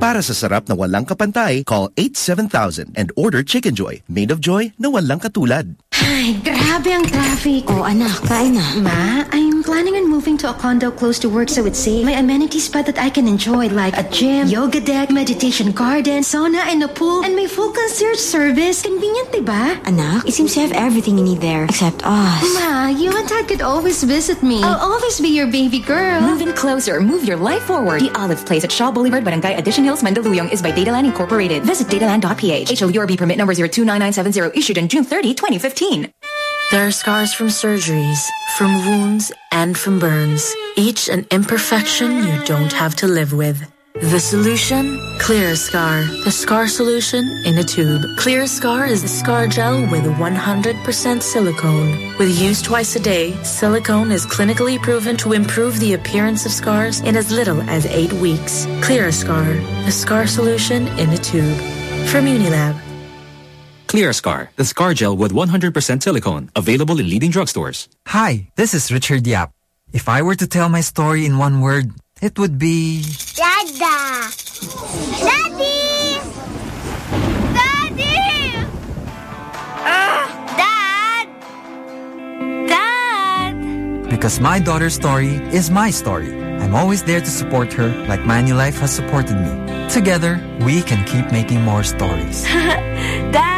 Para sa sarap na walang kapantay, call 87000 and order Chicken Joy. Made of joy na walang katulad. Ay, grabe ang traffic. Oh, anak, kain na. Ma, I'm planning on moving to a condo close to work so it's safe. May amenities pa that I can enjoy like a gym, yoga deck, meditation garden, sauna, and a pool. And may full concierge service. Convenient, diba? Anak, it seems you have everything you need there except us. Ma, you and Dad could always visit me. I'll always be your baby girl. Move in closer. Move your life forward. The Olive Place at Shaw Boulevard, Barangay Addition Hills, Mandaluyong is by Dataland Incorporated. Visit dataland.ph. HLURB permit number 029970 issued on June 30, 2015. There are scars from surgeries, from wounds, and from burns. Each an imperfection you don't have to live with. The solution? Clear Scar. The scar solution in a tube. Clear Scar is a scar gel with 100% silicone. With use twice a day, silicone is clinically proven to improve the appearance of scars in as little as eight weeks. Clear Scar. The scar solution in a tube. From Unilab. Clear Scar, the scar gel with 100% silicone, available in leading drugstores. Hi, this is Richard Yap. If I were to tell my story in one word, it would be Dada! Daddy! Daddy! Ah! Dad! Dad! because my daughter's story is my story. I'm always there to support her like Manulife has supported me. Together, we can keep making more stories. Dad!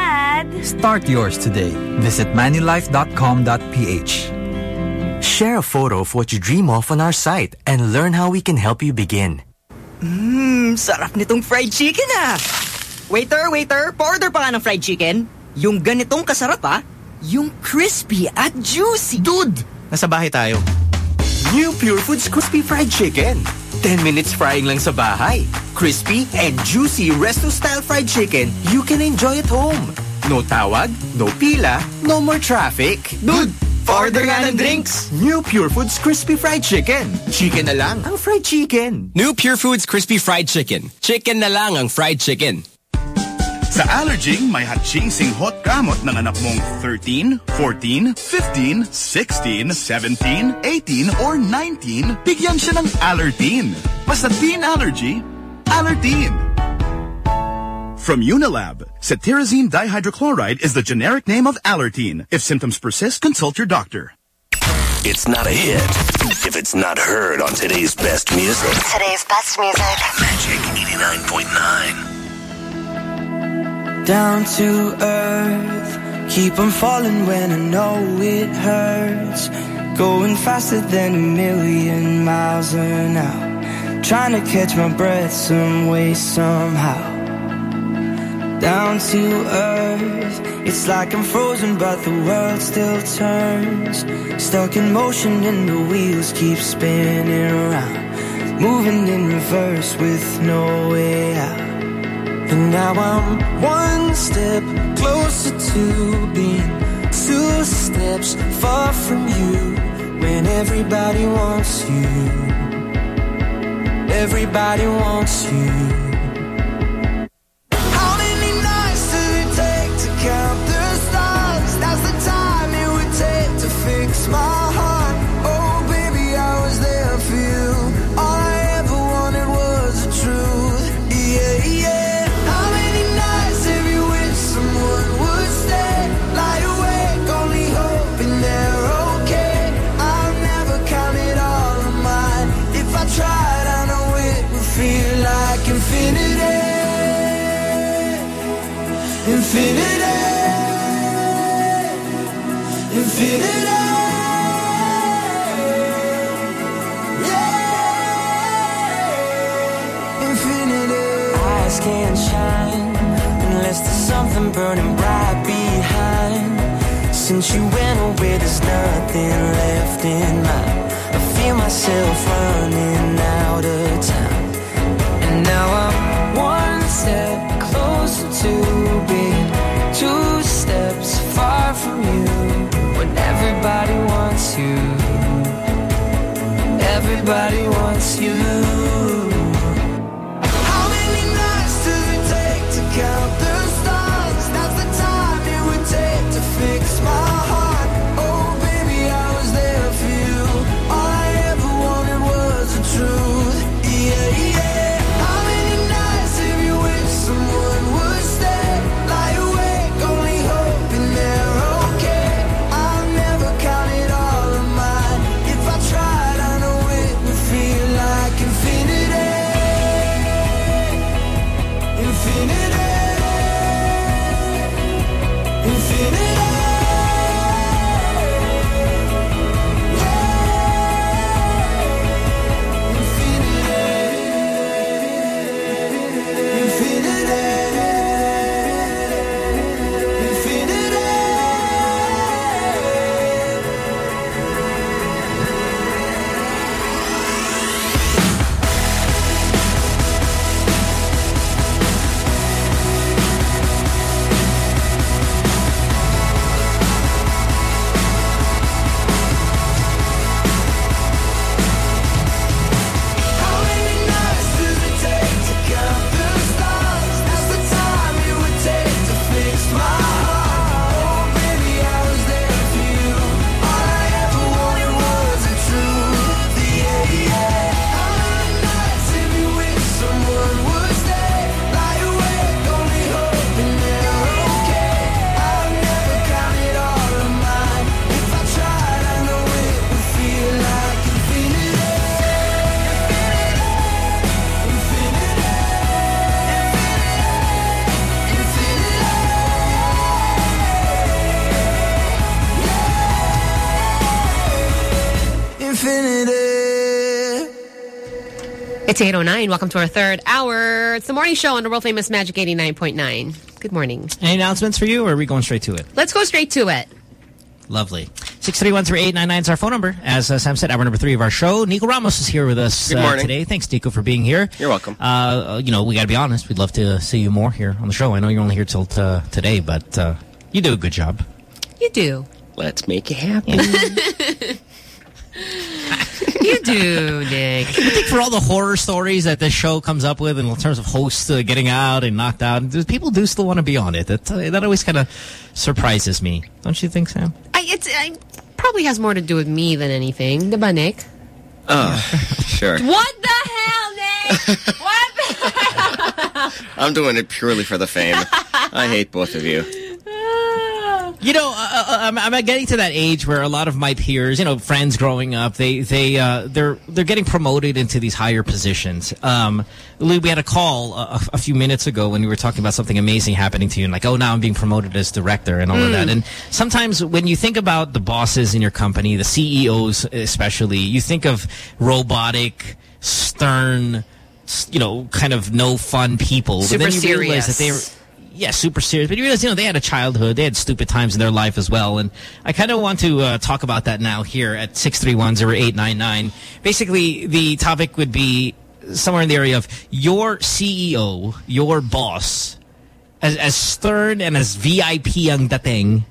Start yours today. Visit manulife.com.ph. Share a photo of what you dream of on our site and learn how we can help you begin. Mmm, sarap nitong fried chicken ah! Waiter, waiter, order pa nga ng fried chicken. Yung ganitong kasarap ah, yung crispy at juicy. Dude! Nasa bahay tayo. New Pure Foods Crispy Fried Chicken. 10 minutes frying lang sa bahay. Crispy and juicy resto-style fried chicken you can enjoy at home. No tawag, no pila, no more traffic. Dude, Order nga ng drinks. New Pure Foods Crispy Fried Chicken. Chicken na lang ang fried chicken. New Pure Foods Crispy Fried Chicken. Chicken na lang ang fried chicken. Sa Allerging, may hot-chasing hot gamot ng anak mong 13, 14, 15, 16, 17, 18, or 19, bigyan siya ng Allertine. Basta teen allergy, Allertine. From Unilab, cetirizine dihydrochloride is the generic name of Allertine. If symptoms persist, consult your doctor. It's not a hit if it's not heard on today's best music. Today's best music. Magic 89.9. down to earth. Keep on falling when I know it hurts. Going faster than a million miles an hour. Trying to catch my breath some way, somehow. Down to earth. It's like I'm frozen, but the world still turns. Stuck in motion, and the wheels keep spinning around. Moving in reverse with no way out. And now I'm one step closer to being two steps far from you when everybody wants you. Everybody wants you. Something burning bright behind. Since you went away, there's nothing left in mine. I feel myself running out of time. And now I'm one step closer to being two steps far from you. When everybody wants you, everybody wants you. It's 8.09. Welcome to our third hour. It's the morning show on the world famous Magic 89.9. Good morning. Any announcements for you, or are we going straight to it? Let's go straight to it. Lovely. 631-3899 is our phone number. As uh, Sam said, hour number three of our show. Nico Ramos is here with us Good uh, today. Thanks, Nico, for being here. You're welcome. Uh, you know, we got to be honest. We'd love to see you more here on the show. I know you're only here till uh, today, but uh, you do a good job. You do. Let's make it happen. you do, Nick. I think for all the horror stories that this show comes up with in terms of hosts uh, getting out and knocked out, people do still want to be on it. That, uh, that always kind of surprises me. Don't you think, Sam? I, it's, I, probably has more to do with me than anything. Diba, Nick? Oh, sure. What the hell, Nick? what the hell? I'm doing it purely for the fame. I hate both of you. You know, uh, uh, I'm, I'm getting to that age where a lot of my peers, you know, friends growing up, they they uh, they're they're getting promoted into these higher positions. Um, Lou, we had a call a, a, few minutes ago when we were talking about something amazing happening to you, and like, oh, now I'm being promoted as director and all mm. of that. And sometimes when you think about the bosses in your company, the CEOs especially, you think of robotic, stern, you know, kind of no fun people. Super but then you serious. realize that they yeah, super serious. But you realize, you know, they had a childhood. They had stupid times in their life as well. And I kind of want to uh, talk about that now here at 6310899. Basically, the topic would be somewhere in the area of your CEO, your boss, as, as stern and as VIP ang dating,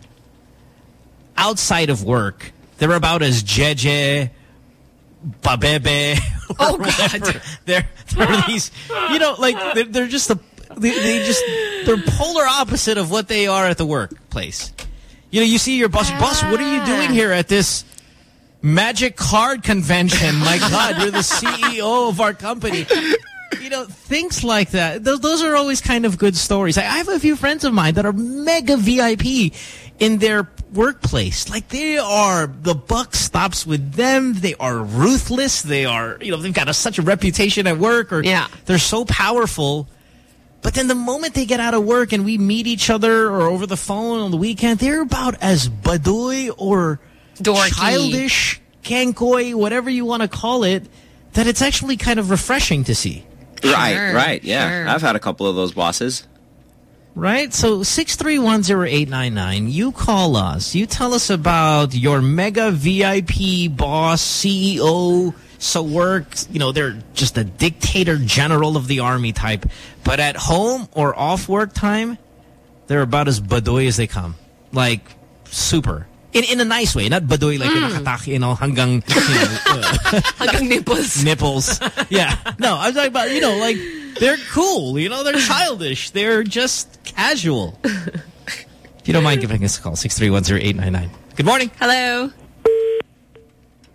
outside of work, they're about as jeje, babebe. Oh, God. They're, they're these, you know, like, they're, they're just the they, they, just they're polar opposite of what they are at the workplace. You know, you see your boss, boss, what are you doing here at this magic card convention? My God, you're the CEO of our company. You know, things like that. Those, those are always kind of good stories. I, I have a few friends of mine that are mega VIP in their workplace. Like they are, the buck stops with them. They are ruthless. They are, you know, they've got a, such a reputation at work or yeah. they're so powerful but then the moment they get out of work and we meet each other or over the phone on the weekend, they're about as badoy or Dorky. childish, kankoi, whatever you want to call it, that it's actually kind of refreshing to see. Right, Sure, right, yeah. sure. I've had a couple of those bosses. Right? So 6310899, you call us. You tell us about your mega VIP boss, CEO, so work, you know, they're just a dictator general of the army type. But at home or off work time, they're about as badoy as they come. Like, super. In in a nice way, not badoy like mm. nakataki, you know, hanggang, you know, uh, hanggang nipples. nipples. Yeah. No, I'm talking about, you know, like, they're cool, you know, they're childish. They're just casual. if you don't mind giving us a call, 6310899. Good morning. Hello.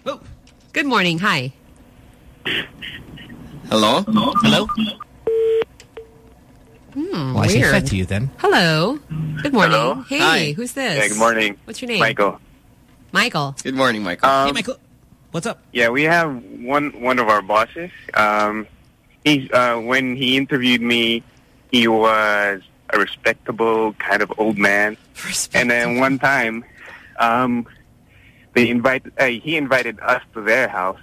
Oh. Good morning. Hi. Hello? Hello? Hmm, Well, I say weird. to you then. Hello. Good morning. Hello? Hey, Hi. who's this? Yeah, good morning. What's your name? Michael. Michael. Good morning, Michael. Um, Hey, Michael. What's up? Yeah, we have one one of our bosses. Um, he's uh, when he interviewed me, he was a respectable kind of old man. Respectable. And then one time, um, they invite uh, he invited us to their house,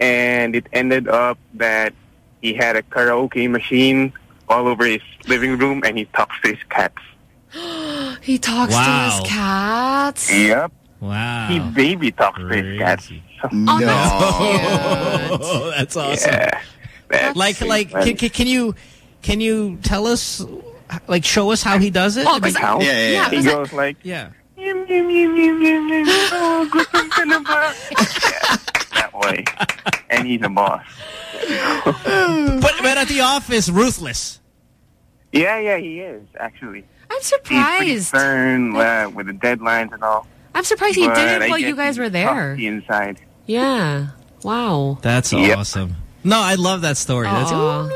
and it ended up that he had a karaoke machine all over his living room, and he talks to his cats. he talks Wow. to his cats. Yep, Wow. he baby talks to his cats. Oh, no. that's Oh, that's awesome. Yeah, that's Like, like, can, can, can you, can you tell us, like, show us how he does it? Oh, like how? Yeah, yeah, yeah. He goes like, yeah. "Yum, yum, yum, yum, yum, yum. Oh, gutom ka na ba?" yeah, that way. And he's a boss. But, but at the office, ruthless. Yeah, yeah, he is actually. I'm He's pretty surprised. stern uh, with the deadlines and all. I'm surprised he But did it I while you guys were there. tough inside. Yeah. Wow. That's Yep. awesome. No, I love that story. That's Aw.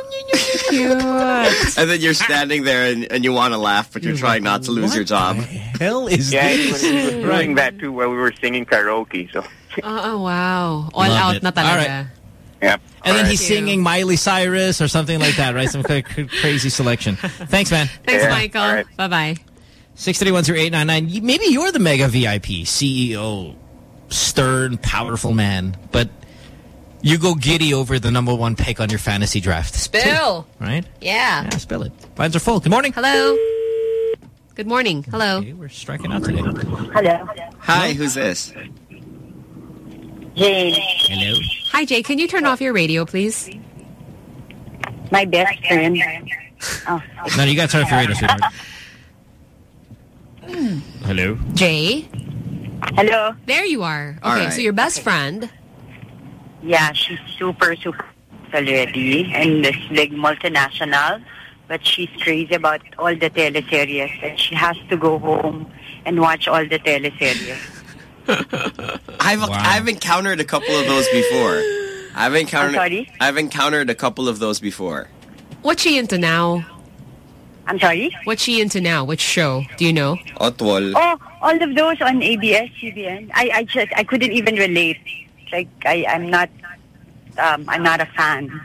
Cute. And then you're standing there and, and you want to laugh, but you're trying not to lose your job. hell is Yeah, he was, this? he was doing that too while we were singing karaoke. So, uh-uh, Oh, wow. All Love out it. na All talaga. yeah. And then Alright. he's singing Miley Cyrus or something like that, right? Some kind of cr- crazy selection. Thanks, man. Thanks, Yeah, Michael. all right. Bye-bye. 6310899. You- Maybe you're the mega VIP, CEO, stern, powerful man, but you go giddy over the number one pick on your fantasy draft. Spill. Bill. Right? Yeah. Yeah, spill it. Lines are full. Good morning. Hello. Good morning. Hello. Okay, we're striking out today. Hello. Hi, who's this? Jane, Hello. Hi, Jay. Can you turn off your radio, please? my best friend. Oh, No, you got to turn off your radio, sweetheart. Hmm. Hello. Jay? Hello. There you are. Okay, right. so your best friend. Yeah, she's super, super already and this big multinational, but she's crazy about all the teleseries and she has to go home and watch all the teleseries. I've I've encountered a couple of those before. I've encountered sorry? I've encountered a couple of those before. What's she into now? I'm sorry? What's she into now? Which show? Do you know? Otwol. Oh, all of those on ABS, CBN. I, I just, I couldn't even relate. Like, I, I'm not, um, I'm not a fan.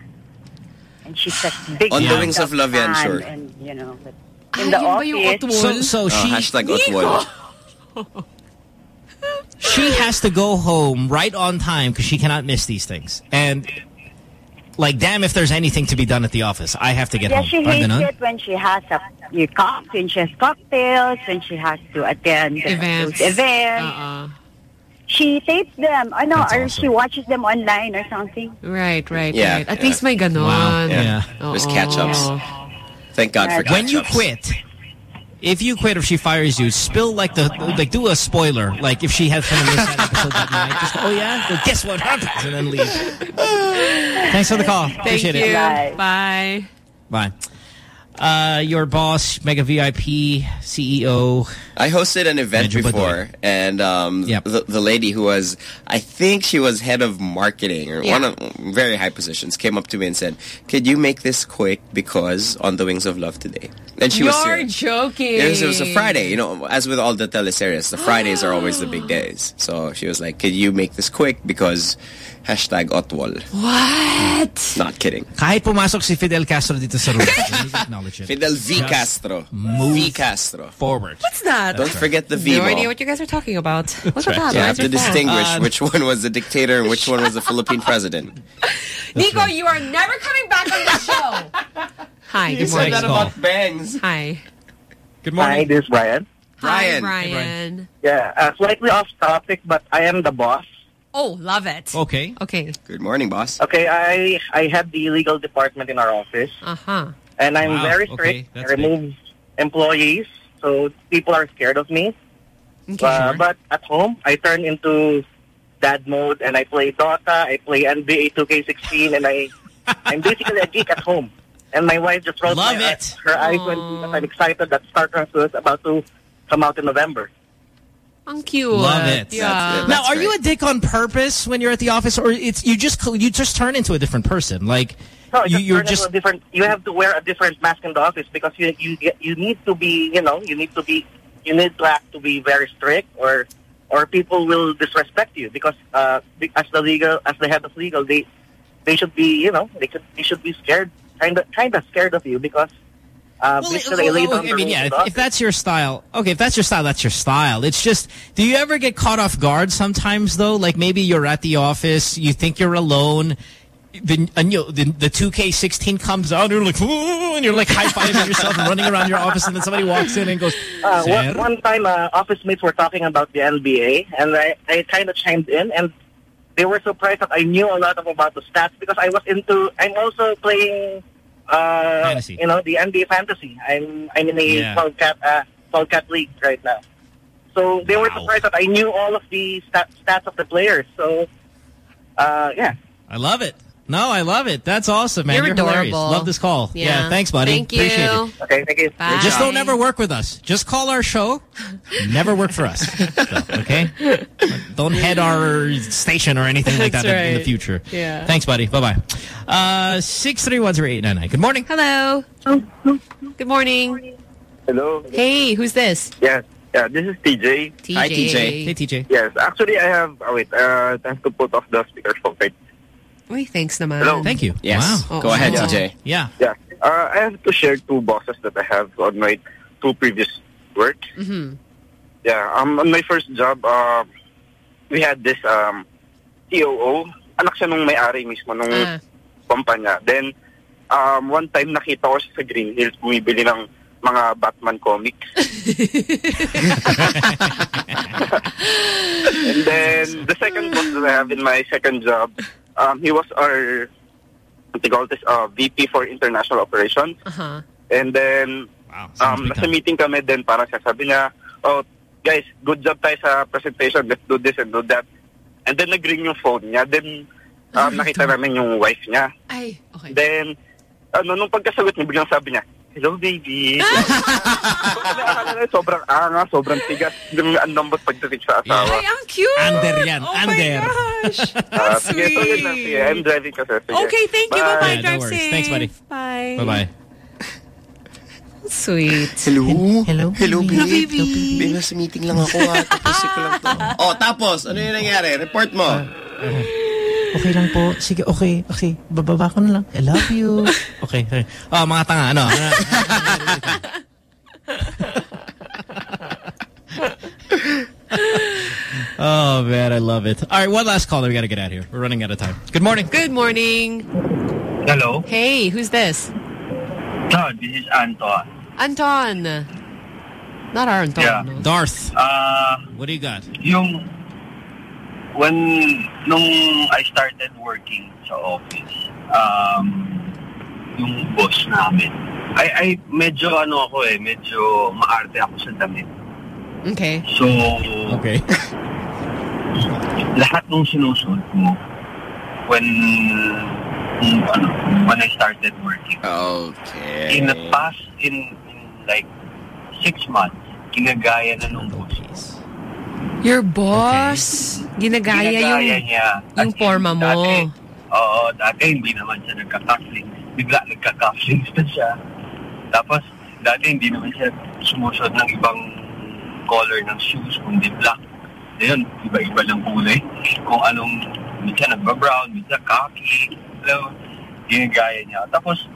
And she's a big On the Wings of Love yan, fan, sure. And, you know, but in the yun ba yung office. So, so Oh, she hashtag Otwol. she has to go home right on time because she cannot miss these things. And like, damn, if there's anything to be done at the office, I have to get yeah, home. she hates it when she has a you cock, when she has cocktails, when she has to attend Events. those events. Uh-uh. She tapes them. I know, That's or awesome. she watches them online or something. Right, right, Yeah, right. At yeah. least may ganon. Wow. Yeah. There's catch-ups. Oh. Thank God for catch-ups. when you quit, if you quit or she fires you, spill like the like do a spoiler. Like if she has to miss that episode that night, just go, oh yeah, well, guess what happens, and then leave. Thanks for the call. Thank Appreciate you. it. Bye. Bye. Uh, your boss, Mega VIP, CEO. I hosted an event Medyo baduy. before, and um, the, the lady who was, I think she was head of marketing or Yeah. one of very high positions, came up to me and said, "Could you make this quick because on the Wings of Love today?" And she You're was serious. joking. It was, it was a Friday, you know, as with all the teleseries, the Fridays are always the big days. So she was like, could you make this quick because hashtag Otwol. What? Not kidding. Kahit pumasok si Fidel Castro dito sa room, please acknowledge. Fidel V. Just Castro. move V. Castro. Forward. What's that? Don't forget the V. No idea what you guys are talking about. What's right. that? You have to distinguish Uh, which one was the dictator and which one was the Philippine president. Nico, you are never coming back on the show. Hi, You good said morning. that about bangs. Hi. Good morning. Hi, this is Brian. Hi, Brian. Brian. Yeah, uh, slightly off topic, but I am the boss. Oh, love it. Okay. Okay. Good morning, boss. Okay, I I have the legal department in our office, Uh-huh. And I'm Wow, very okay, strict. I that's remove employees, so people are scared of me. Okay. Uh, But at home, I turn into dad mode, and I play Dota, I play NBA 2K16, and I I'm basically a geek at home. And my wife just rolls Love my, it. her eyes when I'm excited that StarCraft is about to come out in November. Ang cute. Love it. Yeah. Now, are you a dick on purpose when you're at the office, or it's you just you just turn into a different person? Like No, you, you, you're just different. You have to wear a different mask in the office because you you you need to be you know you need to be you need to act to be very strict or or people will disrespect you because uh as the legal as the head of legal they they should be you know they could they should be scared kind of kind of scared of you because uh Well, basically well, well, I mean, yeah. If, if that's your style, okay. If that's your style, that's your style. It's just, do you ever get caught off guard sometimes though? Like maybe you're at the office, you think you're alone. The, and you, the, the 2K16 comes out, and you're like, "Ooh," and you're like high-fiving yourself and running around your office, and then somebody walks in and goes, Uh, one, one time, uh, office mates were talking about the NBA, and I, I kind of chimed in, and they were surprised that I knew a lot of about the stats because I was into. I'm also playing, uh, Fantasy. you know, the NBA fantasy. I'm I'm in a Yeah. 12 cat uh, cat league right now. So they were surprised that I knew all of the stat, stats of the players. So, uh, yeah. I love it. No, I love it. That's awesome, man. You're You're, hilarious. adorable. Love this call. Yeah. thanks, buddy. Thank you. Appreciate it. Okay, thank you. Bye. Just don't ever work with us. Just call our show. Never work for us. So, okay? Don't head our station or anything like That's that in- in the future. Yeah. Thanks, buddy. Bye-bye. Uh, 6310899. Good morning. Hello. Good morning. Hello. Hey, who's this? Yes. Yeah, this is TJ. TJ. Hi, TJ. Hey, TJ. Yes, actually, I have. Oh, wait. Uh, I have to put off the speakerphone. Wait. Uy, thanks naman. Hello. Thank you. Yes. Wow. Go ahead, Yeah. TJ. Yeah. Yeah. Uh, I have to share two bosses that I have on my two previous work. Mm-hmm. Yeah. Um, on my first job, um, we had this um, COO. Anak siya nung may-ari mismo nung Ah. kumpanya. Then, um, one time nakita ko siya sa Green Hills bumibili ng mga Batman comics. and then, the second boss that I have in my second job, um, he was our, what they call this, uh, VP for International Operations. Uh-huh. And then, Wow. sounds um, big nasa meeting kami then parang sasabi niya, oh, guys, good job tayo sa presentation. Let's do this and do that. And then nag-ring yung phone niya. Then um, nakita namin yung wife niya. Ay, okay. Then, ano, nung pagkasagot niya, biglang sabi niya, Hello, baby. Akala na sobrang ah, anga, sobrang tigas. Yung anlambot pagdating sa asawa. Ay, ang cute! Under yan, oh under. my gosh. Ah, That's sige, so yun lang. sweet. Sige, I'm driving kasi. Sige. Okay, thank you. Bye-bye. Yeah, no worries. Thanks, buddy. Bye. Bye-bye. Sweet. Hello? Hello, Hello, baby. Hello, baby. Baby, nasa meeting lang ako ha. Tapusin ko lang to. Oh, tapos, ano yung nangyari? Report mo. Ah, ah. Okay lang po. Sige, okay. Okay. Bababa ko na lang. I love you. okay. okay. Oh, mga tanga. Ano? oh, man. I love it. All right. One last caller. We got to get out of here. We're running out of time. Good morning. Good morning. Hello. Hey, who's this? No, this is Anton. Anton. Not our Anton. Yeah. no. Darth. Uh, What do you got? yung when nung I started working sa office, um, yung boss namin, ay ay medyo ano ako eh, medyo maarte ako sa damit. Okay. So, Okay. lahat ng sinusuot mo when mm, ano, when I started working. Okay. In the past, in, in like six months, ginagaya na nung boss. Your boss. Ginagaya, Ginagaya yung, niya. yung forma mo. Dati, oo, dati hindi naman siya nagka-cufflinks. Bigla nagka-cufflinks na siya. Tapos, dati hindi naman siya sumusuot ng ibang color ng shoes, kundi black. Ngayon, iba-iba lang kulay. Kung anong, minsan nagba-brown, minsan khaki. Alam, mo, ginagaya niya. Tapos,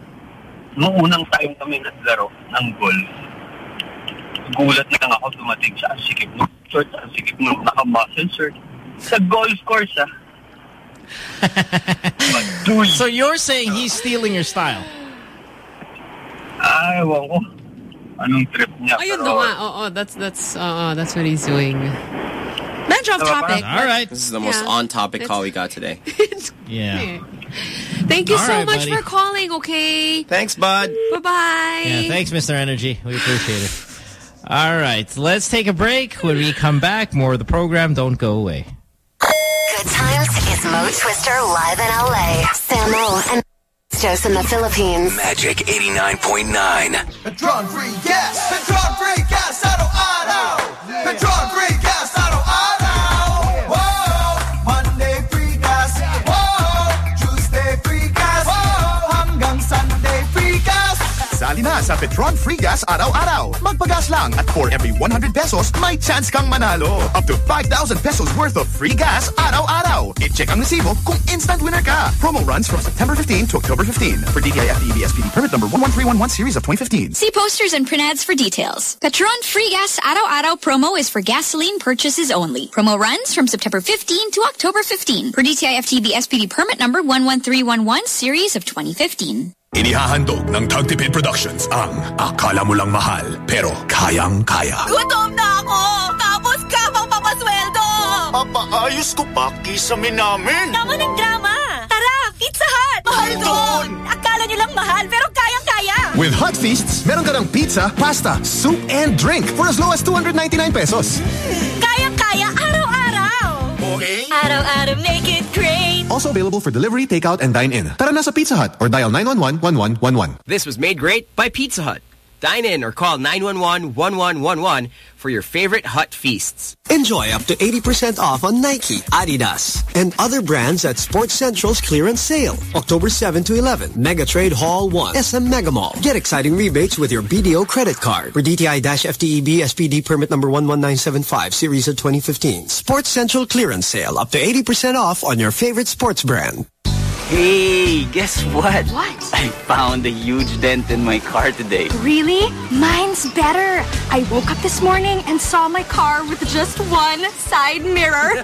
nung unang time kami naglaro ng golf, gulat na lang ako dumating sa ang sikip ng short, ang sikip ng naka-muscle shirt. Sa golf course, ah. so you're saying he's stealing your style? Ay, ewan ko. Anong trip niya? Ayun na nga. Oo, that's, that's, uh, that's what he's doing. Medyo off topic. All right. This is the most Yeah. on-topic call we got today. Yeah. Thank you All so right, much buddy. for calling, okay? Thanks, bud. Bye-bye. Yeah, thanks, Mr. Energy. We appreciate it. All right, let's take a break. When we come back, more of the program. Don't go away. Good times is Mo Twister live in LA. Samo and Jose in the Philippines. Magic 89.9. Petron free gas. Petron free gas. Araw-araw. Petron free Sali na sa Petron Free Gas araw-araw. Magpagas lang at for every 100 pesos, may chance kang manalo. Up to 5,000 pesos worth of free gas araw-araw. I-check ang resibo kung instant winner ka. Promo runs from September 15 to October 15 for DTI FTEB SPD permit number 11311 series of 2015. See posters and print ads for details. Petron Free Gas Araw Araw promo is for gasoline purchases only. Promo runs from September 15 to October 15 for DTI FTEB SPD permit number 11311 series of 2015. Inihahandog ng Tagtipid Productions ang Akala mo lang mahal pero kayang-kaya. Gutom na ako. Tapos ka pang papasweldo. Papaayos ko pa kisame namin. Tama ng drama. Tara, Pizza Hut. Mahal doon. Akala nyo lang mahal pero kayang-kaya. With Hot Feasts, meron ka ng pizza, pasta, soup, and drink for as low as 299 pesos. Kayang-kaya araw-araw. Okay. Araw-araw make it great. Also available for delivery, takeout, and dine-in. Tara na sa Pizza Hut or dial 911-1111. This was made great by Pizza Hut. Dine in or call 911-1111 for your favorite Hut feasts. Enjoy up to 80% off on Nike, Adidas, and other brands at Sports Central's clearance sale. October 7 to 11, Mega Trade Hall 1, SM Mega Mall. Get exciting rebates with your BDO credit card. For DTI-FTEB SPD permit number 11975, series of 2015. Sports Central clearance sale up to 80% off on your favorite sports brand. Hey, guess what? What? I found a huge dent in my car today. Really? Mine's better. I woke up this morning and saw my car with just one side mirror.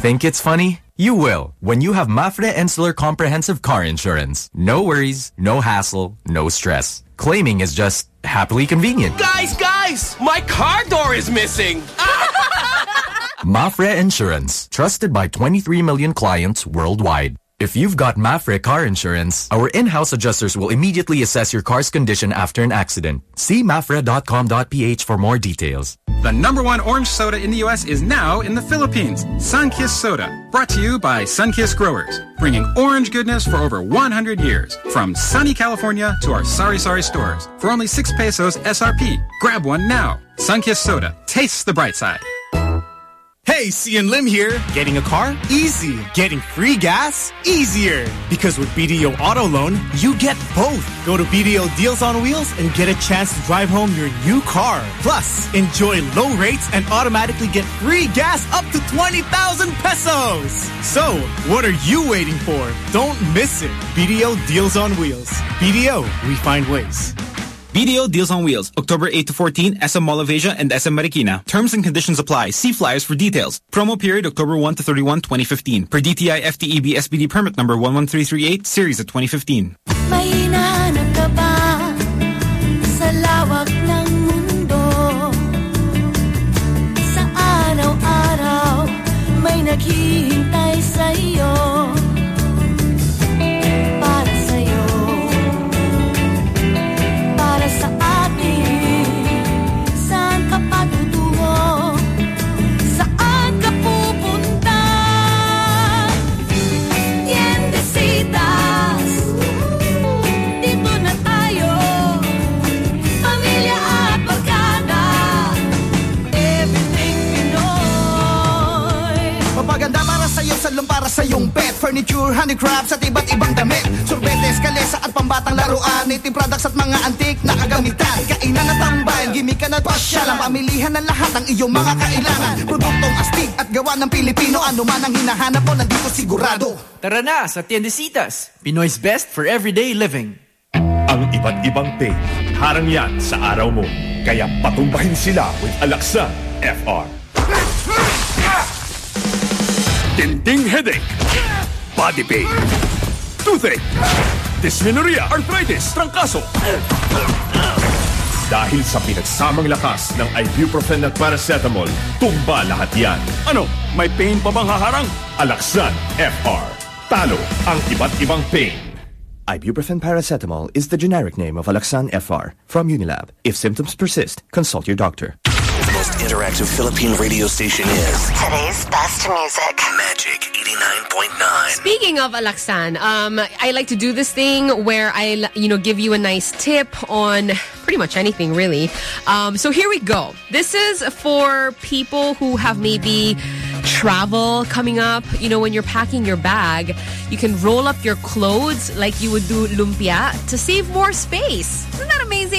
Think it's funny? You will when you have MAPFRE Insular Comprehensive Car Insurance. No worries, no hassle, no stress. Claiming is just happily convenient. Guys, guys! My car door is missing! MAPFRE Insurance, trusted by 23 million clients worldwide. If you've got MAPFRE car insurance, our in-house adjusters will immediately assess your car's condition after an accident. See mapfre.com.ph for more details. The number one orange soda in the U.S. is now in the Philippines. Sunkist Soda. Brought to you by Sunkist Growers. Bringing orange goodness for over 100 years. From sunny California to our sorry sorry stores. For only 6 pesos SRP. Grab one now. Sunkist Soda. Tastes the bright side. Hey, Cian Lim here. Getting a car? Easy. Getting free gas? Easier. Because with BDO Auto Loan, you get both. Go to BDO Deals on Wheels and get a chance to drive home your new car. Plus, enjoy low rates and automatically get free gas up to 20,000 pesos. So, what are you waiting for? Don't miss it. BDO Deals on Wheels. BDO, we find ways. BDO Deals on Wheels, October 8 to 14, SM Mall of Asia and SM Marikina. Terms and conditions apply. See flyers for details. Promo period October 1 to 31, 2015. Per DTI FTEB SPD permit number 11338, series of 2015. May Furniture, handicrafts at iba't ibang damit. Sorbetes, kalesa at pambatang laruan. Native products at mga antik na kagamitan. Kainan at tambayan, gimikan at pasyalan Pamilihan ng lahat ng iyong mga kailangan. Produktong astig at gawa ng Pilipino. Ano man ang hinahanap mo, nandito sigurado. Tara na sa Tiendesitas, Pinoy's best for everyday living. Ang iba't ibang pain, harang yan sa araw mo. Kaya patumbahin sila with Alaxan FR. Tinting headache, body pain, toothache, dysmenorrhea, arthritis, trangkaso. Dahil sa pinagsamang lakas ng ibuprofen at paracetamol, tumba lahat yan. Ano, may pain pa bang haharang? Alaxan FR. Talo ang iba't ibang pain. Ibuprofen paracetamol is the generic name of Alaxan FR from Unilab. If symptoms persist, consult your doctor. The most interactive Philippine radio station is Today's best music. Magic 89.9. Speaking of Alaxan, um, I like to do this thing where I, you know, give you a nice tip on pretty much anything, really. Um, so here we go. This is for people who have maybe travel coming up. You know, when you're packing your bag, you can roll up your clothes like you would do lumpia to save more space. Isn't that amazing?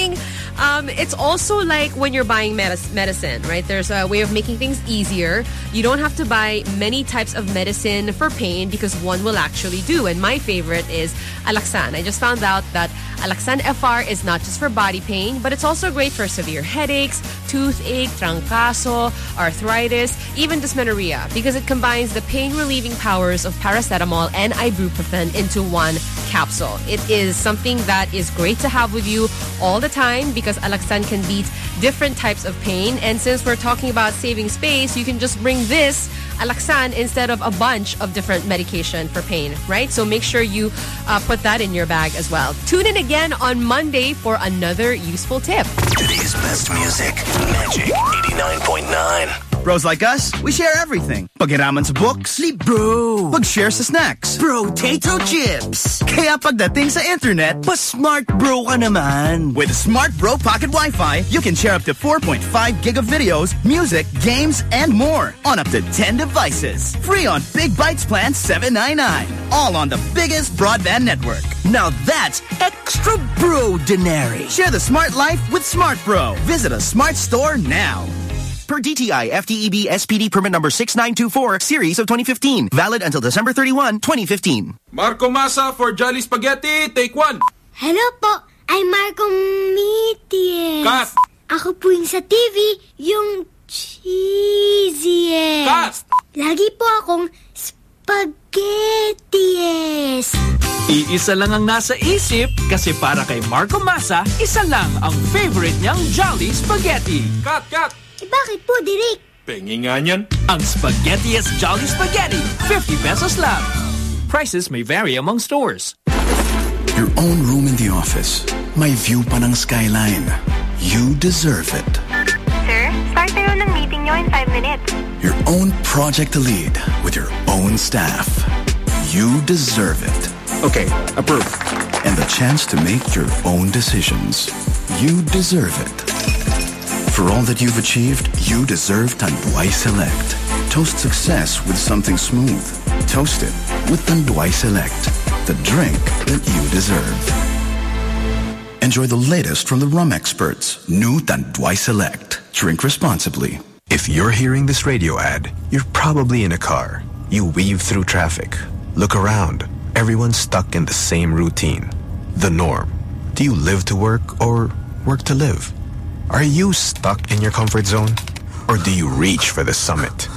Um, it's also like when you're buying medicine, right? There's a way of making things easier. You don't have to buy many types of medicine for pain because one will actually do. And my favorite is Alaxan. I just found out that Alaxan FR is not just for body pain, but it's also great for severe headaches, toothache, trancaso, arthritis, even dysmenorrhea because it combines the pain relieving powers of paracetamol and ibuprofen into one capsule. It is something that is great to have with you all the time because Alaxan can beat different types of pain. And since we're talking about saving space, you can just bring this Alaxan instead of a bunch of different medication for pain, right? So make sure you uh, put that in your bag as well. Tune in again on Monday for another useful tip. Today's best music, Magic 89.9. Bros like us, we share everything. Pagiraman sa books, sleep bro. Pag-share sa snacks, Bro, potato chips. Kaya pagdating sa internet, pa smart bro ka naman. With Smart Bro Pocket Wi-Fi, you can share up to 4.5 gig of videos, music, games, and more on up to 10 devices. Free on Big Bytes Plan 799. All on the biggest broadband network. Now that's extra bro denary. Share the smart life with Smart Bro. Visit a smart store now. Per DTI FTEB SPD permit number 6924, series of 2015. Valid until December 31, 2015. Marco Masa for Jolly Spaghetti, take one. Hello po, I'm Marco Mitias. Cut! Ako po yung sa TV, yung cheesiest. Eh. Cut! Lagi po akong spaghettiest. Eh. Iisa lang ang nasa isip kasi para kay Marco Masa, isa lang ang favorite niyang Jolly Spaghetti. Cut, cut! Bakit po, Direk? Pengi nga niyan. Ang Spaghettiest Jolly Spaghetti, 50 pesos lang. Prices may vary among stores. Your own room in the office. May view pa ng skyline. You deserve it. Sir, start na yun ng meeting nyo in 5 minutes. Your own project to lead with your own staff. You deserve it. Okay, approved. And the chance to make your own decisions. You deserve it. For all that you've achieved, you deserve Tanduay Select. Toast success with something smooth. Toast it with Tanduay Select, the drink that you deserve. Enjoy the latest from the rum experts. New Tanduay Select. Drink responsibly. If you're hearing this radio ad, you're probably in a car. You weave through traffic. Look around. Everyone's stuck in the same routine. The norm. Do you live to work or work to live? Are you stuck in your comfort zone? Or do you reach for the summit?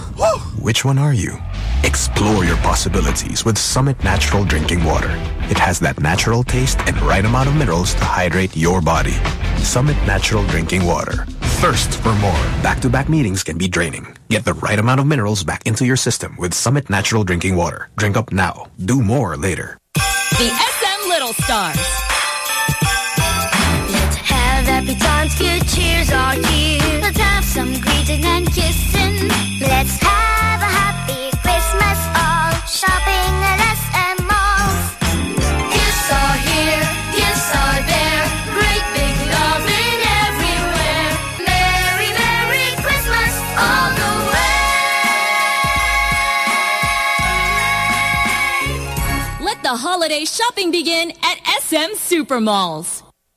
Which one are you? Explore your possibilities with Summit Natural Drinking Water. It has that natural taste and right amount of minerals to hydrate your body. Summit Natural Drinking Water. Thirst for more. Back-to-back meetings can be draining. Get the right amount of minerals back into your system with Summit Natural Drinking Water. Drink up now. Do more later. The SM Little Stars. Happy times, good cheers are here. Let's have some greeting and kissing. Let's have a happy Christmas all. Shopping at SM malls. Gifts are here, gifts are there. Great big loving everywhere. Merry, Merry Christmas all the way. Let the holiday shopping begin at SM Supermalls.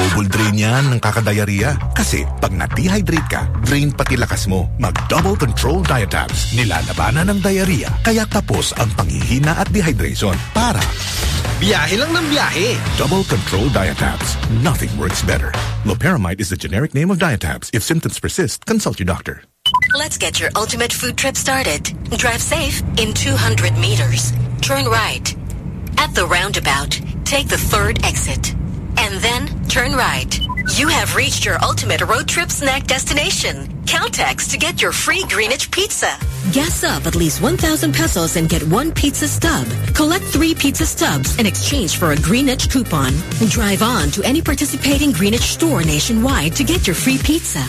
Double drain yan ng kakadiarrhea. Kasi pag na-dehydrate ka, drain pati lakas mo. Mag-double control diatabs. Nilalabanan ng diarrhea. Kaya tapos ang panghihina at dehydration. Para Biyahe lang ng biyahe. Double Control Diatabs. Nothing works better. Loperamide is the generic name of Diatabs. If symptoms persist, consult your doctor. Let's get your ultimate food trip started. Drive safe in 200 meters. Turn right. At the roundabout, take the third exit. And then turn right. You have reached your ultimate road trip snack destination. Caltex to get your free Greenwich pizza. Gas up at least 1,000 pesos and get one pizza stub. Collect three pizza stubs in exchange for a Greenwich coupon. Drive on to any participating Greenwich store nationwide to get your free pizza.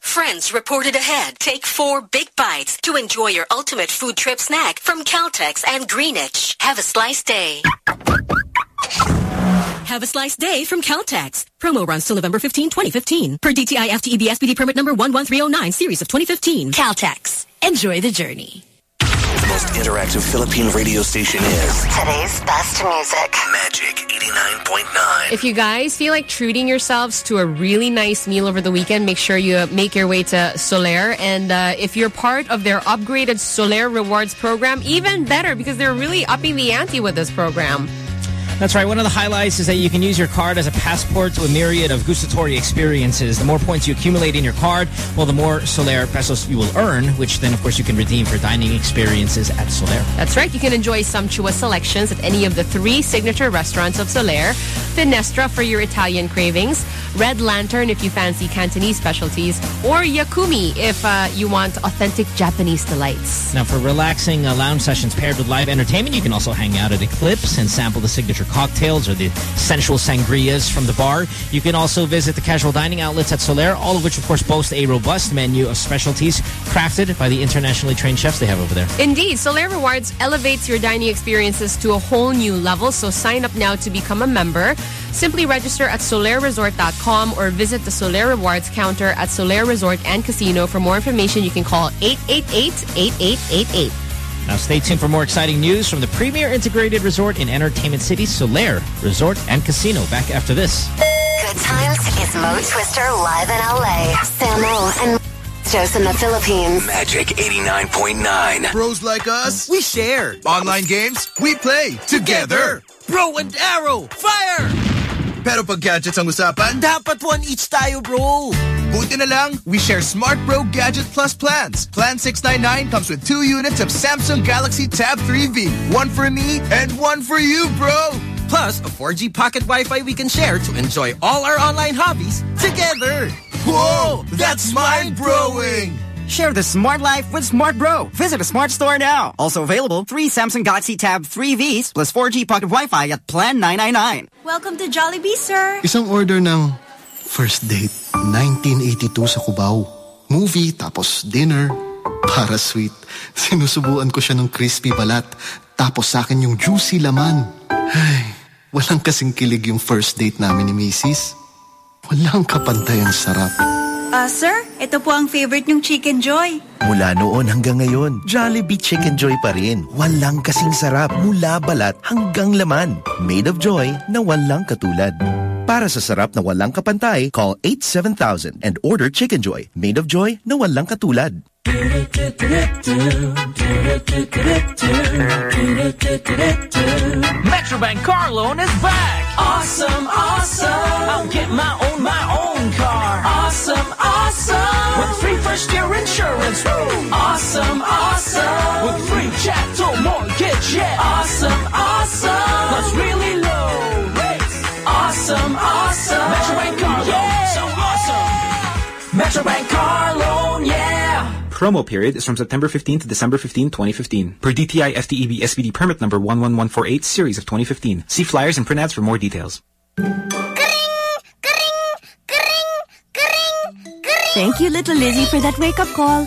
Friends reported ahead. Take four big bites to enjoy your ultimate food trip snack from Caltex and Greenwich. Have a slice day. Have a slice day from Caltex. Promo runs till November 15, 2015. Per DTI FTEB SPD permit number 11309 series of 2015. Caltex. Enjoy the journey. The most interactive Philippine radio station is Today's best music. Magic 89.9. If you guys feel like treating yourselves to a really nice meal over the weekend, make sure you make your way to Solaire. And uh, if you're part of their upgraded Solaire Rewards program, even better because they're really upping the ante with this program. That's right. One of the highlights is that you can use your card as a passport to a myriad of gustatory experiences. The more points you accumulate in your card, well, the more Solaire pesos you will earn, which then, of course, you can redeem for dining experiences at Solaire. That's right. You can enjoy sumptuous selections at any of the three signature restaurants of Solaire. Finestra for your Italian cravings. Red Lantern if you fancy Cantonese specialties. Or Yakumi if uh, you want authentic Japanese delights. Now, for relaxing uh, lounge sessions paired with live entertainment, you can also hang out at Eclipse and sample the signature cocktails or the sensual sangrias from the bar. You can also visit the casual dining outlets at Solaire, all of which, of course, boast a robust menu of specialties crafted by the internationally trained chefs they have over there. Indeed, Solaire Rewards elevates your dining experiences to a whole new level. So sign up now to become a member. Simply register at solaireresort.com or visit the Solaire Rewards counter at Solaire Resort and Casino. For more information, you can call 888-8888. Now, stay tuned for more exciting news from the premier integrated resort in Entertainment City, Solaire Resort and Casino. Back after this. Good times is Mo Twister live in LA. Samo and Joe's in the Philippines. Magic 89.9. Bros like us, we share. Online games, we play together. Bro and arrow, fire! Pero pag gadgets ang usapan, Dapat one each tayo, bro. Buti na lang, we share Smart Bro Gadget Plus plans. Plan 699 comes with two units of Samsung Galaxy Tab 3V. One for me and one for you, bro. Plus, a 4G pocket Wi-Fi we can share to enjoy all our online hobbies together. Whoa, that's mind-blowing. Share the smart life with Smart Bro. Visit a smart store now. Also available, three Samsung Galaxy Tab 3Vs plus 4G pocket Wi-Fi at Plan 999. Welcome to Jollibee, sir. Isang order ng first date, 1982 sa Cubao. Movie, tapos dinner. Para sweet. Sinusubuan ko siya ng crispy balat. Tapos sa akin yung juicy laman. Ay, walang kasing kilig yung first date namin ni Macy's. Walang kapantay ang sarap. Ah, sir, ito po ang favorite niyong Chicken Joy. Mula noon hanggang ngayon, Jollibee Chicken Joy pa rin. Walang kasing sarap mula balat hanggang laman. Made of joy na walang katulad. Para sa sarap na walang kapantay, call 87000 and order Chicken Joy. Made of joy na walang katulad. Metrobank car loan is back. Awesome, awesome. I'll get my own, my own car. Awesome, awesome. With free first year insurance. Woo. Awesome, awesome. With free chat to mortgage. Yeah. Awesome, awesome. Plus really low rates. Awesome, awesome. Metrobank car loan. So awesome. Metrobank car loan, yeah. Promo period is from September 15 to December 15, 2015. Per DTI FTEB SPD permit number 11148 series of 2015. See flyers and print ads for more details. Thank you, Little Lizzie, for that wake-up call.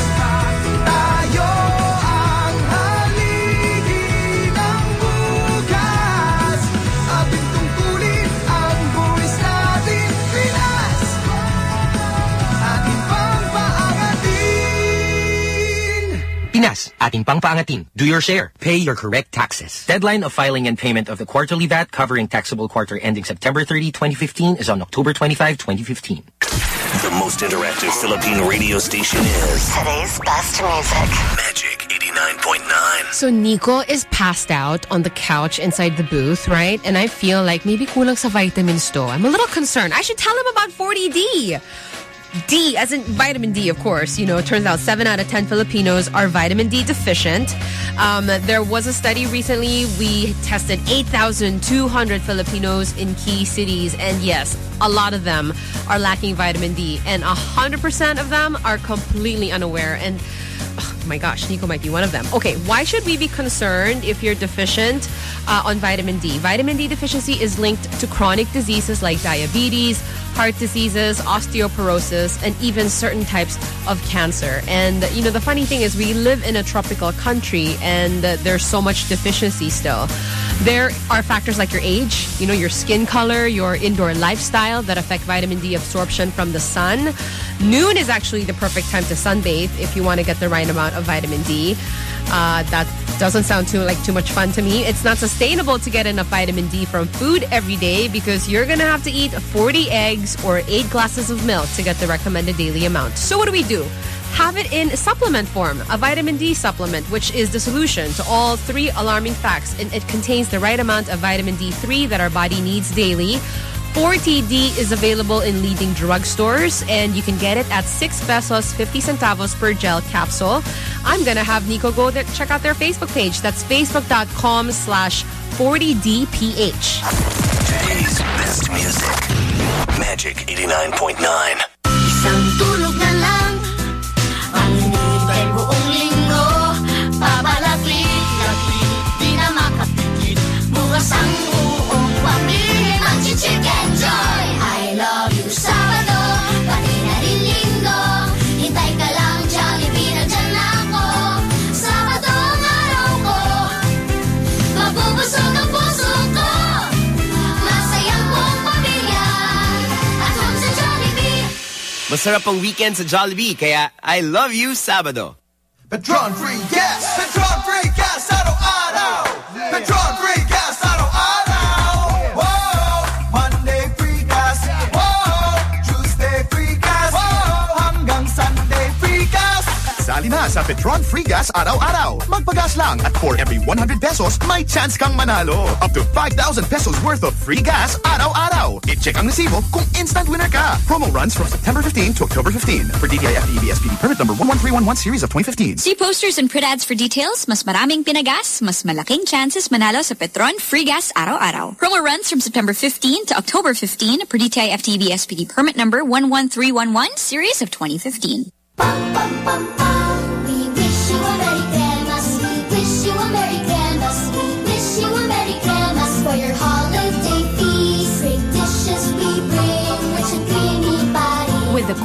Pinas, ating pangpaangatin. Do your share. Pay your correct taxes. Deadline of filing and payment of the quarterly VAT covering taxable quarter ending September 30, 2015 is on October 25, 2015. The most interactive Philippine radio station is Today's best music. Magic 89.9. So Nico is passed out on the couch inside the booth, right? And I feel like maybe kulang sa vitamins to. I'm a little concerned. I should tell him about Forti-D. D, as in vitamin D, of course. You know, it turns out 7 out of 10 Filipinos are vitamin D deficient. Um, there was a study recently. We tested 8,200 Filipinos in key cities. And yes, a lot of them are lacking vitamin D. And 100% of them are completely unaware. And oh my gosh, Nico might be one of them. Okay, why should we be concerned if you're deficient uh, on vitamin D? Vitamin D deficiency is linked to chronic diseases like diabetes, heart diseases, osteoporosis, and even certain types of cancer. And, you know, the funny thing is we live in a tropical country and uh, there's so much deficiency still. There are factors like your age, you know, your skin color, your indoor lifestyle that affect vitamin D absorption from the sun. Noon is actually the perfect time to sunbathe if you want to get the right amount of vitamin D. Uh, that doesn't sound too like too much fun to me. It's not sustainable to get enough vitamin D from food every day because you're gonna have to eat 40 eggs or 8 glasses of milk to get the recommended daily amount. So what do we do? Have it in supplement form, a vitamin D supplement, which is the solution to all three alarming facts. And it contains the right amount of vitamin D3 that our body needs daily. Forti-D is available in leading drugstores and you can get it at 6 pesos 50 centavos per gel capsule. I'm going to have Nico go there, check out their Facebook page. That's facebook.com slash 40DPH. Today's best music. Magic 89.9. Masarap ang weekend sa Jollibee, kaya I love you Sabado. Petron free gas! Petron free Sali na sa Petron Free Gas araw-araw. Magpagas lang at for every 100 pesos, may chance kang manalo. Up to 5,000 pesos worth of free gas araw-araw. I-check ang resibo kung instant winner ka. Promo runs from September 15 to October 15 for DTI FTEB SPD permit number 11311 series of 2015. See posters and print ads for details. Mas maraming pinagas, mas malaking chances manalo sa Petron Free Gas araw-araw. Promo runs from September 15 to October 15 per DTI FTEB SPD permit number 11311 series of 2015. We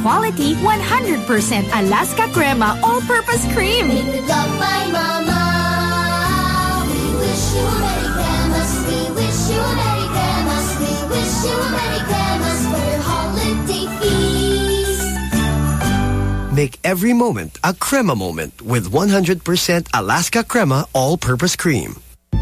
quality 100% Alaska Crema all-purpose cream. Made with love by Mama. We wish you a Merry Christmas. We wish you a Merry Christmas. We wish you a Merry Christmas for your holiday feast. Make every moment a crema moment with 100% Alaska Crema all-purpose cream.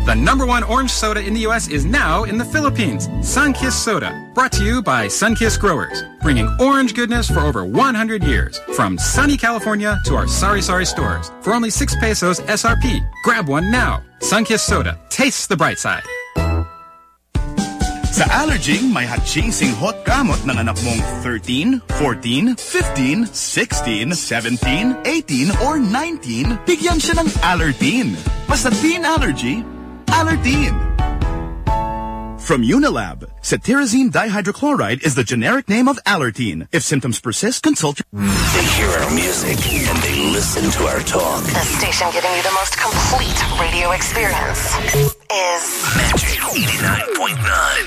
The number one orange soda in the U.S. is now in the Philippines. Sunkist Soda. Brought to you by Sunkist Growers. Bringing orange goodness for over 100 years. From sunny California to our Sari Sari stores. For only 6 pesos SRP. Grab one now. Sunkist Soda. Taste the bright side. Sa Allerging, may hot-chasing hot gamot ng anak mong 13, 14, 15, 16, 17, 18, or 19, bigyan siya ng Allertine. Basta teen allergy, Allertine. From Unilab, cetirizine dihydrochloride is the generic name of Allertine. If symptoms persist, consult your... They hear our music and they listen to our talk. The station giving you the most complete radio experience is Magic 89.9.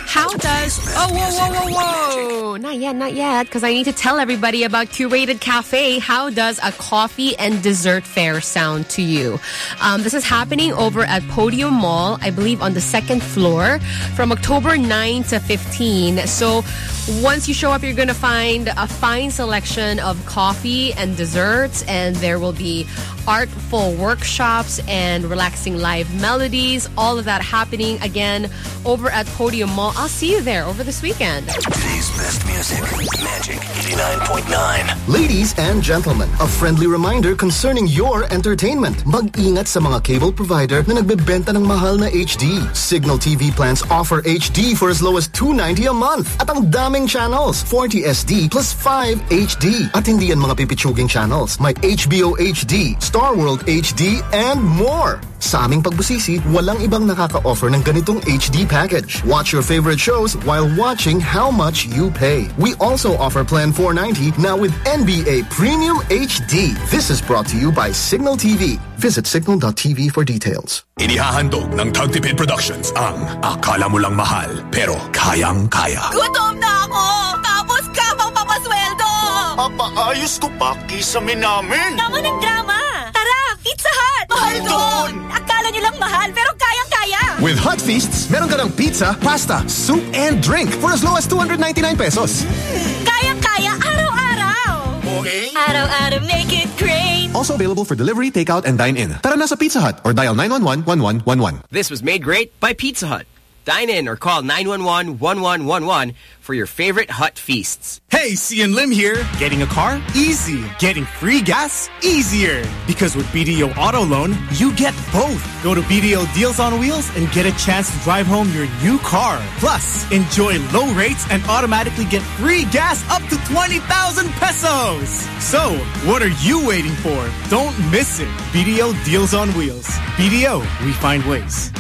How does... Oh, whoa, whoa, whoa, whoa. Not yet, not yet, because I need to tell everybody about Curated Cafe. How does a coffee and dessert fair sound to you? Um, this is happening over at Podium Mall, I believe on the second floor, from October 9 to 15. So once you show up, you're going to find a fine selection of coffee and desserts, and there will be artful workshops and relaxing live melodies. All of that happening again over at Podium Mall. I'll see you there over this weekend. Today's best music. Magic 89.9. Ladies and gentlemen, a friendly reminder concerning your entertainment. Mag-ingat sa mga cable provider na nagbebenta ng mahal na HD. Cignal TV plans offer HD for as low as 290 a month. At ang daming channels, 40 SD plus 5 HD. At hindi yan mga pipitsuging channels. May HBO HD, Star World HD, and more. Sa aming pagbusisi, walang ibang nakaka-offer ng ganitong HD package. Watch your favorite shows while watching how much you pay. We also offer Plan 490 now with NBA Premium HD. This is brought to you by Cignal TV. Visit cignal.tv for details. Inihahandog ng Tagtipid Productions ang Akala mo lang mahal, pero kayang-kaya. Gutom na ako! Tapos ka pang papasweldo! Papaayos ko pa kisame namin. Tama ng drama! Tara, Pizza Hut! Mahal doon! Akala nyo lang mahal, pero kayang-kaya! With Hot Feasts, meron ka ng pizza, pasta, soup, and drink for as low as 299 pesos. Kayang-kaya araw-araw! Okay. Araw-araw make it great! Also available for delivery, takeout, and dine-in. Tara na sa Pizza Hut or dial 911-1111. This was made great by Pizza Hut. Dine in or call 911-1111 for your favorite Hut feasts. Hey, Cian Lim here. Getting a car? Easy. Getting free gas? Easier. Because with BDO Auto Loan, you get both. Go to BDO Deals on Wheels and get a chance to drive home your new car. Plus, enjoy low rates and automatically get free gas up to 20,000 pesos. So, what are you waiting for? Don't miss it. BDO Deals on Wheels. BDO, we find ways.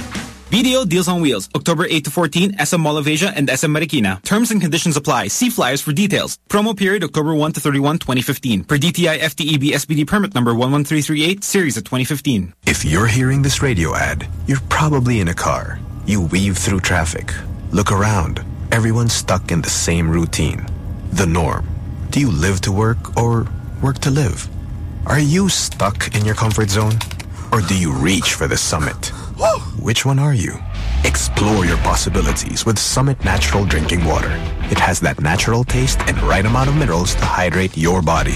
BDO Deals on Wheels, October 8 to 14, SM Mall of Asia and SM Marikina. Terms and conditions apply. See flyers for details. Promo period October 1 to 31, 2015. Per DTI FTEB SPD permit number 11338, series of 2015. If you're hearing this radio ad, you're probably in a car. You weave through traffic. Look around. Everyone's stuck in the same routine. The norm. Do you live to work or work to live? Are you stuck in your comfort zone? Or do you reach for the summit? Which one are you? Explore your possibilities with Summit Natural Drinking Water. It has that natural taste and right amount of minerals to hydrate your body.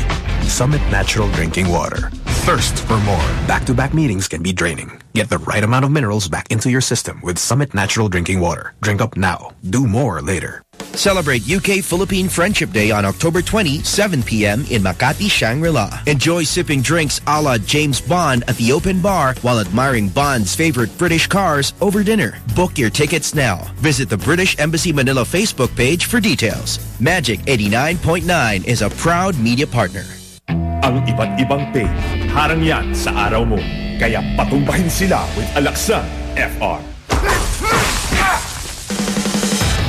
Summit Natural Drinking Water. thirst for more. Back-to-back meetings can be draining. Get the right amount of minerals back into your system with Summit Natural Drinking Water. Drink up now. Do more later. Celebrate UK-Philippine Friendship Day on October 20, 7 p.m. in Makati, Shangri-La. Enjoy sipping drinks a la James Bond at the open bar while admiring Bond's favorite British cars over dinner. Book your tickets now. Visit the British Embassy Manila Facebook page for details. Magic 89.9 is a proud media partner. Ang iba't ibang pain, harang yan sa araw mo. Kaya patumbahin sila with Alaxan FR.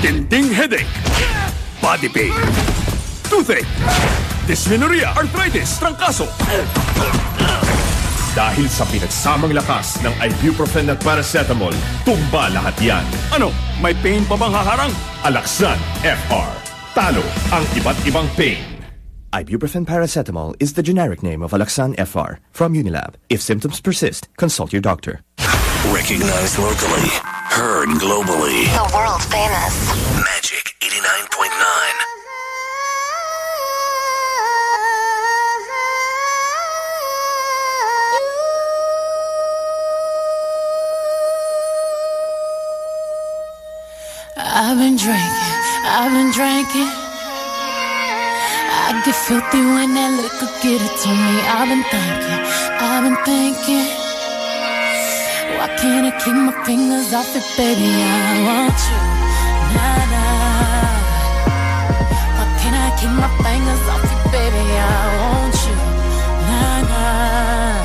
Tinting headache, body pain, toothache, dysmenorrhea, arthritis, trangkaso. Dahil sa pinagsamang lakas ng ibuprofen at paracetamol, tumba lahat yan. Ano? May pain pa bang haharang? Alaxan FR. Talo ang iba't ibang pain. Ibuprofen paracetamol is the generic name of Alaxan FR from Unilab. If symptoms persist, consult your doctor. Recognized locally, heard globally. The world famous. Magic 89.9. I've been drinking, I've been drinking. I get filthy when that liquor get it to me. I've been thinking, I've been thinking. Why can't I keep my fingers off it, baby? I want you, nah nah. Why can't I keep my fingers off it, baby? I want you, nah nah.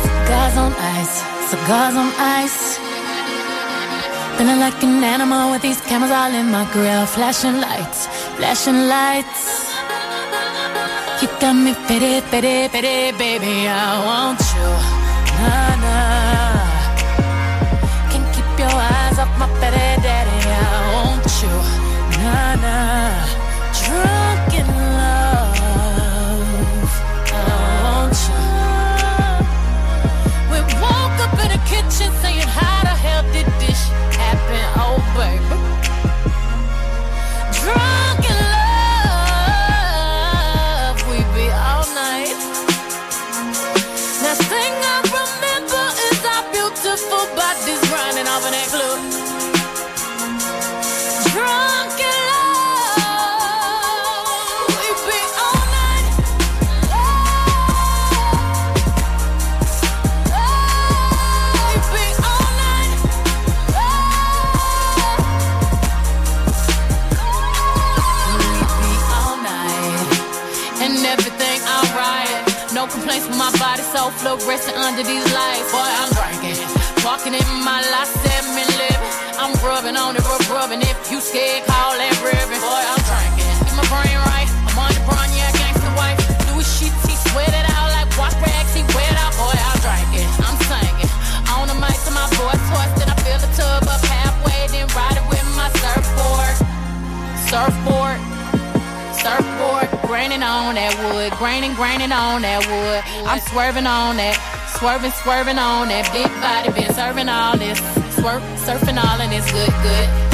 Cigars on ice, cigars on ice. Feeling like an animal with these cameras all in my grill. Flashing lights, flashing lights. Got me pity, pity, pity, baby. I want you. Nah, nah. Can't keep your eyes off my pity, daddy. I want you. Nah, nah. Body, so fluorescent under these lights. Boy, I'm drinking. Walking in my last seven living. I'm rubbing on it, rub rubbing. If you scared, call that ribbon. Boy, I'm drinking. Get my brain right. I'm on the brawn, yeah, gangsta wife. Louis sheets, he sweat it out like wash rags. He wet out. Boy, I'm drinking. I'm singing. On the mic to my voice, hoarse. Then I fill the tub up halfway, then ride it with my surfboard. Surfboard. Surfboard, graining on that wood, graining, graining on that wood. I'm swerving on that, swerving, swerving on that big body, been serving all this, swerp, surfing all and it's good, good.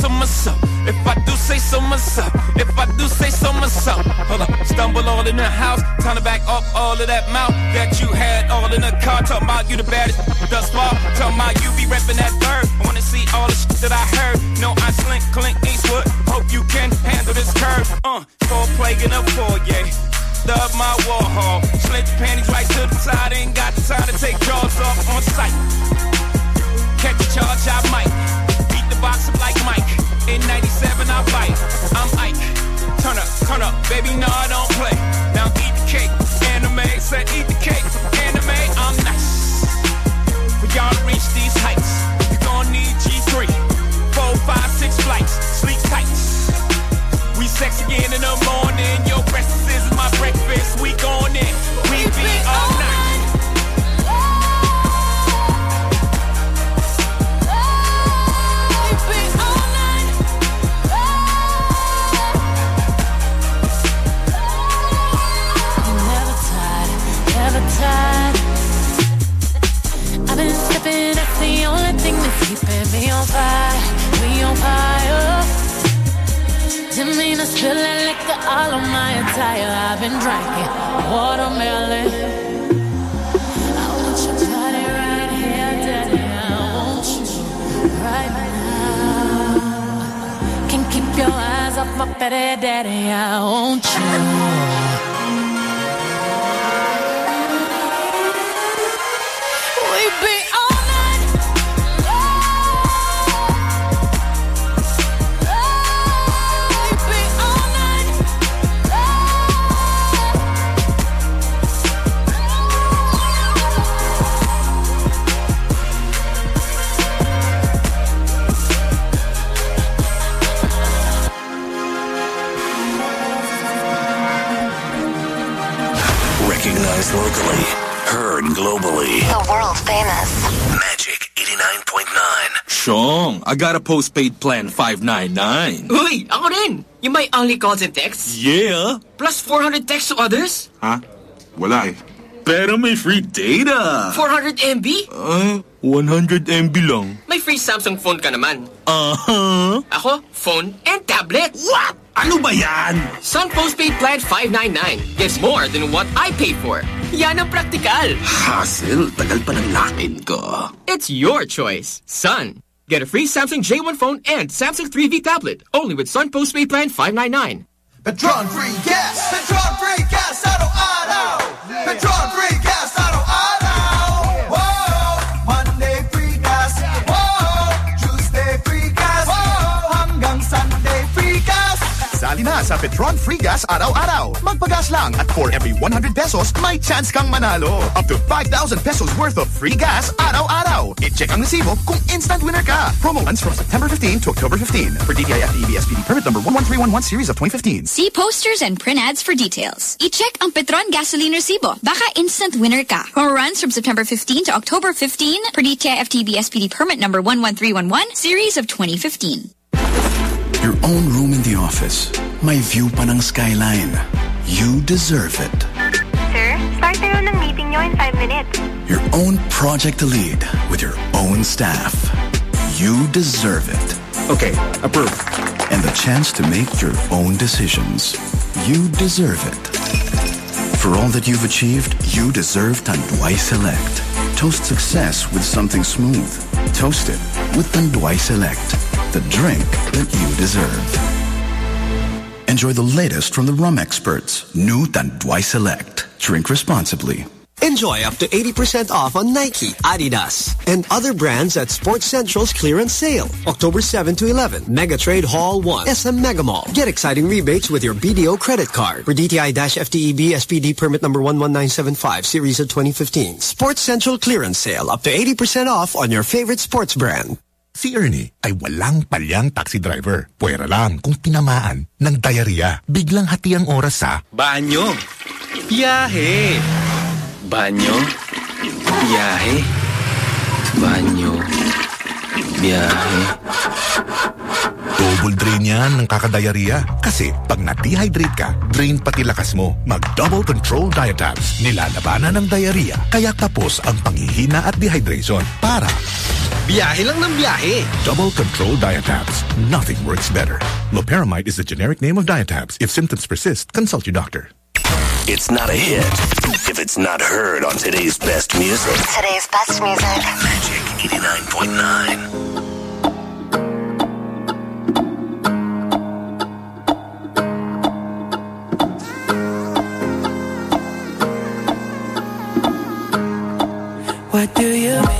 So myself. If I do say so myself. If I do say so myself. Hold up. Stumble all in the house. Time to back up all of that mouth that you had all in the car. Talking about you the baddest thus far. Talking about you be repping that bird. I wanna see all the shit that I heard. No, I slink, clink, Eastwood. Hope you can handle this curve. Uh, for plague in a foyer. Love my Warhol. Slid the panties right to the side. Ain't got the time to take jaws off on sight. Catch a charge, I might. Box up like Mike. In 97, I bite. I'm Ike. Turn up, turn up, baby, no, I don't play. Now eat the cake. Anna Mae said eat the cake. Anna Mae, I'm nice. For y'all to reach these heights, you gon' need G3. Four, five, six flights, sleep tight. We sex again in the morning. Your breakfast is my breakfast. We gon' in. We, we be all night. On fire, we on fire. All my attire. I've been drinking watermelon. I want your body right here, daddy. I want you right now. Can keep your eyes off my petty daddy. I want you. 89.9. Shong, I got a postpaid plan 599. Uy, ako rin! Yung may only calls and texts? Yeah. Plus 400 texts to others? Huh? Wala eh. Pero may free data. 400 MB? Uh, 100 MB lang. May free Samsung phone ka naman. Uh-huh. Ako, phone and tablet. What? Ano ba yan? Sun Postpaid Plan 599 gives more than what I pay for. Yan ang praktikal. Hassle, tagal pa ng lock-in ko. It's your choice. Sun. Get a free Samsung J1 phone and Samsung 3V tablet only with Sun Postpaid Plan 599. Petron free gas. Petron free gas. Araw-araw. Petron free Sa Petron Free Gas araw-araw. Magpagas lang at for every 100 pesos, may chance kang manalo. Up to 5,000 pesos worth of free gas araw-araw. I-check ang resibo kung instant winner ka. Promo runs from September 15 to October 15 for DTI FTEB SPD permit number 11311 series of 2015. See posters and print ads for details. I-check ang Petron Gasoline Recibo. Baka instant winner ka. Promo runs from September 15 to October 15 per DTI FTB SPD permit number 11311 series of 2015. Your own room in the office. May view pa ng skyline. You deserve it. Sir, start na ng meeting nyo in 5 minutes. Your own project to lead with your own staff. You deserve it. Okay, approved. And the chance to make your own decisions. You deserve it. For all that you've achieved, you deserve Tanduay Select. Toast success with something smooth. Toast it with Tanduay Select, the drink that you deserve. Enjoy the latest from the rum experts. New Tanduay Select. Drink responsibly. Enjoy up to 80% off on Nike, Adidas, and other brands at Sports Central's clearance sale. October 7 to 11, Mega Trade Hall 1, SM Mega Mall. Get exciting rebates with your BDO credit card. For DTI-FTEB SPD permit number 11975, series of 2015. Sports Central clearance sale up to 80% off on your favorite sports brand. Si Ernie ay walang palyang taxi driver. Pwera lang kung tinamaan ng diarrhea. Biglang hati ang oras sa Banyo. Biyahe. Banyo. Biyahe. Banyo. Biyahe. Double drain yan ng kakadiarrhea. Kasi pag na-dehydrate ka, drain pati lakas mo. Mag-double control diatabs. Nilalabanan ng diarrhea. Kaya tapos ang panghihina at dehydration. Para Biyahe lang ng biyahe. Double Control Diatabs. Nothing works better. Loperamide is the generic name of Diatabs. If symptoms persist, consult your doctor. It's not a hit if it's not heard on today's best music. Today's best music. Magic 89.9. What do you mean?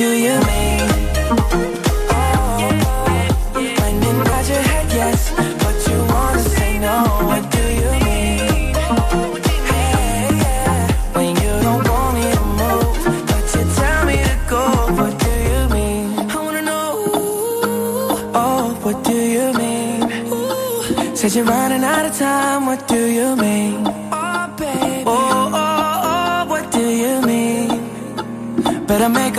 Do you mean? When your head yes, but you wanna say no, what do you mean? When you don't want me to move, but you tell me to go, what do you mean? I wanna know, oh, what do you mean? Said you're running out of time, what do you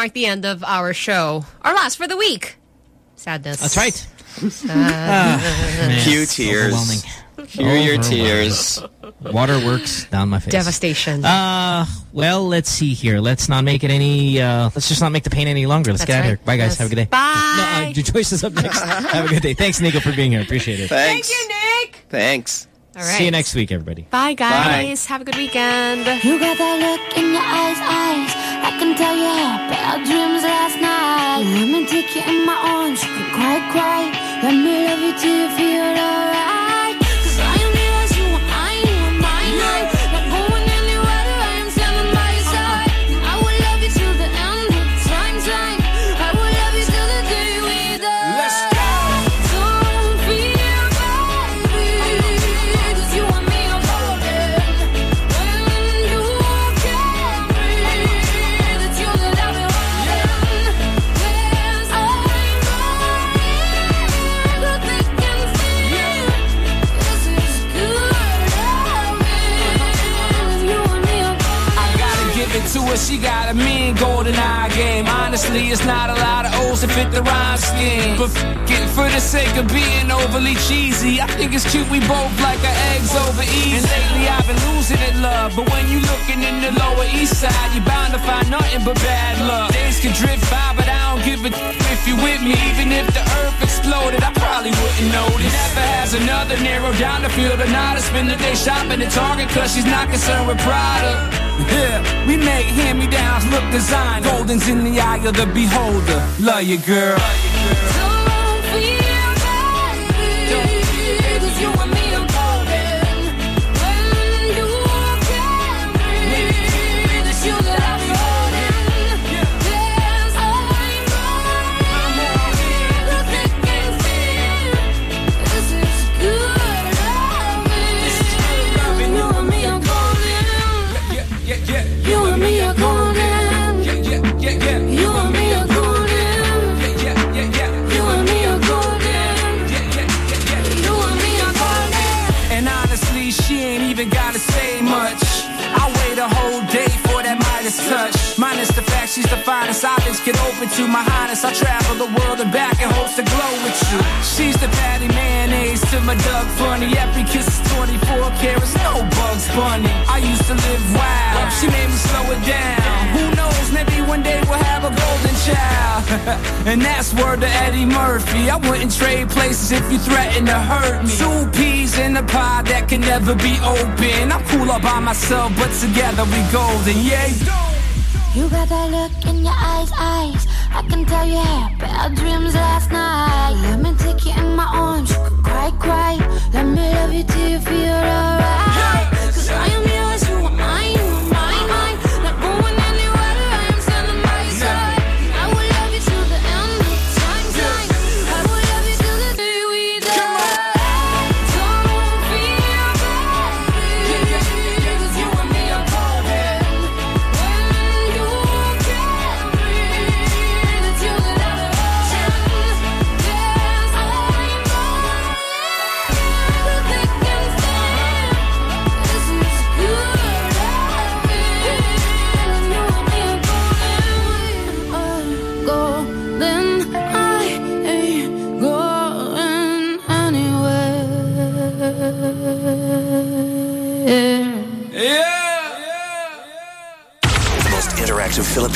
Mark the end of our show. Our last for the week. Sadness. That's right. Sad. Cue tears. Overwhelming. Cue your tears. Waterworks down my face. Devastation. Uh, well, let's see here. Let's not make it any, uh, let's just not make the pain any longer. Let's That's get out of right. here. Bye, guys. Yes. Have a good day. Bye. No, uh, Joyce is up next. Have a good day. Thanks, Nico, for being here. Appreciate it. Thanks. Thank you, Nick. Thanks. All right. See you next week, everybody. Bye, guys. Have a good weekend. You got that look in your eyes, eyes. I can tell you had bad dreams last night. Let me take you in my arms, you can cry, cry. Let me love you till you feel alright. She got a mean golden eye game. Honestly, it's not a lot of O's to fit the rhyme scheme. But f for the sake of being overly cheesy, I think it's cute we both like our eggs over easy. And lately I've been losing it, love. But when you looking in the lower east side, you're bound to find nothing but bad luck. Days can drift by, but I don't give a if you with me. Even if the earth exploded, I probably wouldn't notice. Never has another narrow down the field or not. I spend the day shopping at Target cause she's not concerned with product. Yeah, we make hand-me-downs look design. Golden's in the eye of the beholder. Love you, girl. Don't she's the finest eyelids get open to my highness. I travel the world and back in hopes to glow with you. She's the patty mayonnaise to my Doug Funnie. Every kiss is 24 carats, no bugs bunny. I used to live wild. She made me slow it down. Who knows? Maybe one day we'll have a golden child. and that's word to Eddie Murphy. I wouldn't trade places if you threatened to hurt me. Two peas in a pie that can never be open. I'm cool all by myself, but together we golden, yeah. You got that look in your eyes, eyes. I can tell you had bad dreams last night. Let me take you in my arms, you could cry, cry. Let me love you till you feel alright.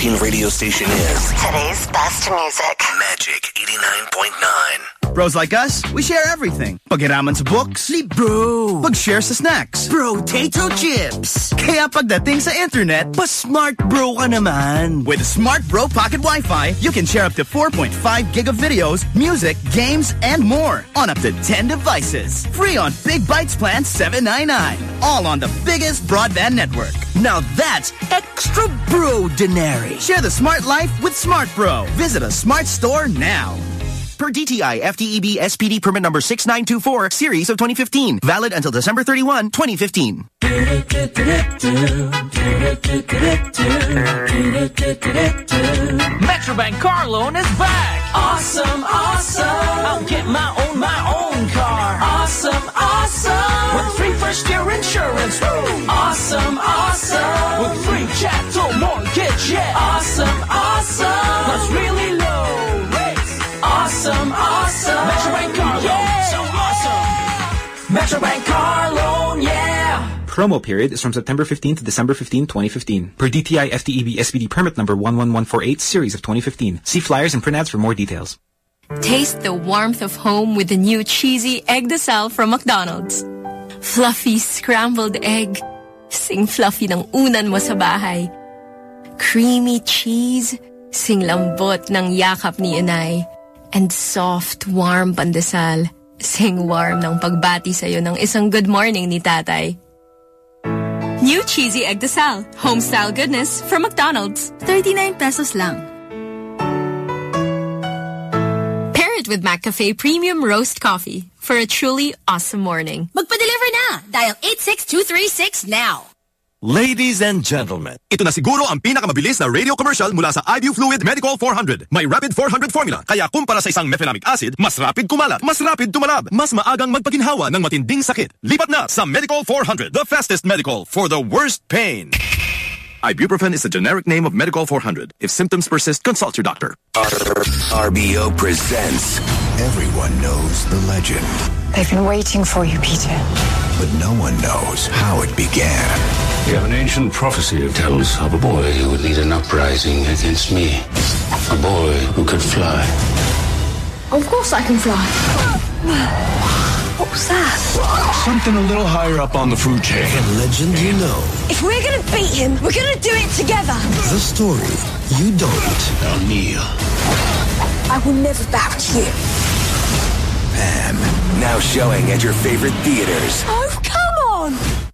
Philippine radio station is Today's best music. Magic 89.9. Bros like us, we share everything. Pagiraman sa books, Sleep bro. Pag-share sa snacks, potato chips. Kaya pagdating sa internet, pa-smart bro ka naman. With Smart Bro Pocket Wi-Fi, you can share up to 4.5 gig of videos, music, games, and more on up to 10 devices. Free on Big Bytes Plan 799. All on the biggest broadband network. Now that's extra bro denary. Share the smart life with Smart Bro. Visit a smart store now. Per DTI FTEB SPD permit number 6924, series of 2015. Valid until December 31, 2015. Metrobank car loan is back. Awesome, awesome. I'll get my own, my own car. Awesome, awesome. With free first year insurance. Woo. Awesome, awesome. With free chattel mortgage. Yeah. Awesome. Metrobank car loan. Yeah. Promo period is from September 15 to December 15, 2015. Per DTI FTEB SPD permit number 11148, series of 2015. See flyers and print ads for more details. Taste the warmth of home with the new cheesy egg de sal from McDonald's. Fluffy scrambled egg. Sing fluffy ng unan mo sa bahay. Creamy cheese. Sing lambot ng yakap ni inay. And soft, warm pandesal. Sing warm ng pagbati sa'yo ng isang good morning ni tatay. New cheesy egg de sal. Home-style goodness from McDonald's. 39 pesos lang. Pair it with McCafe Premium Roast Coffee for a truly awesome morning. Magpa-deliver na! Dial 86236 now. Ladies and gentlemen, ito na siguro ang pinakamabilis na radio commercial mula sa IBU Fluid Medicol 400. May Rapid 400 formula, kaya kumpara sa isang mefenamic acid, mas rapid kumalat, mas rapid tumalab, mas maagang magpaginhawa ng matinding sakit. Lipat na sa Medicol 400, the fastest Medicol for the worst pain. Ibuprofen is the generic name of Medicol 400. If symptoms persist, consult your doctor. RBO presents Everyone knows the legend, They've been waiting for you, Peter. but no one knows how it began. We have an ancient prophecy that tells of a boy who would lead an uprising against me. A boy who could fly. Of course I can fly. What was that? Something a little higher up on the food chain. A Legend you know. If we're gonna beat him, we're gonna do it together. The story you don't. O'Neill. I will never bow to you. Pam. Now showing at your favorite theaters. Oh, come on!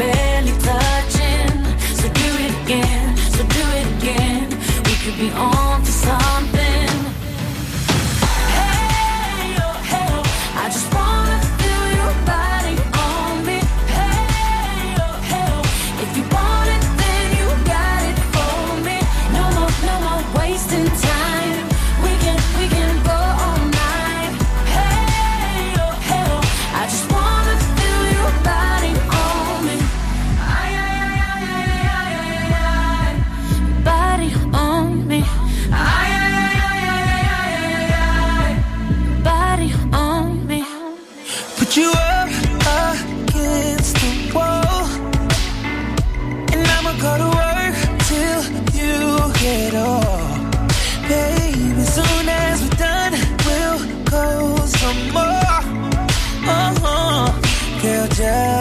barely touching. So do it again, so do it again. We could be on. yeah.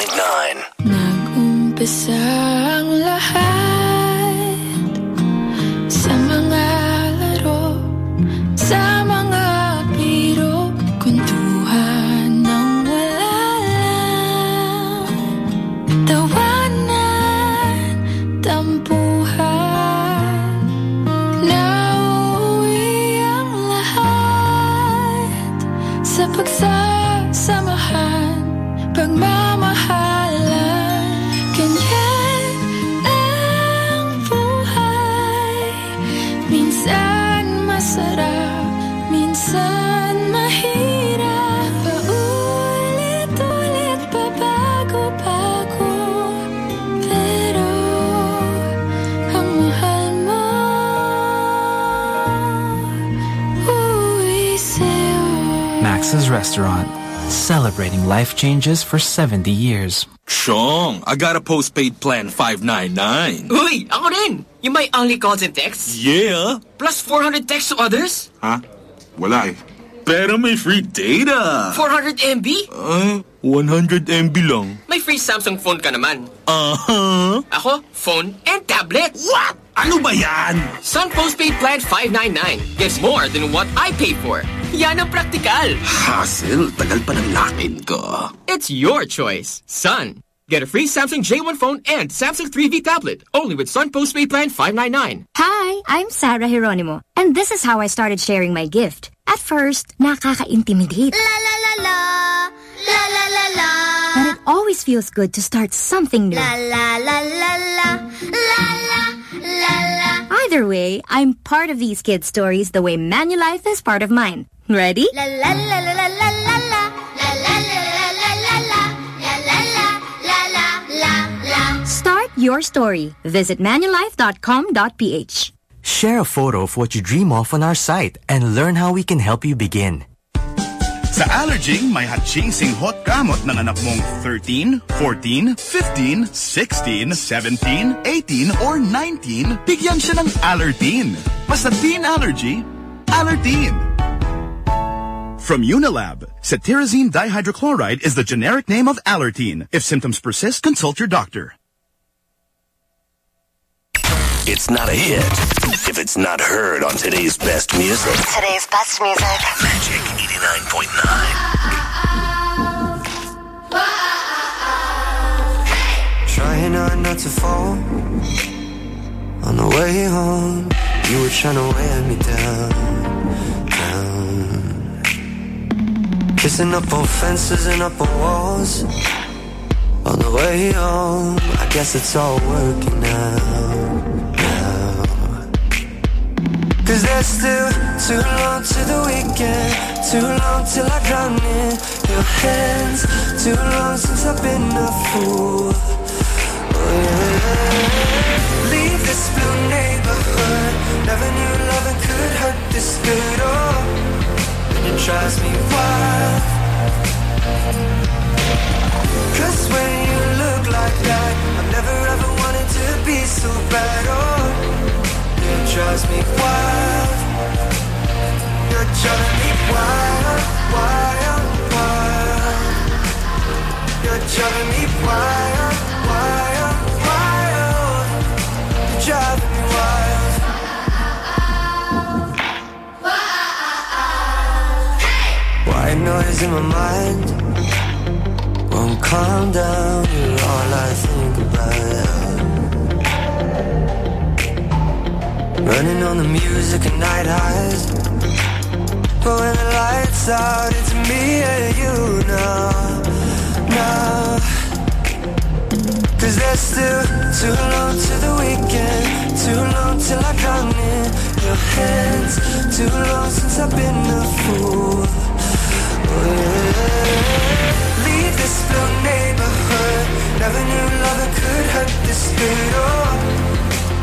101.9. Nag-umpisa ang lahat. exchanges for 70 years. Chong, I got a postpaid plan 599. Uy, ako rin! You might only calls and texts? Yeah. Plus 400 texts to others? Huh? Well, I. Pero may free data. 400 MB? Uh, 100 MB lang. May free Samsung phone ka naman. Uh-huh. Ako, phone and tablet. What? Ano ba yan? Sun Postpaid Plan 599 gets more than what I pay for. Yan ang praktikal. Hassle, tagal pa ng lakin ko. It's your choice, Sun. Get a free Samsung J1 phone and Samsung 3V tablet, only with Sun Postpaid Plan 599. Hi, I'm Sarah Geronimo, and this is how I started sharing my gift. At first, nakaka-intimidate. La la la la, la la la la. But it always feels good to start something new. La la la la la, la la. Either way, I'm part of these kids' stories the way Manulife is part of mine. Ready? Start your story. Visit manulife.com.ph. Share a photo of what you dream of on our site and learn how we can help you begin. Sa Allerging, may hot-chasing hot gamot ng anak mong 13, 14, 15, 16, 17, 18, or 19, bigyan siya ng Allertine. Basta teen allergy, Allertine. From Unilab, cetirizine dihydrochloride is the generic name of Allertine. If symptoms persist, consult your doctor. It's not a hit if it's not heard on today's best music. Today's best music. Magic 89.9. Trying hard not to fall. On the way home, you were trying to wear me down, down. Kissing up on fences and up on walls. On the way home, I guess it's all working out, now. Cause there's still too long to the weekend, too long till I drown in your hands, too long since I've been a fool. Oh, yeah. Leave this blue neighborhood. Never knew loving could hurt this good. Oh, it drives me wild. Cause when you look like that, I've never ever wanted to be so bad. Oh, it drives me wild. You're driving me wild, wild, wild. You're driving me wild, wild, wild. You're driving me wild. White noise in my mind won't calm down. You're all I think about. Running on the music and night highs. But when the lights out, it's me and you now, now. Cause there's still too long to the weekend, too long till I come in your hands, too long since I've been a fool. Oh, yeah. Leave this blue neighborhood, never knew loving could hurt this good. Oh,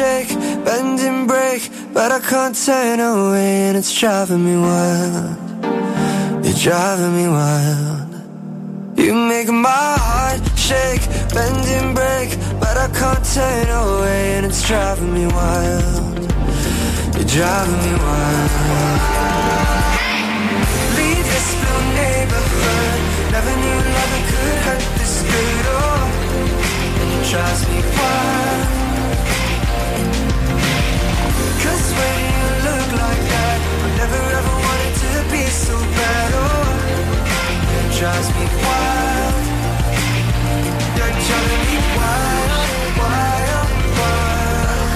shake, bend and break, but I can't turn away, and it's driving me wild. You're driving me wild. You make my heart shake, bend and break, but I can't turn away, and it's driving me wild. You're driving me wild. Leave this blue neighborhood. Never knew loving could hurt this good. Oh, drives me wild. Drives me wild. You're driving me wild, wild, wild.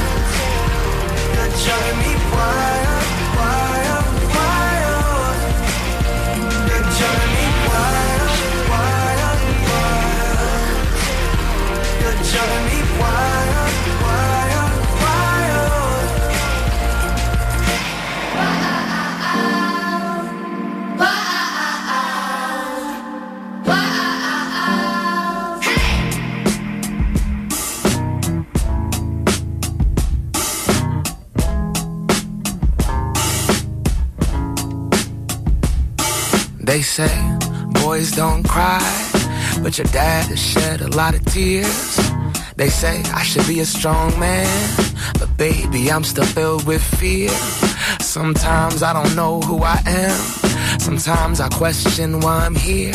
You're driving me wild, your dad has shed a lot of tears. They say I should be a strong man, but baby, I'm still filled with fear. Sometimes I don't know who I am. Sometimes I question why I'm here.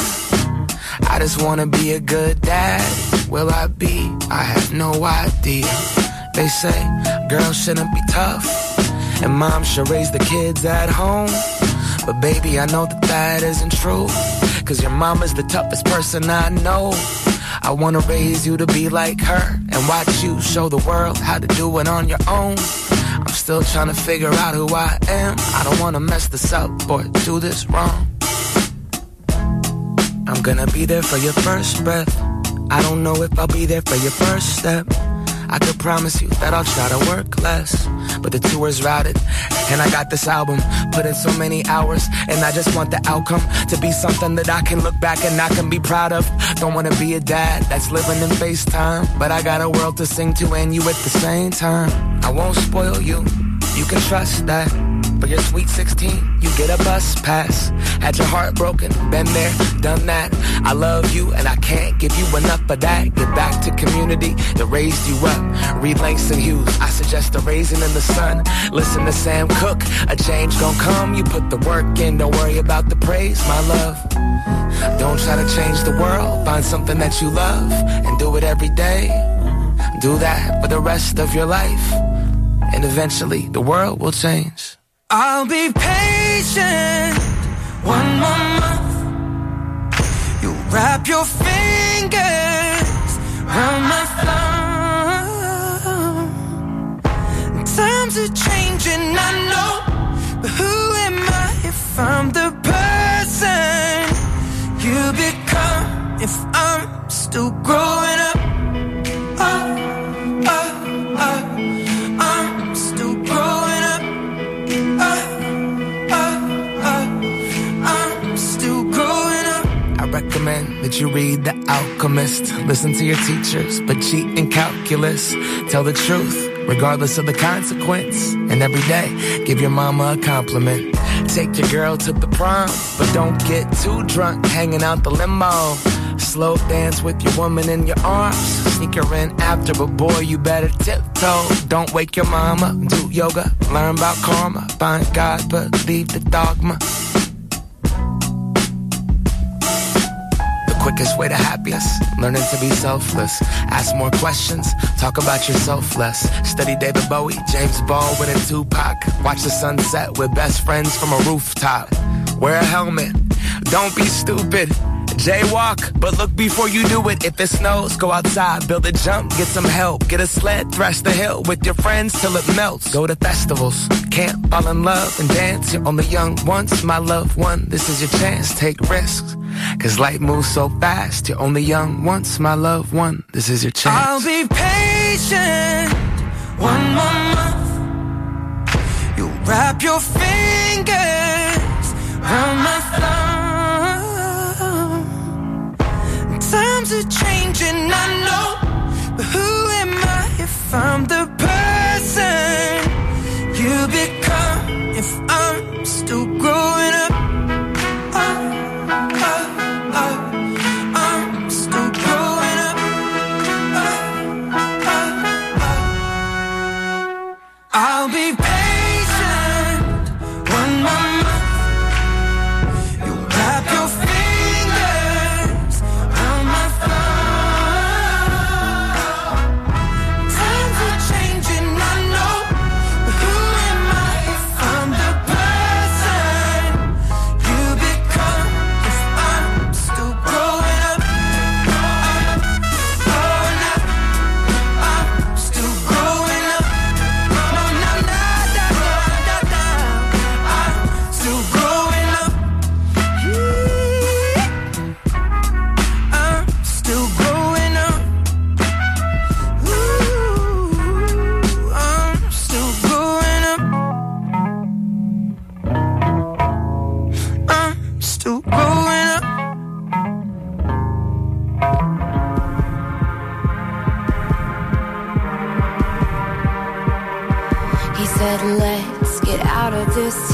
I just wanna be a good dad. Will I be? I have no idea. They say girls shouldn't be tough, and mom should raise the kids at home. But baby, I know that that isn't true. Cause your mama's the toughest person I know. I wanna raise you to be like her and watch you show the world how to do it on your own. I'm still trying to figure out who I am. I don't wanna mess this up or do this wrong. I'm gonna be there for your first breath. I don't know if I'll be there for your first step. I could promise you that I'll try to work less. But the tour's routed, and I got this album, put in so many hours, and I just want the outcome to be something that I can look back and I can be proud of. Don't wanna be a dad that's living in FaceTime, but I got a world to sing to and you at the same time. I won't spoil you, you can trust that. Your sweet 16, you get a bus pass. Had your heart broken, been there, done that. I love you and I can't give you enough of that. Get back to community that raised you up. Read Langston Hughes, I suggest a raisin in the sun. Listen to Sam Cooke, a change gon' come. You put the work in, don't worry about the praise, my love. Don't try to change the world, find something that you love and do it every day. Do that for the rest of your life, and eventually the world will change. I'll be patient one more month. You wrap your fingers around my thumb. Times are changing, I know, but who am I if I'm the person you become? If I'm still growing that you read The Alchemist. Listen to your teachers, but cheat in calculus. Tell the truth, regardless of the consequence. And every day, give your mama a compliment. Take your girl to the prom, but don't get too drunk hanging out the limo. Slow dance with your woman in your arms. Sneak her in after, but boy, you better tiptoe. Don't wake your mama. Do yoga, learn about karma. Find God, but leave the dogma. Quickest way to happiness, learning to be selfless. Ask more questions, talk about yourself less. Study David Bowie, James Baldwin, and Tupac. Watch the sunset with best friends from a rooftop. Wear a helmet, don't be stupid. Jaywalk, but look before you do it. If it snows, go outside, build a jump, get some help. Get a sled, thrash the hill with your friends till it melts. Go to festivals, camp, fall in love, and dance. You're only young once, my loved one. This is your chance, take risks. Cause life moves so fast. You're only young once, my loved one. This is your chance. I'll be patient one more month. You wrap your fingers around my thumb. Times are changing, I know. But who am I if I'm the person you become? If I'm still growing up.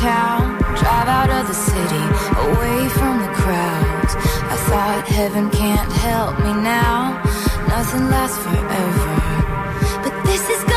Town, drive out of the city, away from the crowds. I thought heaven can't help me now, nothing lasts forever. But this is gonna